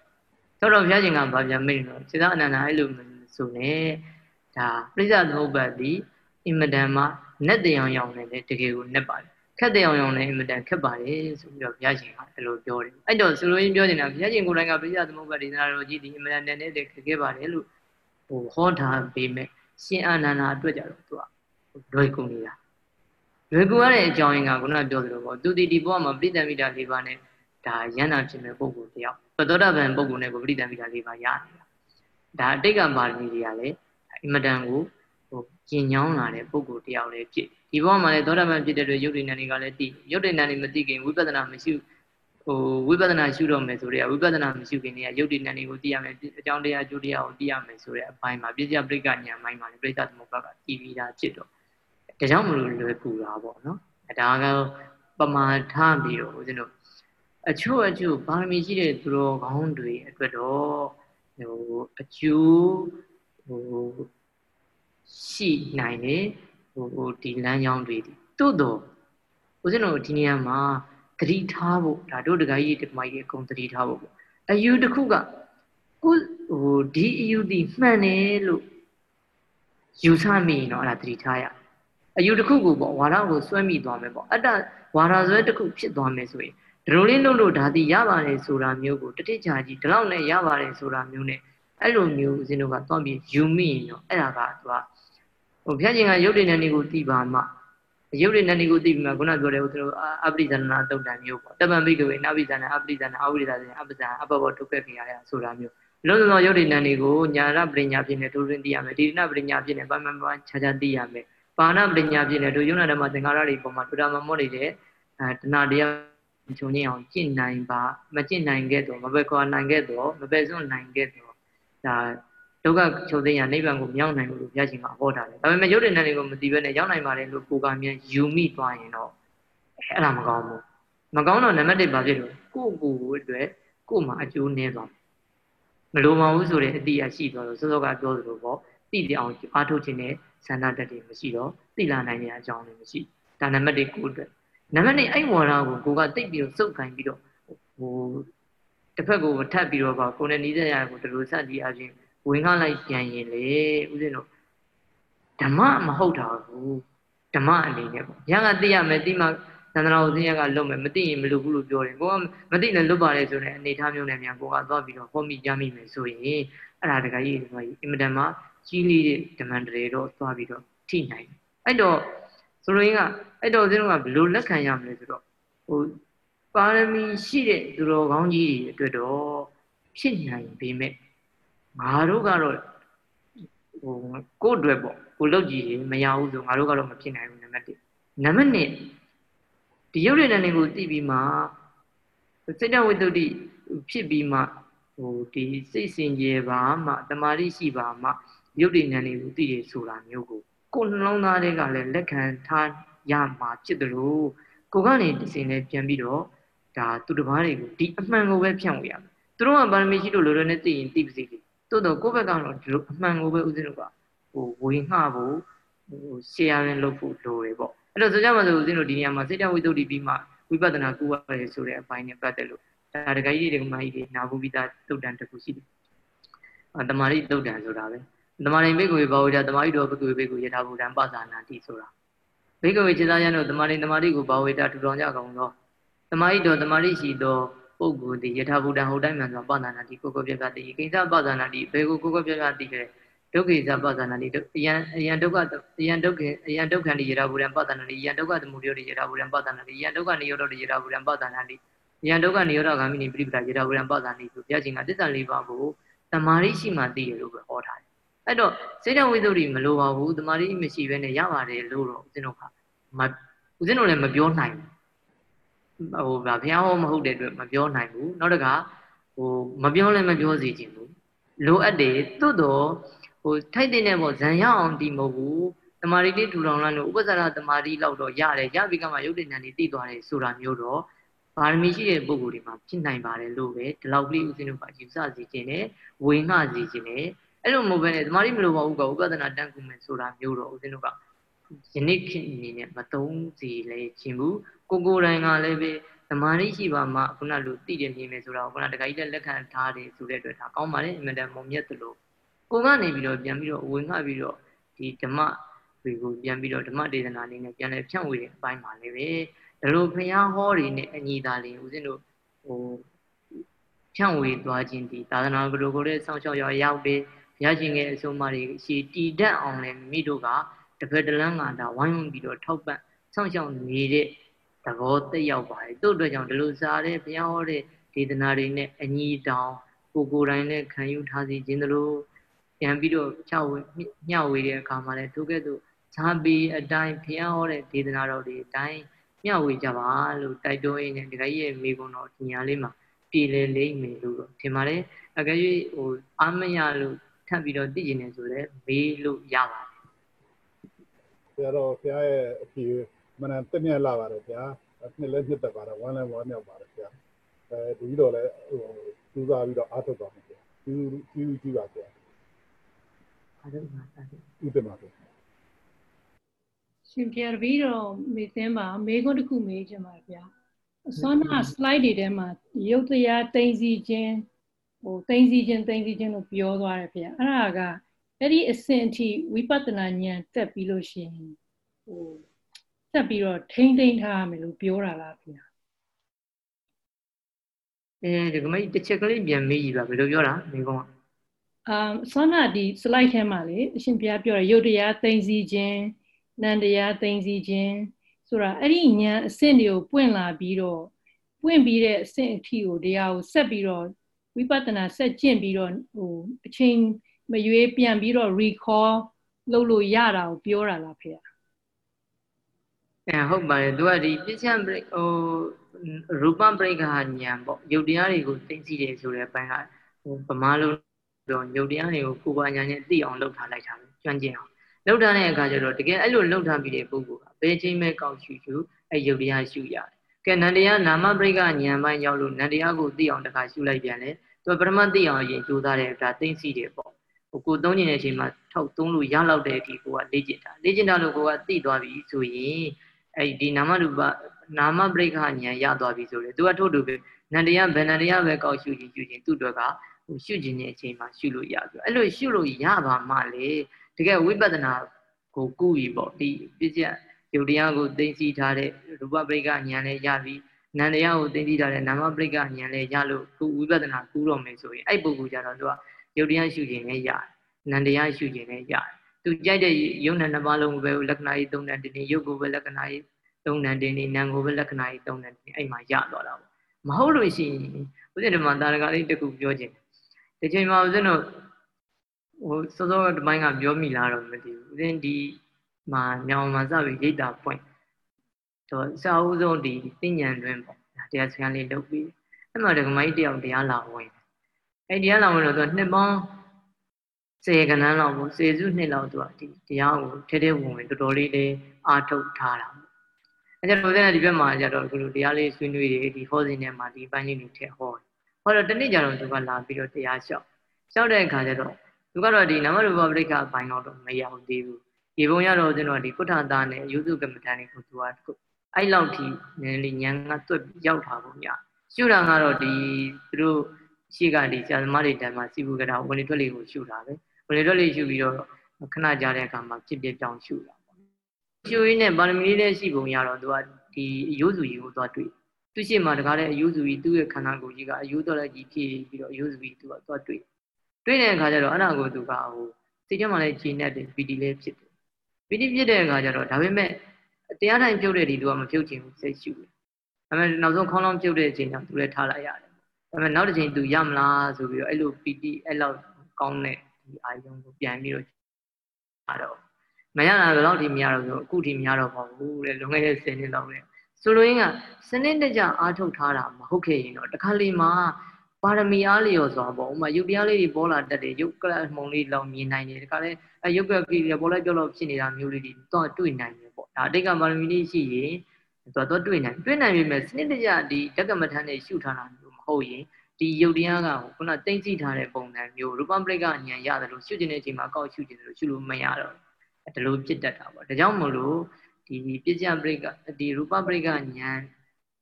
သောတော်ဘုရားရှင်ကဗာပြန်မိတ်တော့စေသာအနန္ဒာအဲ့လိုဆိုနေဒါပြိဿသမုပ္ပါဒ်ဒီအင်မတန်မှနဲ့တရောင်ရောင်နဲ့တကယ်ကိုနဲ့ပါတယ် ခက်တရောင်ရောင်နဲ့အင်မတန်ခက်ပါတယ်ဆိုပြီးတော့ဘုရားရှင်ကအဲ့လိုပြောတယ်အဲ့တော့ဆိုလိုရင်းပြောနေတာဘုရားရှင်ကိုယ်တိုင်ကပြိဿသမုပ္ပါဒ်ဒေသနာတော်ကြီးဒီအင်မတန်နဲ့နဲ့ခက်ခဲပါတယ်လို့ဟိုဟောထားပေးမယ်ရှင်အာနန္ဒာအတွက်ကြတော့သူကလွယ်ကူနေတာလွယ်ကူရတဲ့အကြောင်းရင်းကခုနပြောသလိုပေါ့သူဒီဒီဘဝမှာပြိတ္တမိတာ၄ပါးနဲ့ဒါရဟန္တာဖြစ်မဲ့ပုဂ္ဂိုလ်တယောက်ပသောတာပန်ပုဂ္ဂိုလ်နဲ့ကိုပြိတ္တမိတာ၄ပါးရနေတာဒါအတိတ်ကပါရမီတွေကလည်းအင်မတန်ကို ဟိုကျင်ညောင်းလာတဲ့ပုဂ္ဂိုလ်တယောက်လည်းဖြစ်ဒီဘဝမှာလည်းသောတာပန်ဖြစ်တဲ့အတွက်ယုတ်တိဏ္ဍတွေကလည်းတည်ယုတ်တိဏ္ဍတွေမသိခင်ဝိပဿနာမရှိဟိုဝိပဿနာရှုတော့မယ်ဆိုတော့ဝိပဿနာမရှိခင်တည်းကယုတ်တိဏ္ဍတွေကိုသိရမယ်အကြောင်းတရားအကျိုးတရားကိုသိရမယ်ဆိုတဲ့အပိုင်းမှာပြည့်စက်ပရိက္ခဉာဏ်ပိုင်းမှာလည်းပြိဿသမုပ္ပါကတည်ပြီးသားဖြစ်တော့ဒါကြောင့်မလို့လွယ်ကူတာပေါ့နော်ဒါကပမာထပြီးတော့ဦးဇင်းတို့အချို့အချို့ပါရမီရှိတဲ့သူတော်ကောင်းတွေအတွက်တော့ဟိုအကျိုးဟို ရှိနိုင်တယ်ဟိုဟိုဒီလမ်းကြောင်းတွေတို့တော့ဦးဇင်းတို့ဒီနေရာမှာသတိထားဖို့ဒါတို့တကကြီးတမိုင်းကြီးအကုန်သတိထားဖို့ပေါ့အယူတစ်ခုကကိုဟိုဒီအယူဒီမှန်တယ်လို့ယူဆမိရင်တော့အဲ့ဒါသတိထားရအယူတစ်ခုကိုပေါ့ဝါဒကိုစွဲမိသွားမယ်ပေါ့အတ္တဝါဒစွဲတစ်ခုဖြစ်သွားမယ်ဆိုရင်ဒီလိုလေးလုပ်လို့ဒါတိရပါတယ်ဆိုတာမျိုးကိုတတိချာကြီးဒီလောက်နဲ့ရပါတယ်ဆိုတာမျိုးနဲ့အဲ့လိုမျိုးဦးဇင်းတို့ကသွားပြီးယူမိရင်တော့အဲ့ဒါကသူက ဟိုဘုရားရှင်ကရုပ်တည်နေနေကိုသိပါမှရုပ်ရည်နဲ့နေကိုသိပြီးမှခုနပြောတဲ့ဦးသူတို့အပရိဇဏနာတုတ်တံမျိုးပေါ့တပံဘိကဝေနာပိဇဏအပရိဇဏအဝိဒဇဏအပဇဏအပဘောဒုက္ခခေရဆိုတာမျိုးလုံးစုံရုပ်ရည်နဲ့နေကိုညာရပရိညာဖြစ်နေဒုရင်သိရမယ်ဒီရဏပရိညာဖြစ်နေပမမခြားခြားသိရမယ်ပါဏပရိညာဖြစ်နေတို့ယုံနာဓမ္မသင်္ကာရတွေပုံမှာဒုရမမောနေတဲ့အဲတဏှာတရားခြုံငင်းအောင်ကျင့်နိုင်ပါမကျင့်နိုင်ခဲ့တော့မပဲခေါ်နိုင်ခဲ့တော့မပဲစွန့်နိုင်ခဲ့တော့ဒါ ဒုက္ခချုပ်သိရနိဗ္ဗာန်ကိုမြောက်နိုင်လို့ဘုရားရှင်ကဟောထားတယ်ဒါပေမဲ့ရုပ်ရည်နဲ့တွေကိုမသိဘဲနဲ့ရောက်နိုင်ပါတယ်လို့ကိုကမြန်ယူမိသွားရင်တော့အဲ့ဒါမကောင်းဘူးမကောင်းတော့နံပါတ်1ဘာဖြစ်လို့ကိုယ့်ကိုယ်အတွက်ကိုယ်မှာအကျိုးနည်းသွားမလိုပါဘူးဆိုတဲ့အတိအရှိသွားလို့စောစောကပြောသလိုပေါ့သိတဲ့အောင်အားထုတ်ခြင်းနဲ့ဆန္ဒတက်တွေမရှိတော့သိလာနိုင်တဲ့အကြောင်းလည်းမရှိဒါနံပါတ်1ကိုယ်အတွက်နံပါတ်2အဲ့ဝါဒကိုကိုကတိတ်ပြီးတော့စုပ်ခိုင်းပြီးတော့ဟိုတစ်ဖက်ကိုထပ်ပြီးတော့ပါကိုယ်နဲ့နီးစပ်ရကိုဒီလိုစသည်အချင်း ဝင်ကားလိုက်ပြန်ရင်လေဦးဇင်းတို့ဓမ္မမဟုတ်တာဘူးဓမ္မအနေနဲ့ပေါ့ညာကသိရမယ်သိမှသန္တရာဦးဇင်းရကလွတ်မယ်မသိရင်မလွတ်ဘူးလို့ပြောတယ်ကိုကမသိလည်းလွတ်ပါတယ်ဆိုတဲ့အနေထားမျိုးနဲ့မြန်ကိုကသွားပြီးတော့ဟောမိကြမိမယ်ဆိုရင်အဲ့ဒါတကကြီးဒီမှာအင်မတန်မှကြီးလေးတဲ့ဓမ္မတွေတော့သွားပြီးတော့ထိနိုင်တယ်အဲ့တော့ဆိုလိုရင်းကအဲ့တော့ဦးဇင်းတို့ကဘယ်လိုလက်ခံရမလဲဆိုတော့ဟိုပါရမီရှိတဲ့သူတော်ကောင်းကြီးတွေအတွက်တော့ဖြစ်နိုင်ပေမဲ့ ငါတို့ကတော့ဟိုကိုယ့်အတွက်ပေါ့ကိုလုတ်ကြည့်ရင်မရဘူးဆိုငါတို့ကတော့မဖြစ်နိုင်ဘူးနံပါတ်1နံပါတ်2ဒီရုပ်ရည်နဲ့ကိုသိပြီးမှစိတ်တဝိတ္တုဖြစ်ပြီးမှဟိုဒီစိတ်စင်ကြယ်ပါမှတမာတိရှိပါမှရုပ်ရည်နဲ့ကိုသိရဆိုတာမျိုးကိုကိုနှလုံးသားတွေကလည်းလက်ခံထားရမှာဖြစ်တယ်လို့ကိုကနေတစင်နဲ့ပြန်ပြီးတော့ဒါသူတစ်ပါးတွေကိုဒီအမှန်ကိုပဲဖြန့်ဝေရမယ်သူတို့ကပါရမီရှိလို့လိုလိုနဲ့သိရင်သိပါစေလေ တိုးတော့ကိုယ့်ဘက်ကတော့ဒီလိုအမှန်ကိုပဲဥစဉ်တို့ကဟိုဝေငှဖို့ဟိုရှေ့ရရင်လုပ်ဖို့လိုတယ်ပေါ့အဲ့တော့ဆိုကြပါစို့ဥစဉ်တို့ဒီနေရာမှာစိတ်တဝိတ္တုပြီးမှဝိပဿနာကူရတယ်ဆိုတဲ့အပိုင်းနဲ့ပတ်သက်လို့ဒါတကကြီးတွေကမကြီးတွေနာဘူးပြီးသားတုတ်တန်တစ်ခုရှိတယ်အတမာရိတုတ်တန်ဆိုတာပဲတမာရိဘိက္ခုဝေဘာဝေဒတမာရိတော်ဘိက္ခုဝေဘိက္ခုယထာဘူတံပသနာတိဆိုတာဘိက္ခုဝေခြေသားရန်တို့တမာရိတမာရိကိုဘာဝေဒထူထောင်ကြကောင်တော့တမာရိတော်တမာရိရှိသော ပုဂ္ဂိုလ်သည်ယထာဘူတံဟုတ်တိုင်းမှန်စွာပသနာတိကိုကိုပြပြတိကိစ္စပသနာတိဘယ်ကိုကိုကိုပြပြတိခဲ့ဒုက္ခိသပသနာတိအယံအယံဒုက္ခအယံဒုက္ခအယံဒုက္ခတိယထာဘူတံပသနာတိအယံဒုက္ခသမုဒယတိယထာဘူတံပသနာတိအယံဒုက္ခနိရောဓတိယထာဘူတံပသနာတိအယံဒုက္ခနိရောဓဂ ामि နိပြိပဒယထာဘူတံပသနာတိဆိုဘုရားရှင်ကတစ္ဆာလေးပါးကိုတမာရိရှိမှသိရလို့ပဲဟောထားတယ်အဲ့တော့စေတဝိသုဒ္ဓိမလိုပါဘူးတမာရိမရှိဘဲနဲ့ရပါတယ်လို့တော့ဦးဇင်းတို့ကမဦးဇင်းတို့လည်းမပြောနိုင်ဘူး ဟိုဗာဘုရားဟောမဟုတ်တဲ့အတွက်မပြောနိုင်ဘူးနောက်တကဟိုမပြောလည်းမပြောစီခြင်းဘူးလိုအပ်တယ်သို့တော့ဟိုထိုက်တဲ့ပေါ့ဇံရအောင်ဒီမဟုတ်ဘူးတမာရီလေးထူထောင်လိုက်လို့ဥပဇာရတမာရီလောက်တော့ရတယ်ရပြီးကမှရုပ်တဏ္ဍာနေတည်သွားတယ်ဆိုတာမျိုးတော့ပါရမီရှိတဲ့ပုဂ္ဂိုလ်တွေမှာဖြစ်နိုင်ပါတယ်လို့ပဲဒီလောက်ကလေးဦးဇင်းတို့ကယူဆစီခြင်းနဲ့ဝေငှစီခြင်းနဲ့အဲ့လိုမဟုတ်ဘဲနဲ့တမာရီမလိုပါဘူးကဥပဒနာတန်ကူမယ်ဆိုတာမျိုးတော့ဦးဇင်းတို့ကယနေ့ခေတ်အနေနဲ့မသုံးစီလဲခြင်းဘူး ကိုကိုယ်တိုင်ကလည်းပဲသမာဓိရှိပါမှခုနလိုသိတယ်မြင်မယ်ဆိုတာကိုခုနတခါကြီးလက်ခံထားတယ်ဆိုတဲ့အတွက်ဒါကောင်းပါလေအင်မတန်မုံမြတ်သလိုကိုကနေပြီးတော့ပြန်ပြီးတော့ဝင်ငှပြီးတော့ဒီဓမ္မတွေကိုပြန်ပြီးတော့ဓမ္မဒေသနာလေးနဲ့ပြန်လဲဖြန့်ဝေတဲ့အပိုင်းမှာလည်းပဲဒါလိုဖျားဟောတွေနဲ့အညီသာလေးဦးဇင်းတို့ဟိုဖြန့်ဝေသွားခြင်းဒီသာသနာ့ဘုလိုကိုလည်းစောင့်ရှောက်ရရောက်တယ်ဘုရားရှင်ရဲ့အဆုံးအမတွေရှည်တည်တတ်အောင်လည်းမိတို့ကတစ်ဖက်တစ်လမ်းကဒါဝိုင်းဝန်းပြီးတော့ထောက်ပံ့စောင့်ရှောက်နေတဲ့ သဘောသက်ရောက်ပါတယ်တို့အတွက်ကြောင့်ဒီလိုစားတဲ့ဘုရားဟောတဲ့ဒေသနာတွေနဲ့အညီတောင်ကိုကိုယ်တိုင်နဲ့ခံယူထားစီခြင်းတို့ပြန်ပြီးတော့ချဝေမျှဝေတဲ့အခါမှာလည်းသူကဲ့သို့ဇာပီအတိုင်းဘုရားဟောတဲ့ဒေသနာတော်တွေအတိုင်းမျှဝေကြပါလို့တိုက်တွန်းရင်းနဲ့ဒီကကြီးရဲ့မိဘတော်ဒီညာလေးမှာပြည်လေလိမ့်မယ်လို့တော့ထင်ပါတယ်အကယ်၍ဟိုအာမရလို့ထပ်ပြီးတော့သိကျင်နေဆိုလည်းမေးလို့ရပါတယ်ဆရာတော်ဘုရားရဲ့အဖြေ မနတမျက်လာပါတယ်ဗျာနှစ်လည်းနှစ်သက်ပါတယ်ဝမ်းလည်းဝမ်းမြောက်ပါတယ်ဗျာအဲဒီတော့လည်းဟိုစူးစမ်းပြီးတော့အားထုတ်ပါမယ်ဗျာကျူးကျူးကျူးပါဗျာအားလုံးပါတာဥပမာပဲရှင်ပြရပြီးတော့မေးသင်းပါမေးခွန်းတစ်ခုမေးချင်ပါဗျာဆောနာ slide တွေထဲမှာရုပ်တရားတိမ့်စီခြင်းဟိုတိမ့်စီခြင်းတိမ့်စီခြင်းလို့ပြောသွားတယ်ဗျာအဲ့ဒါကအဲ့ဒီအဆင့်အထိဝိပဿနာဉာဏ်တက်ပြီးလို့ရှိရင်ဟို ဆက်ပြီးတော့ထိမ့်သိမ့်ထားမယ်လို့ပြောတာလားဗျာအဲဒီကမိတ်တစ်ချက်ကလေးပြန်မေးကြည့်ပါဘယ်လိုပြောတာမိကုန်းကအာဆောနာဒီ slide ထဲမှာလေအရှင်ဘုရားပြောရရုပ်တရားသိမ့်စီခြင်းနန္တရားသိမ့်စီခြင်းဆိုတာအဲ့ဒီဉာဏ်အဆင့်တွေကိုပွင့်လာပြီးတော့ပွင့်ပြီးတဲ့အဆင့်အထိကိုတရားကိုဆက်ပြီးတော့ဝိပဿနာဆက်ကျင့်ပြီးတော့ဟိုအချိန်မရွေးပြန်ပြီးတော့ recall လုပ်လို့ရတာကိုပြောတာလားဖေ။အဲ ဟုတ်ပါတယ်သူကဒီပစ္စယဟိုရူပပရိက္ခဉာဏ်ပေါ့ယုတ်တရားတွေကိုသိသိတယ်ဆိုတဲ့ဘက်ကဟိုဗမာလိုတော့ယုတ်တရားတွေကိုကိုယ်ပါညာနဲ့သိအောင်လုပ်ထားလိုက်တာပဲကျွမ်းကျင်အောင်လုပ်ထားတဲ့အခါကျတော့တကယ်အဲ့လိုလုပ်ထားပြီးတဲ့ပုဂ္ဂိုလ်ကဘယ်ချိန်မဲ့ကောက်ရှုရှုအဲ့ယုတ်တရားရှုရတယ်ကဲနန္တရားနာမပရိက္ခဉာဏ်ပိုင်းရောက်လို့နန္တရားကိုသိအောင်တခါရှုလိုက်ပြန်လေသူပရမတ်သိအောင်အရင်ကြိုးစားတဲ့ဒါသိသိတယ်ပေါ့ဟိုကိုသုံးကျင်တဲ့အချိန်မှာထောက်သုံးလို့ရလောက်တဲ့အထိကိုကလေ့ကျင့်တာလေ့ကျင့်တာလို့ကိုကသိသွားပြီဆိုရင် အဲ့ဒီနာမရူပနာမပရိက္ခဉာဏ်ရသွားပြီဆိုလေသူကထို့တူပဲနန္တရားဘယ်နန္တရားပဲကောက်ရှုခြင်းရှုခြင်းသူ့အတွက်ကဟိုရှုခြင်းတဲ့အချိန်မှာရှုလို့ရပြီအဲ့လိုရှုလို့ရပါမှလေတကယ်ဝိပဿနာကိုကုပြီပေါ့ဒီပြည့်စက်ယုတ်တရားကိုသိသိထားတဲ့ရူပပရိက္ခဉာဏ်လည်းရပြီနန္တရားကိုသိသိထားတဲ့နာမပရိက္ခဉာဏ်လည်းရလို့ခုဝိပဿနာကူးတော့မယ်ဆိုရင်အဲ့ပုဂ္ဂိုလ်ကြတော့သူကယုတ်တရားရှုခြင်းလည်းရတယ်နန္တရားရှုခြင်းလည်းရတယ် သူကြိုက်တဲ့ယုံနဲ့နှစ်ပါးလုံးကိုပဲလက္ခဏာကြီးသုံးတယ်တင်းယုတ်ကိုပဲလက္ခဏာကြီးသုံးတယ်တင်းနာမ်ကိုပဲလက္ခဏာကြီးသုံးတယ်တင်းအဲ့မှာရသွားတာပေါ့မဟုတ်လို့ရှိရင်ဦးဇင်းတို့မှာတာရကလေးတခုပြောခြင်းဒီချိန်မှာဦးဇင်းတို့ဟိုစောစောတပိုင်းကပြောမိလားတော့မသိဘူးဦးဇင်းဒီမှာညောင်မှာစပြီးရိတ်တာပွင့်တော့စာအုပ်ဆုံးဒီသိဉ္ဉံတွင်ပေါ့တရားစခန်းလေးလုပ်ပြီးအဲ့မှာဒကမိုင်းတယောက်တရားလာဝင်အဲ့တရားလာဝင်တော့သူနှစ်ပေါင်း စေကနန်းလောက်ပေါ့စေစုနှစ်လောက်သူကဒီတရားကိုထဲထဲဝင်ဝင်တော်တော်လေးလေးအားထုတ်ထားတာပေါ့အဲ့ကျတော့ဦးဇင်းကဒီဘက်မှာကျတော့အခုလိုတရားလေးဆွေးနွေးတယ်ဒီဟောစဉ်ထဲမှာဒီပိုင်းလေးတွေထည့်ဟောတယ်ဟောတော့တနေ့ကျတော့သူကလာပြီးတော့တရားလျှောက်လျှောက်တဲ့အခါကျတော့သူကတော့ဒီနမရူပပရိက္ခအပိုင်းတော့မရောက်သေးဘူးဒီဘုံရတော့ကျွန်တော်ဒီကုဋ္ဌသားနဲ့ယူစုကမ္မဋ္ဌာန်းကိုသူကအဲ့လောက်ထိနည်းနည်းဉာဏ်ကတွက်ရောက်တာပေါ့ညာရှုတာကတော့ဒီသူတို့ရှိကဒီဆရာသမားတွေတန်းမှာစီဘူးကတာဝင်လေထွက်လေကိုရှုတာပဲဝင် လေထွက်လေရှုပြီးတော့ခဏကြာတဲ့အခါမှာဖြစ်ဖြစ်ပြောင်းရှုတာပေါ့ရှုရင်းနဲ့ပါရမီလေးရှိပုံရတော့သူကဒီအယုစုကြီးကိုသွားတွေ့သူရှိမှတကားတဲ့အယုစုကြီးသူ့ရဲ့ခန္ဓာကိုယ်ကြီးကအယုတော်လည်းကြီးဖြစ်ပြီးတော့အယုစုကြီးသူကသွားတွေ့တွေ့တဲ့အခါကျတော့အဲ့ဒါကိုသူကဟိုစိတ်ထဲမှာလည်းဂျင်းနဲ့တယ်ပီတီလည်းဖြစ်တယ်ပီတီဖြစ်တဲ့အခါကျတော့ဒါပေမဲ့တရားတိုင်းပြုတ်တဲ့ဒီသူကမပြုတ်ချင်ဘူးစိတ်ရှုတယ်ဒါပေမဲ့နောက်ဆုံးခေါင်းလောင်းပြုတ်တဲ့အချိန်ကျသူလည်းထားလိုက်ရတယ်ဒါပေမဲ့နောက်တစ်ချိန်သူရမလားဆိုပြီးတော့အဲ့လိုပီတီအဲ့လောက်ကောင်းတဲ့ ဒီအာယုံကိုပြန်ပြီးတော့အားတော့မရတာတော့ဒီမရတော့ဆိုအခုထိမရတော့ပါဘူးလေလွန်ခဲ့တဲ့10နှစ်လောက်လေဆိုလိုရင်းကစနစ်တကျအားထုတ်ထားတာမဟုတ်ခဲ့ရင်တော့တခါလေမှာပါရမီအားလျော်စွာပေါ့ဥမာယုတ်တရားလေးတွေပေါ်လာတတ်တယ်ယုတ်ကလမှုံလေးလောင်မြင်နိုင်တယ်တခါလေအဲယုတ်ကကြီးတွေပေါ်လိုက်ပြောလို့ဖြစ်နေတာမျိုးလေးတွေတော့တွေ့နိုင်တယ်ပေါ့ဒါအတိတ်ကပါရမီလေးရှိရင်တော့တော့တွေ့နိုင်တွေ့နိုင်ပြီမဲ့စနစ်တကျဒီတက္ကမထမ်းနဲ့ရှုထားတာမျိုးမဟုတ်ရင် ဒီယုတ်တရားကခုနတိမ့်စီထားတဲ့ပုံစံမျိုးရူပပရိက္ခဉာဏ်ရတယ်လို့ရှုကျင်တဲ့အချိန်မှာကောက်ရှုကျင်တယ်လို့ရှုလို့မရတော့ဒီလိုဖြစ်တတ်တာပေါ့ဒါကြောင့်မလို့ဒီပစ္စယပရိက္ခဒီရူပပရိက္ခဉာဏ်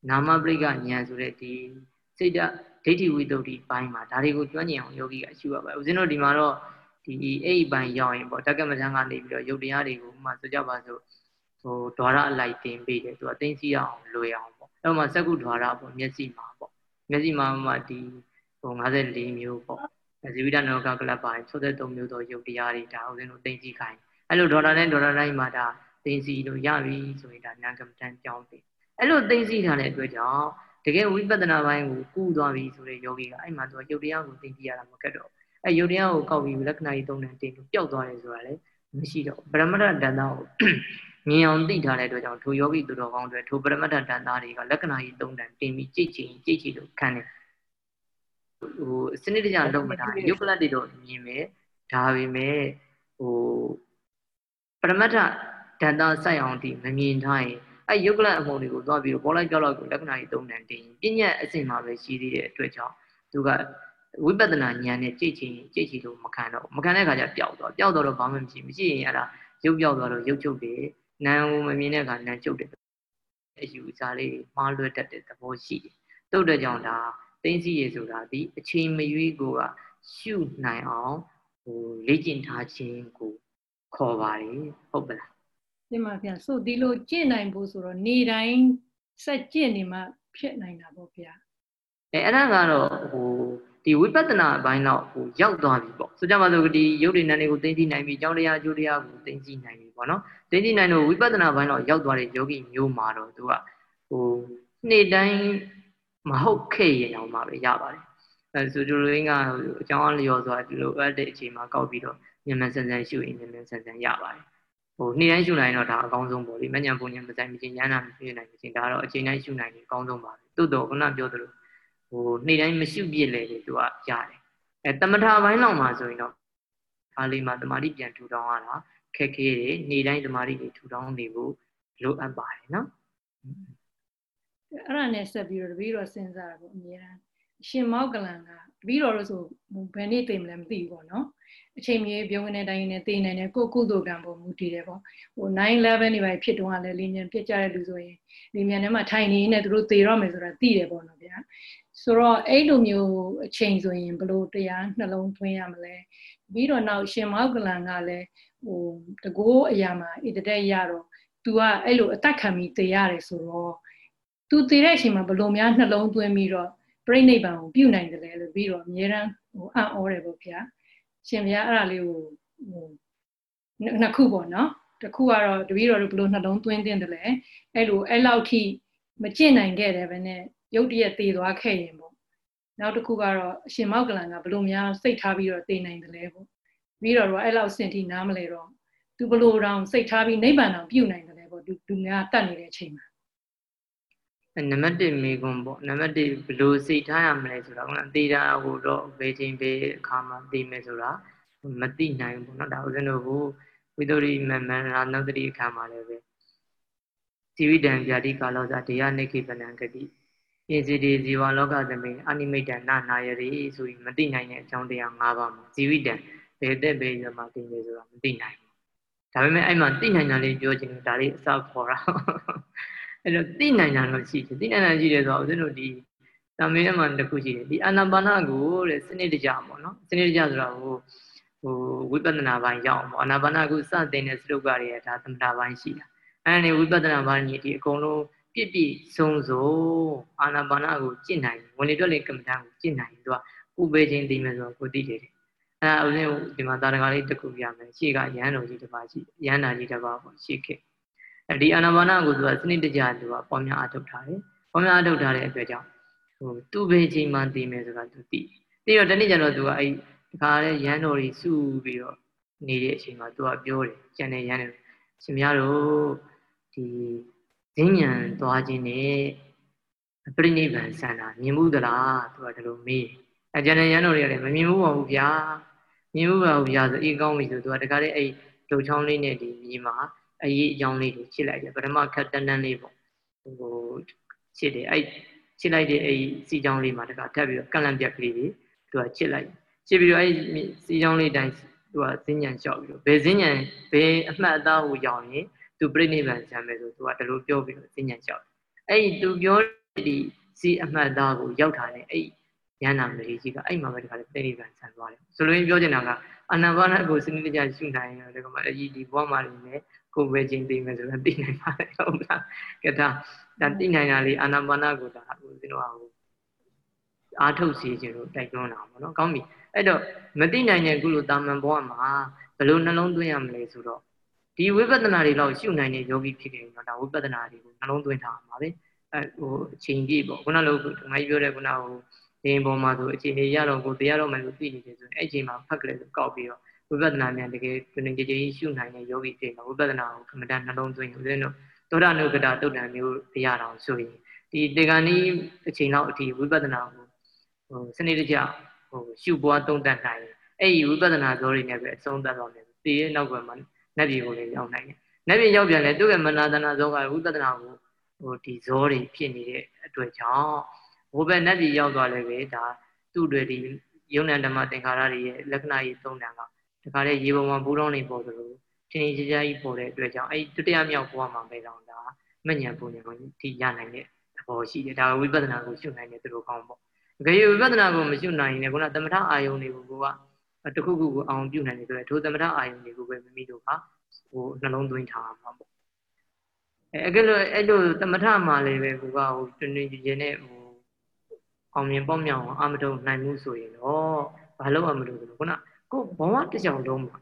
နာမပရိက္ခဉာဏ်ဆိုတဲ့ဒီစိတ်ဓာတ်ဒိဋ္ဌိဝိတ္တုဒီပိုင်းမှာဒါတွေကိုကျွမ်းကျင်အောင်ယောဂီကရှုရပါဦးဇင်းတို့ဒီမှာတော့ဒီအဲ့ဒီပိုင်းရောက်ရင်ပေါ့တက္ကမထံကနေပြီးတော့ယုတ်တရားတွေကိုဥမာဆိုကြပါစို့ဟိုဓာရအလိုက်တင်ပေးတယ်သူကသိသိအောင်လွယ်အောင်ပေါ့အဲ့မှာစက္ကုဓာရပေါ့မျက်စိမှာပေါ့ မျက်စိမှာမှဒီဟို54မျိုးပေါ့ဇီဝိတနောကကလပ်ပိုင်း63မျိုးသောယုတ်တရားတွေဒါဦးဇင်းတို့သိသိခိုင်းအဲ့လိုဒေါ်လာနဲ့ဒေါ်လာတိုင်းမှာဒါသိသိလို့ရပြီဆိုရင်ဒါနာကမ္မထံကြောင်းတယ်အဲ့လိုသိသိထားတဲ့အတွက်ကြောင့်တကယ်ဝိပဿနာပိုင်းကိုကူးသွားပြီဆိုတဲ့ယောဂီကအဲ့မှာသူကယုတ်တရားကိုသိသိရတာမကတ်တော့အဲ့ယုတ်တရားကိုကောက်ပြီးလက္ခဏာကြီးသုံးတယ်တင်လို့ပျောက်သွားတယ်ဆိုတာလည်းမရှိတော့ပရမတ္ထတန်တာကိုမြင်အောင်သိထားတဲ့အတွက်ကြောင့်ထိုယောဂီသူတော်ကောင်းတွေထိုပရမတ္ထတန်တာတွေကလက္ခဏာကြီးသုံးတယ်တင်ပြီးကြိတ်ချင်ကြိတ်ချင်လို့ခံတယ်ဟိုစနစ်တကျလုံးမတာယုတ်ကလတ်တွေတော့မြင်မယ်ဒါပေမဲ့ဟိုပရမတ္ထတန်တာစိုက်အောင်ဒီမမြင်ထားရင်အဲ့ယုတ်ကလအမှုတွေကိုသွားပြီးတော့ပေါ်လိုက်ကြောက်လောက်ကိုလက္ခဏာကြီးသုံးတယ်တင်ပညာအစဉ်မှာပဲရှိသေးတဲ့အတွက်ကြောင့်သူကဝိပဿနာဉာဏ်နဲ့ကြိတ်ချင်ကြိတ်ချင်လို့မခံတော့မခံတဲ့အခါကျပျောက်သွားပျောက်တော့တော့ဘာမှမရှိမရှိရင်အဲ့ဒါရုပ်ပျောက်သွားတော့ရုပ်ချုပ်တယ် နာမ်ကိုမမြင်တဲ့အခါနာမ်ချုပ်တယ်အယူအဆလေးမှားလွဲတတ်တဲ့သဘောရှိတယ်တုတ်တဲ့ကြောင့်ဒါသိသိရဆိုတာဒီအချိန်မရွေးကိုကရှုနိုင်အောင်ဟိုလေ့ကျင့်ထားခြင်းကိုခေါ်ပါတယ်ဟုတ်ပလားဒီမှာဗျာဆိုဒီလိုကျင့်နိုင်ဖို့ဆိုတော့နေတိုင်းစက်ကျင့်နေမှဖြစ်နိုင်တာပေါ့ဗျာအဲအဲ့ဒါကတော့ဟို ဒီဒီဝိပဿနာအပိုင်းတော့ဟိုရောက်သွားပြီပေါ့ဆိုကြပါစို့ဒီရုပ်ရည်နာမ်တွေကိုသိသိနိုင်ပြီအကြောင်းတရားအကျိုးတရားကိုသိသိနိုင်ပြီပေါ့နော်သိသိနိုင်တော့ဝိပဿနာဘိုင်းတော့ရောက်သွားတဲ့ယောဂီမျိုးမှာတော့သူကဟိုနေ့တိုင်းမဟုတ်ခဲ့ရင်တော့မှပဲရပါတယ်အဲဆိုကြလို့င်းကအကြောင်းအလျော်ဆိုတာဒီလိုအဲ့တဲ့အချိန်မှာကောက်ပြီးတော့မြန်မြန်ဆန်ဆန်ရှုရင်မြန်မြန်ဆန်ဆန်ရပါတယ်ဟိုနေ့တိုင်းရှုနိုင်တော့ဒါအကောင်းဆုံးပေါ့လေမညံပုံညံမဆိုင်မချင်းညနာမဖြစ်နိုင်မချင်းဒါတော့အချိန်တိုင်းရှုနိုင်ရင်အကောင်းဆုံးပါပဲတိုးတော့ခုနပြောသလို ဟိုနေ့တိုင်းမရှုပြစ်လေလေသူကရတယ်အဲတမထာဘိုင်းလောက်မှာဆိုရင်တော့အားလေးမှာတမာတိပြန်ထူထောင်ရတာခက်ခဲတွေနေ့တိုင်းတမာတိတွေထူထောင်နေဖို့လိုအပ်ပါတယ်နော်အဲ့ဒါနဲ့ဆက်ပြီးတော့တပည့်တော်စဉ်းစားတာပေါ့အများအားရှင်မောက်ကလန်ကတပည့်တော်လို့ဆိုဘယ်နေ့သိမလဲမသိဘူးပေါ့နော်အချိန်မြေပြုံးကနေတိုင်းနေသိနေတယ်ကိုကုသိုလ်ကံပုံမူတည်တယ်ပေါ့ဟို911နေပါဖြစ်တော့လည်းလင်းမြန်ပြစ်ကြတဲ့လူဆိုရင်လင်းမြန်ထဲမှာထိုင်နေနေသူတို့သေတော့မယ်ဆိုတာသိတယ်ပေါ့နော်ဗျာ ဆိုတော့အဲ့လိုမျိုးအချိန်ဆိုရင်ဘလို့တရားနှလုံးသွင်းရမလဲပြီးတော့နောက်ရှင်မောက်ကလန်ကလည်းဟိုတကိုးအရာမှာဣတတဲ့ရတော့ तू ကအဲ့လိုအသက်ခံပြီးသေရတယ်ဆိုတော့ तू သေတဲ့အချိန်မှာဘလို့များနှလုံးသွင်းပြီးတော့ပြိဋိဘံကိုပြုနိုင်တယ်လေလို့ပြီးတော့အများရန်ဟိုအံ့ဩတယ်ပေါ့ဗျာရှင်ဗျာအဲ့ဒါလေးကိုဟိုနှစ်ခုပေါ့နော်တစ်ခုကတော့တပည့်တော်တို့ဘလို့နှလုံးသွင်းတင်တယ်လေအဲ့လိုအဲ့လောက်ထိမကျင့်နိုင်ခဲ့တယ်ပဲနဲ့ ရုတ်တရက်သေသွားခဲ့ရင်ပေါ့နောက်တစ်ခုကတော့အရှင်မောက်ကလန်ကဘလို့များစိတ်ထားပြီးတော့သေနိုင်တယ်လေပေါ့ပြီးတော့တော့အဲ့လောက်စင်ထိနားမလဲတော့သူဘလို့တောင်စိတ်ထားပြီးနိဗ္ဗာန်အောင်ပြုနိုင်တယ်လေပေါ့သူသူများတတ်နေတဲ့အချိန်မှာနံပါတ်1မိကွန်ပေါ့နံပါတ်1ဘလို့စိတ်ထားရမလဲဆိုတော့ဟုတ်လားသေတာဟိုတော့ဘယ်ချိန်ဘယ်အခါမှသိမယ်ဆိုတာမသိနိုင်ဘူးပေါ့နော်ဒါဥစဉ်တို့ဟိုဝိသုရိမမန္တရာနုတ္တိအခါမှာလည်းပဲဇီဝိတံဗျာတိကာလောဇာဒေယနိခိပနံဂတိ ပြင်စီဒီဇီဝလောကသမိအနိမိတ်တနာနာယရိဆိုပြီးမသိနိုင်တဲ့အကြောင်းတရား၅ပါးမှာဇီဝိတံဘယ်သက်ဘယ်ရမှာသိနေဆိုတာမသိနိုင်ဘူးဒါပေမဲ့အဲ့မှာသိနိုင်တာလေးပြောချင်တယ်ဒါလေးအစခေါ်တာအဲ့တော့သိနိုင်တာတော့ရှိတယ်သိနိုင်တာရှိတယ်ဆိုတော့ဦးဇင်းတို့ဒီတမင်းထဲမှာတစ်ခုရှိတယ်ဒီအာနာပါနကိုတဲ့စနစ်တကျပေါ့နော်စနစ်တကျဆိုတော့ဟိုဟိုဝိပဿနာပိုင်းရောက်အောင်ပေါ့အာနာပါနကိုစတင်တဲ့စတုကတွေဒါသမထပိုင်းရှိတာအဲ့ဒီဝိပဿနာပိုင်းကြီးဒီအကုန်လုံး ပြည့်ပြည့်စုံစုံအာနာပါနကိုကျင့်နိုင်ဝင်လေတွက်လေကမ္မဋ္ဌာန်းကိုကျင့်နိုင်သူကဥပေချင်းသိမယ်ဆိုတော့ကိုသိတယ်အဲဦးဇင်းဒီမှာတာရကလေးတစ်ခုပြမယ်ရှေ့ကရဟန်းတော်ကြီးတစ်ပါးရှိရဟန်းနာကြီးတစ်ပါးပေါ့ရှေ့ခေတ်အဲဒီအာနာပါနကိုသူကစနစ်တကျသူကပေါ်များအထုတ်ထားတယ်ပေါ်များအထုတ်ထားတဲ့အတွက်ကြောင့်ဟိုသူ့ဘေးချိန်မှသိမယ်ဆိုတာသူသိသိတော့တနေ့ကျတော့သူကအဲဒီတခါလေရဟန်းတော်ကြီးစုပြီးတော့နေတဲ့အချိန်မှာသူကပြောတယ်ကျန်တဲ့ရဟန်းတွေရှင်များတို့ဒီ ဈဉ္ဉံသွားခြင်းနဲ့ပြိဋိဘံဆန္ဒမြင်မှုသလားသူကဒီလိုမေးအကျန်တဲ့ရဟန်းတော်တွေကလည်းမမြင်ဘူးပါဘူးဗျာမြင်ဘူးပါဘူးဗျာဆိုအေးကောင်းပြီဆိုသူကတခါလေအဲ့ဒုံချောင်းလေးနဲ့ဒီမြေမှာအရေးအကြောင်းလေးကိုချစ်လိုက်တယ်ပထမခက်တန်းတန်းလေးပေါ့ဟိုချစ်တယ်အဲ့ချစ်လိုက်တဲ့အဲ့စီချောင်းလေးမှာတခါထပ်ပြီးတော့ကန့်လန့်ပြက်ကလေးတွေသူကချစ်လိုက်ချစ်ပြီးတော့အဲ့စီချောင်းလေးတိုင်းသူကဈဉ္ဉံလျှောက်ပြီးတော့ဘယ်ဈဉ္ဉံဘယ်အမှတ်အသားကိုရောက်ရင် သူပြိဋိဘံဆံမယ်ဆိုသူကဒီလိုပြောပြီးတော့ဈဉ္ဉံလျှောက်အဲ့သူပြောဒီစီအမှတ်အသားကိုရောက်တာလေအဲ့ရဟန္တာမလေးကြီးကအဲ့မှာပဲဒီခါလေးပြိဋိဘံဆံသွားတယ်ဆိုလိုရင်းပြောချင်တာကအနန္တဘာနာကိုစနစ်တကျရှုနိုင်ရင်ဒီကမှာအကြီးဒီဘဝမှာနေနဲ့ကိုယ်ပဲချင်းသိမယ်ဆိုတော့သိနိုင်ပါတယ်ဟုတ်လားကဲဒါဒါသိနိုင်တာလေးအာနာပါနာကိုဒါဦးဇင်းတို့ဟိုအားထုတ်စီခြင်းလို့တိုက်တွန်းတာပေါ့နော်ကောင်းပြီအဲ့တော့မသိနိုင်တဲ့ကုလိုတာမန်ဘဝမှာဘယ်လိုနှလုံးသွင်းရမလဲဆိုတော့ ဒီဝိပဿနာတွေတော့ရှုနိုင်တဲ့ယောဂီဖြစ်ခဲ့ရင်တော့ဒါဝိပဿနာတွေကိုနှလုံးသွင်းထားမှာပဲအဲဟိုအချိန်ပြည့်ပေါ့ခုနလိုဒီမိုင်းပြောတဲ့ခုနဟိုဒီပေါ်မှာဆိုအချိန်ကြီးရတော့ကိုတရားတော့မယ်လို့သိနေတယ်ဆိုရင်အဲ့အချိန်မှာဖတ်ကလေးကိုကောက်ပြီးတော့ဝိပဿနာမြန်တကယ်တွင်ကြည်ကြည်ရှုနိုင်တဲ့ယောဂီဖြစ်မှာဝိပဿနာကိုကမ္မဋ္ဌာန်းနှလုံးသွင်းဦးဇင်းတို့သောတာနုကတာတုတ်တံမျိုးရရအောင်ဆိုရင်ဒီတေဂာနီအချိန်လောက်အထိဝိပဿနာကိုဟိုစနစ်တကျဟိုရှုပွားသုံးသပ်နိုင်အဲ့ဒီဝိပဿနာဇောတွေနဲ့ပဲအဆုံးသတ်တော့မယ်တည်ရဲ့နောက်ကမှ နတ်ပြည်ကိုလည်းရောက်နိုင်တယ်နတ်ပြည်ရောက်ပြန်လဲသူ့ရဲ့မနာတနာဇောကဝိပဿနာကိုဟိုဒီဇောတွေဖြစ်နေတဲ့အတွက်ကြောင့်ဘိုးဘက်နတ်ပြည်ရောက်သွားလည်းပဲဒါသူ့တွေဒီယုံ nant ဓမ္မသင်္ခါရတွေရဲ့လက္ခဏာကြီးသုံးတန်ကဒါကြတဲ့ရေပုံမှာဘူးတော်နေပေါ်သလိုထင်ထင်ရှားရှားကြီးပေါ်တဲ့အတွက်ကြောင့်အဲ့ဒုတိယမြောက်ဘဝမှာပဲတော့ဒါမညံပုံညံကိုဒီရနိုင်တဲ့သဘောရှိတယ်ဒါဝိပဿနာကိုရှုနိုင်တဲ့သူတို့ကောင်းပေါ့အကြိဝိပဿနာကိုမရှုနိုင်ရင်ခုနသမထအာယုန်တွေကိုက တခုခုကိုအောင်ပြုနိုင်တယ်ဆိုတော့ထိုသမထအာယုန်တွေကိုပဲမိမိတို့ကဟိုနှလုံးသွင်းထားမှာပေါ့အဲအဲ့လိုအဲ့လိုသမထမှာလည်းပဲကိုကဟိုတွင်တွင်ကြည်ကြည်နဲ့ဟိုအောင်မြင်ပေါ့မြောက်အောင်အမတုံနိုင်မှုဆိုရင်တော့ဘာလို့အမလို့ဆိုတော့ခုနကိုဘဝတစ်ကြောင်လုံးမှာ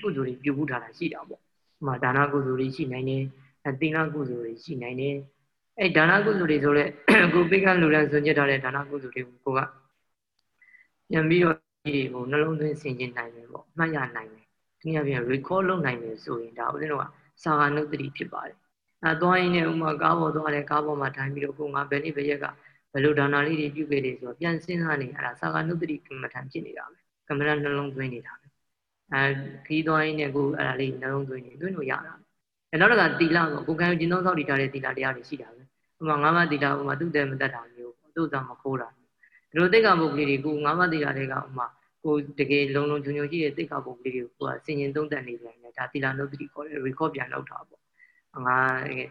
ကုသိုလ်တွေပြုမှုထားတာရှိတာပေါ့။မှာဒါနကုသိုလ်တွေရှိနိုင်တယ်။အသီလကုသိုလ်တွေရှိနိုင်တယ်။အဲဒါနကုသိုလ်တွေဆိုလဲကိုပိကလူလန်ဆွညစ်ထားတဲ့ဒါနကုသိုလ်တွေကိုကပြန်ပြီးတော့ ဒီကိုနှလုံးသွင်းဆင်ခြင်နိုင်တယ်ပေါ့။မှတ်ရနိုင်တယ်။ဒီအပြင် recall လုပ်နိုင်တယ်ဆိုရင်ဒါဦးဇင်းတို့ကစာဂနုတ္တိဖြစ်ပါတယ်။အဲသွားရင်းနဲ့ဥမာကားပေါ်သွားတယ်ကားပေါ်မှာထိုင်ပြီးတော့ကိုငါဘယ်နေ့ဘယ်ရက်ကဘယ်လိုဒါနာလေးတွေပြုခဲ့တယ်ဆိုတော့ပြန်စဉ်းစားနေအဲ့ဒါသာဂနုတ္တိကမ္မထံဖြစ်နေတာပဲကမ္မထနှလုံးသွင်းနေတာပဲအဲခီးသွားရင်းနဲ့ကိုအဲ့ဒါလေးနှလုံးသွင်းနေသွင်းလို့ရတာအဲနောက်တစ်ခါတီလာဆိုကိုကံကျင်သောစောက်တည်ထားတဲ့တီလာတရားတွေရှိတာပဲဥပမာငါးပါးတီလာဥပမာသူ့တယ်မတတ်တာမျိုးသူ့သာမခိုးတာ ဒီလိုတိတ်ကပုဂ္ဂလိတွေကိုငါးပါးတီလာတွေကဥပမာကိုတကယ်လုံလုံချုံချုံရှိတဲ့တိတ်ကပုဂ္ဂလိတွေကိုကစင်ရင်သုံးသပ်နေပြန်တယ်ဒါတီလာနုတ္တိခေါ်တယ် record ပြန်လုပ်တာပေါ့ငါ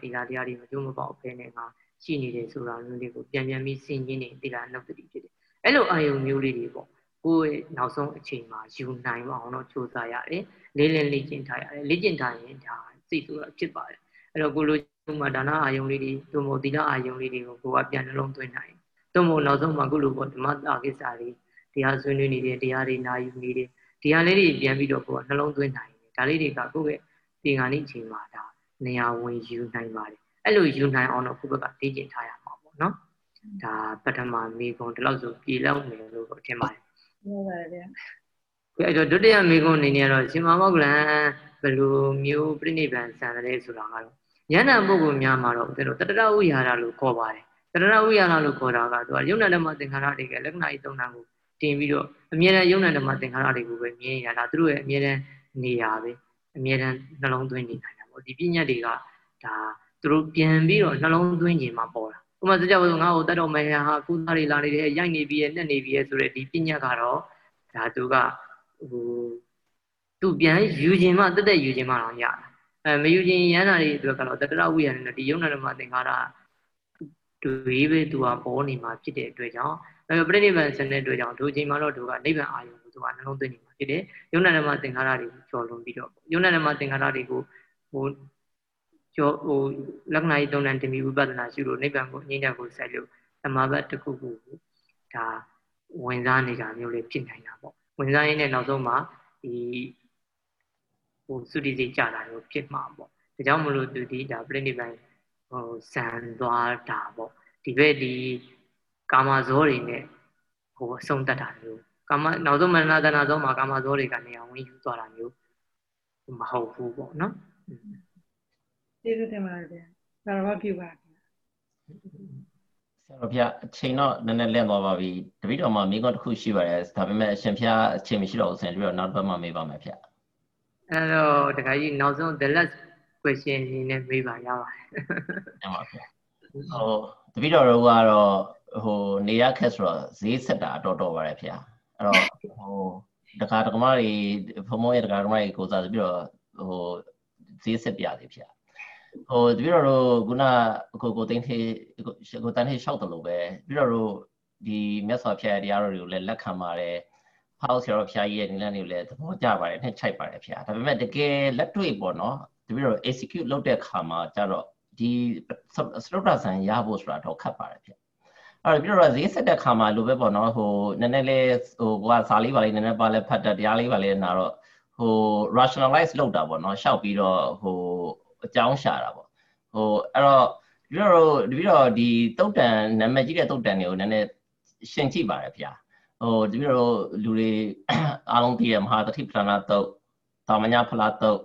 တီလာတရားတွေမကျိုးမပေါက်ဖဲနဲ့ငါရှိနေတယ်ဆိုတာမျိုးလေးကိုပြန်ပြန်ပြီးဆင်ခြင်နေတိလာနှုတ်တတိဖြစ်တယ်အဲ့လိုအာယုံမျိုးလေးတွေပေါ့ကိုယ့်ရဲ့နောက်ဆုံးအချိန်မှာယူနိုင်အောင်တော့စူးစမ်းရတယ်လေးလင်းလေ့ကျင့်ထားရတယ်လေ့ကျင့်ထားရင်ဒါစိတ်ဆိုတာဖြစ်ပါတယ်အဲ့တော့ကိုလိုဥမာဒါနအာယုံလေးတွေသို့မဟုတ်သီလအာယုံလေးတွေကိုကိုကပြန်နှလုံးသွင်းနိုင် သို့မဟုတ်နောက်ဆုံးမှာကုလိုပေါ့ဓမ္မတာကိစ္စတွေတရားဆွေးနွေးနေတယ်တရားတွေနာယူနေတယ်တရားလေးတွေပြန်ပြီးတော့ကိုကနှလုံးသွင်းနိုင်တယ်ဒါလေးတွေကကိုယ့်ရဲ့ဒီကနေ့အချိန်မှာဒါနေရာဝင်ယူနိုင်ပါတယ်အဲ့လိုယူနိုင်အောင်တော့ခုဘက်ကလေ့ကျင့်ထားရမှာပေါ့နော်ဒါပထမမိကုံဒီလောက်ဆိုပြေလောက်မယ်လို့ထင်ပါတယ်ဟုတ်ပါတယ်ဗျာအဲ့တော့ဒုတိယမိကုံအနေနဲ့တော့ရှင်မမောကလန်ဘယ်လိုမျိုးပြိဋိဘံဆံတယ်ဆိုတာကတော့ယန္တာပုဂ္ဂိုလ်များမှာတော့သူတို့တတရဝိဟာရလို့ခေါ်ပါတယ် တတရဝိဟာရလို့ခေါ်တာကသူကယုံနာဓမ္မသင်္ခါရတွေကလက္ခဏာဤသုံးနာကိုတင်ပြီးတော့အမြဲတမ်းယုံနာဓမ္မသင်္ခါရတွေကိုပဲမြင်ရတာသူတို့ရဲ့အမြဲတမ်းနေရာပဲအမြဲတမ်းနှလုံးသွင်းနေနိုင်တာပေါ့ဒီပညာတွေကဒါသူတို့ပြန်ပြီးတော့နှလုံးသွင်းခြင်းမှာပေါ်တာဥပမာစကြဝဠာငါ့ကိုတတ်တော်မယ်ဟာကုသတွေလာနေတယ်ရိုက်နေပြီးရဲ့နှက်နေပြီးရဲ့ဆိုတဲ့ဒီပညာကတော့ဒါသူကဟိုသူပြန်ယူခြင်းမှတက်တက်ယူခြင်းမှတော့ရတာအဲမယူခြင်းရန်တာတွေအတွက်ကတော့တတရဝိယနဲ့ဒီယုံနာဓမ္မသင်္ခါရ တွေပဲသူကပေါ်နေမှာဖြစ်တဲ့အတွက်ကြောင့်အဲပြိဋိဘံစတဲ့အတွက်ကြောင့်ဒုချိန်မှာတော့သူကနိဗ္ဗာန်အာယုံကိုသူကနှလုံးသွင်းနေမှာဖြစ်တယ်ယုံနာဓမ္မသင်္ခါရတွေကိုကျော်လွန်ပြီးတော့ယုံနာဓမ္မသင်္ခါရတွေကိုဟိုကျော်ဟိုလက္ခဏာကြီးသုံးတန်တင်ပြီးဝိပဿနာရှုလို့နိဗ္ဗာန်ကိုအငြိမ့်တဲ့ကိုဆက်လို့သမာဘတ်တစ်ခုခုဒါဝင်စားနေတာမျိုးလေးဖြစ်နိုင်တာပေါ့ဝင်စားရင်းနဲ့နောက်ဆုံးမှာဒီဟိုသုတိစိတ်ကြတာမျိုးဖြစ်မှာပေါ့ဒါကြောင့်မလို့သူဒီဒါပြိဋိဘံ ဟိုဇန်သွားတာပေါ့ဒီဘက်ဒီကာမဇောတွေနဲ့ဟိုအဆုံးတတ်တာမျိုးကာမနောက်ဆုံးမနတနာဆုံးမှာကာမဇောတွေကနေအောင်ဝင်ယူသွားတာမျိုးမဟုတ်ဘူးပေါ့နော်ကျေးဇူးတင်ပါတယ်ဗျာသာရဝပြုပါဗျာဆရာတော်ဗျာအချိန်တော့နည်းနည်းလင့်သွားပါပြီတပိတော်မှာမိကွန်းတစ်ခုရှိပါတယ်ဒါပေမဲ့အရှင်ဖျားအချိန်မရှိတော့ဘူးဆရာတပိတော်နောက်တစ်ပတ်မှမေးပါမယ်ဗျာအဲ့တော့တခါကြီးနောက်ဆုံး the last question အနေနဲ့မေးပါရပါတယ်ရပါဗျာဟိုတပိတော်တို့ကတော့ဟိုနေရခက်ဆိုတော့ဈေးဆက်တာတော့တော့ပါတယ်ဗျာအဲ့တော့ဟိုတခါတကမတွေဖုံမောရဲ့တခါတကမတွေကိုစားပြီးတော့ဟိုဈေးဆက်ပြသေးဗျာဟိုတပြည့်တော့ခုနကိုကိုသိန်းသေးကိုတန်းသေးလျှောက်တယ်လို့ပဲပြီးတော့ဒီမြတ်စွာဘုရားတရားတော်တွေကိုလည်းလက်ခံပါတယ်ဖောက်ဆရာတော်ဘုရားကြီးရဲ့ဒီလမ်းတွေကိုလည်းသဘောကျပါတယ်နှစ်ချိုက်ပါတယ်ဘုရားဒါပေမဲ့တကယ်လက်တွေ့ပေါ့နော် တပြည့်တော့ execute လုပ်တဲ့ခါမှာကျတော့ဒီစလုတ်တာဆန်ရဖို့ဆိုတာတော့ခက်ပါတယ်ဗျအဲ့တော့ပြီးတော့ဈေးဆက်တဲ့ခါမှာလိုပဲပေါ့နော်ဟိုနည်းနည်းလေးဟိုကစာလေးပါလေးနည်းနည်းပါလဲဖတ်တဲ့တရားလေးပါလေးနာတော့ဟို rationalize လုပ်တာပေါ့နော်ရှောက်ပြီးတော့ဟိုအကြောင်းရှာတာပေါ့ဟိုအဲ့တော့ဒီတော့ဒီတော့ဒီတုတ်တန်နာမည်ကြီးတဲ့တုတ်တန်တွေကိုနည်းနည်းရှင်းကြည့်ပါရဗျာဟိုဒီတော့လူတွေအားလုံးသိရမဟာတတိပဏာတုတ်သာမညာဖလားတုတ်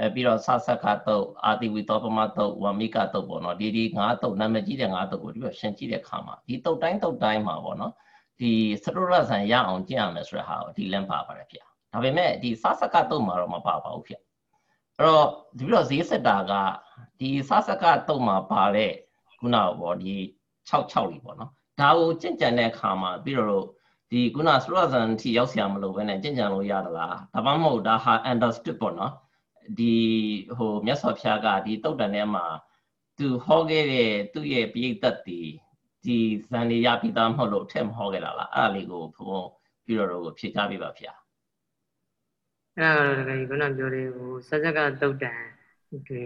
အဲပြီးတော့ဆဆခတုတ်အာတိဝီတောပမတုတ်ဝမိကတုတ်ပေါ့နော်ဒီဒီငါးတုတ်နာမည်ကြီးတဲ့ငါးတုတ်ကိုဒီတော့ရှင်းကြည့်တဲ့ခါမှာဒီတုတ်တိုင်းတုတ်တိုင်းမှာပေါ့နော်ဒီစရုရဆန်ရအောင်ကျင့်ရမယ်ဆိုတဲ့ဟာကိုဒီလမ်းပါပါတယ်ဗျာဒါပေမဲ့ဒီဆဆခတုတ်မှာတော့မပါပါဘူးဗျာအဲ့တော့ဒီပြီးတော့ဈေးဆက်တာကဒီစစကတုံမှာပါတဲ့ခုနပေါ့ဒီ66လေးပေါ့နော်ဒါကိုကြင့်ကြံတဲ့အခါမှာပြီးတော့ဒီခုနစရဇန်ထိရောက်ဆရာမလို့ပဲနဲ့ကြင့်ကြံလို့ရသလားဒါမှမဟုတ်ဒါဟာ understood ပေါ့နော် ဒီဟိုမြတ်စွာဘုရားကဒီတုတ်တန်ထဲမှာသူဟောခဲ့တဲ့သူ့ရဲ့ပြိတ္တတီဒီဇန်နေရပြီးသားမဟုတ်လို့ထက်မဟောခဲ့တာလားအဲ့ဒါလေးကိုဘုံပြီးတော့ဖြေချပေးပါဗျာအဲ့ဒါကတော့တကယ်ခုနပြောတဲ့ဟိုစัจ jaka တုတ်တန်တွေ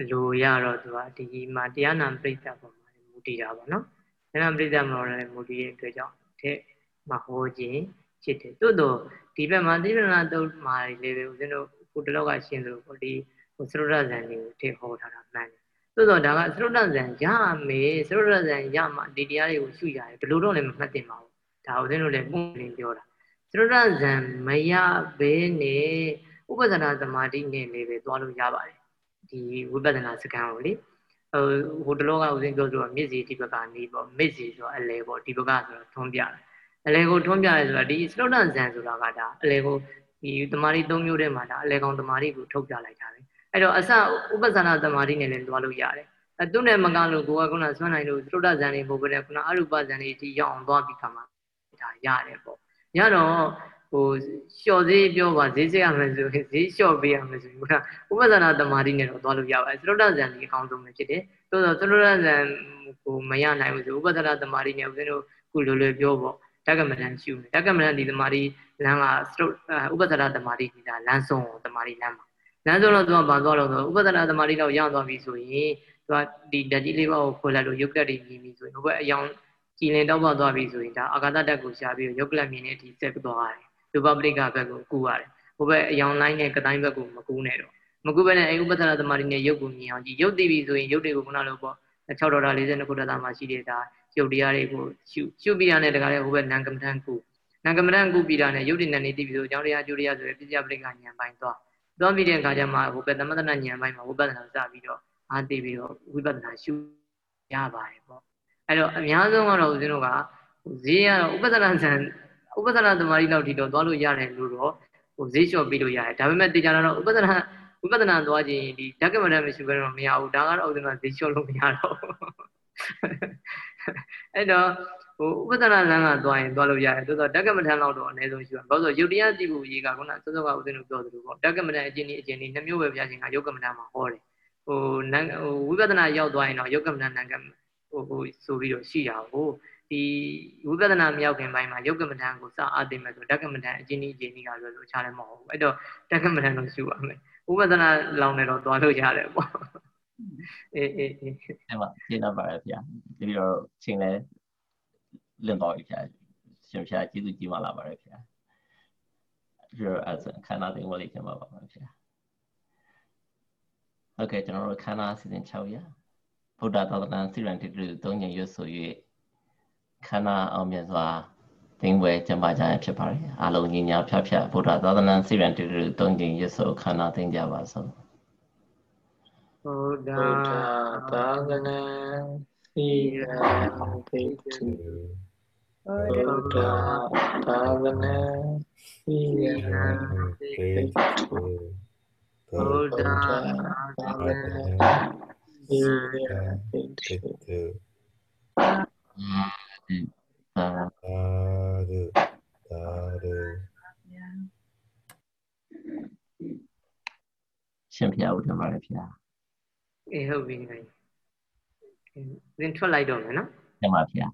အလိုရတော့သူကဒီမှာတရားနာပြိဿပေါ်မှာမူတည်တာပေါ့နော်ဉာဏပရိသမနောလည်းမူတည်ရဲ့အတွက်ကြောင့်တဲ့မဟောခြင်းဖြစ်တယ်သို့တော့ဒီဘက်မှာသီရဏတုတ်မှာလေးပဲဦးဇင်းတို့ ကိုတလောကရှင်းသလိုပေါ့ဒီဟိုသရုဒ္ဒဇန်တွေကိုထည့်ဟောထားတာမှန်တယ်သို့တော့ဒါကသရုဒ္ဒဇန်ရမယ်သရုဒ္ဒဇန်ရမှဒီတရားတွေကိုရှုရတယ်ဘယ်လိုတော့လည်းမမှတ်တင်ပါဘူးဒါဦးဇင်းတို့လည်းပုံလင်းပြောတာသရုဒ္ဒဇန်မရဘဲနဲ့ဥပဒနာသမာဓိနဲ့လည်းပဲသွားလို့ရပါတယ်ဒီဝိပဿနာစကံကိုလေဟိုဟိုတလောကဦးဇင်းပြောဆိုတော့မြစ်စီဒီဘက်ကနေပေါ့မြစ်စီဆိုအလဲပေါ့ဒီဘက်ကဆိုတော့ထွန်းပြတယ်အလဲကိုထွန်းပြရဲဆိုတာဒီသရုဒ္ဒဇန်ဆိုတာကဒါအလဲကို ဒီတမာရီ၃မျိုးထဲမှာဒါအလဲကောင်တမာရီကိုထုတ်ပြလိုက်တာပဲအဲ့တော့အစဥပဇာနာတမာရီနဲ့လည်းသွားလို့ရတယ်အဲသူနဲ့မကလို့ကိုကခုနဆွမ်းနိုင်လို့သရုဒ္ဒဇန်တွေပို့ပြတယ်ခုနအရုပဇန်တွေဒီရောက်အောင်သွားပြီးခါမှာဒါရတယ်ပေါ့ရတော့ဟိုလျှော်သေးပြောပါဈေးစရမယ်ဆိုရင်ဈေးလျှော့ပေးရမယ်ဆိုရင်ခုနဥပဇာနာတမာရီနဲ့တော့သွားလို့ရပါတယ်သရုဒ္ဒဇန်ဒီအကောင်းဆုံးပဲဖြစ်တယ်သို့တော့သရုဒ္ဒဇန်ကိုမရနိုင်ဘူးဆိုဥပဇာနာတမာရီနဲ့ဦးဇင်းတို့ခုလိုလိုပြောပေါ့ တက္ကမတန်ရှုမယ်တက္ကမတန်ဒီတမာရီလမ်းကစတုဥပဒနာတမာရီဒီကလမ်းဆုံးတမာရီလမ်းမှာလမ်းဆုံးတော့သူကဘာသွားလို့ဆိုဥပဒနာတမာရီတော့ရသွားပြီဆိုရင်သူကဒီဓာတ်ကြီးလေးပါကိုခွဲလိုက်လို့ယုတ်ကလက်တွေမြင်ပြီဆိုရင်ဟိုဘက်အယောင်ကြည်လင်တောက်ပသွားပြီဆိုရင်ဒါအာဂါတတက်ကိုရှားပြီးယုတ်ကလက်မြင်နေဒီဆက်သွားတယ်လူပပလိကဘက်ကိုကူရတယ်ဟိုဘက်အယောင်လိုင်းနဲ့ကတိုင်းဘက်ကိုမကူနဲ့တော့မကူဘဲနဲ့အဲဥပဒနာတမာရီနဲ့ယုတ်ကိုမြင်အောင်ကြည့်ယုတ်တည်ပြီဆိုရင်ယုတ်တွေကိုခုနလိုပေါ့6ဒေါ်လာ42ခုတသားမှာရှိတဲ့ဒါ ရုပ်တရားတွေကိုရှုရှုပြီးရတဲ့တကားလေးဟိုဘက်နံကမ္မထန်ကုနံကမ္မထန်ကုပြီးတာနဲ့ရုပ်တည်နဲ့နေတည်ပြီးဆိုအကြောင်းတရားကျိုးတရားဆိုရပြစ္စယပရိက္ခဉာဏ်ပိုင်းသွားသွားပြီးတဲ့အခါကျမှဟိုဘက်သမထနာဉာဏ်ပိုင်းမှာဝိပဿနာစပြီးတော့အားသိပြီးတော့ဝိပဿနာရှုရပါတယ်ပေါ့အဲ့တော့အများဆုံးကတော့ဦးဇင်းတို့ကဈေးကတော့ဥပဒနာဇံဥပဒနာသမารီလောက်ထိတော့သွားလို့ရတယ်လို့တော့ဟိုဈေးလျှော့ပြီးလို့ရတယ်ဒါပေမဲ့တေချာတော့ဥပဒနာဝိပဿနာသွားခြင်းဒီဓကမတမရှိဘဲတော့မရဘူးဒါကတော့ဥဒနာဈေးလျှော့လို့မရတော့ အဲ့တော့ဟိုဥပဒနာလမ်းကသွားရင်သွားလို့ရတယ်သို့တော့ဓကမထန်လောက်တော့အနည်းဆုံးရှိပါဘာလို့ဆိုရုပ်တရားသိဖို့ရေးကခုနစောစောကဦးဇင်းတို့ပြောသလိုပေါ့ဓကမထန်အကျဉ်းဒီအကျဉ်းဒီနှမျိုးပဲပြချင်းကယုတ်ကမထန်မှာဟောတယ်ဟိုနန်ဟိုဝိပဿနာရောက်သွားရင်တော့ယုတ်ကမထန်နံကဟိုဟိုဆိုပြီးတော့ရှိရအောင်ဒီဝိပဿနာမြောက်ခင်ပိုင်းမှာယုတ်ကမထန်ကိုစအားသိမယ်ဆိုဓကမထန်အကျဉ်းဒီအကျဉ်းဒီကဆိုလို့ချားလည်းမဟုတ်ဘူးအဲ့တော့ဓကမထန်တော့ရှုပါမယ်ဝိပဿနာလောင်နေတော့သွားလို့ရတယ်ပေါ့ အေးအေးအေးအဲ့မှာရှင်းတော့ပါရဲ့ဗျာဒီလိုတော့ချိန်လဲလင့်တော့ဗျာရှင်ဗျာကျေးဇူးကြီးမှလာပါရဲ့ဗျာဒီလိုအဲ့ခန္ဓာသိဝလေးကျမှာပါပါဗျာဟုတ်ကဲ့ကျွန်တော်တို့ခန္ဓာအစီအစဉ်6ရဗုဒ္ဓသာသနာစိရန်တိတုသုံးညရွတ်ဆို၍ခန္ဓာအောင်မြတ်စွာသိင်ပွဲကျမ်းပါကြရဖြစ်ပါတယ်အလုံးညီညာဖြတ်ဖြတ်ဗုဒ္ဓသာသနာစိရန်တိတုသုံးညရွတ်ဆိုခန္ဓာသိင်ကြပါစို့ ဘုဒ္ဓသာသနာစိရန်တိတုဗုဒ္ဓသာသနာစိရန်တိတုဘုဒ္ဓသာသနာစိရန်တိတုသာဓုသာဓုရှင်ဖျားဦးတင်ပါတယ်ဖျား အေးဟုတ်ပြီခင်ဗျာသင်ထွက်လိုက်တော့မယ်နော်တင်ပါဖျား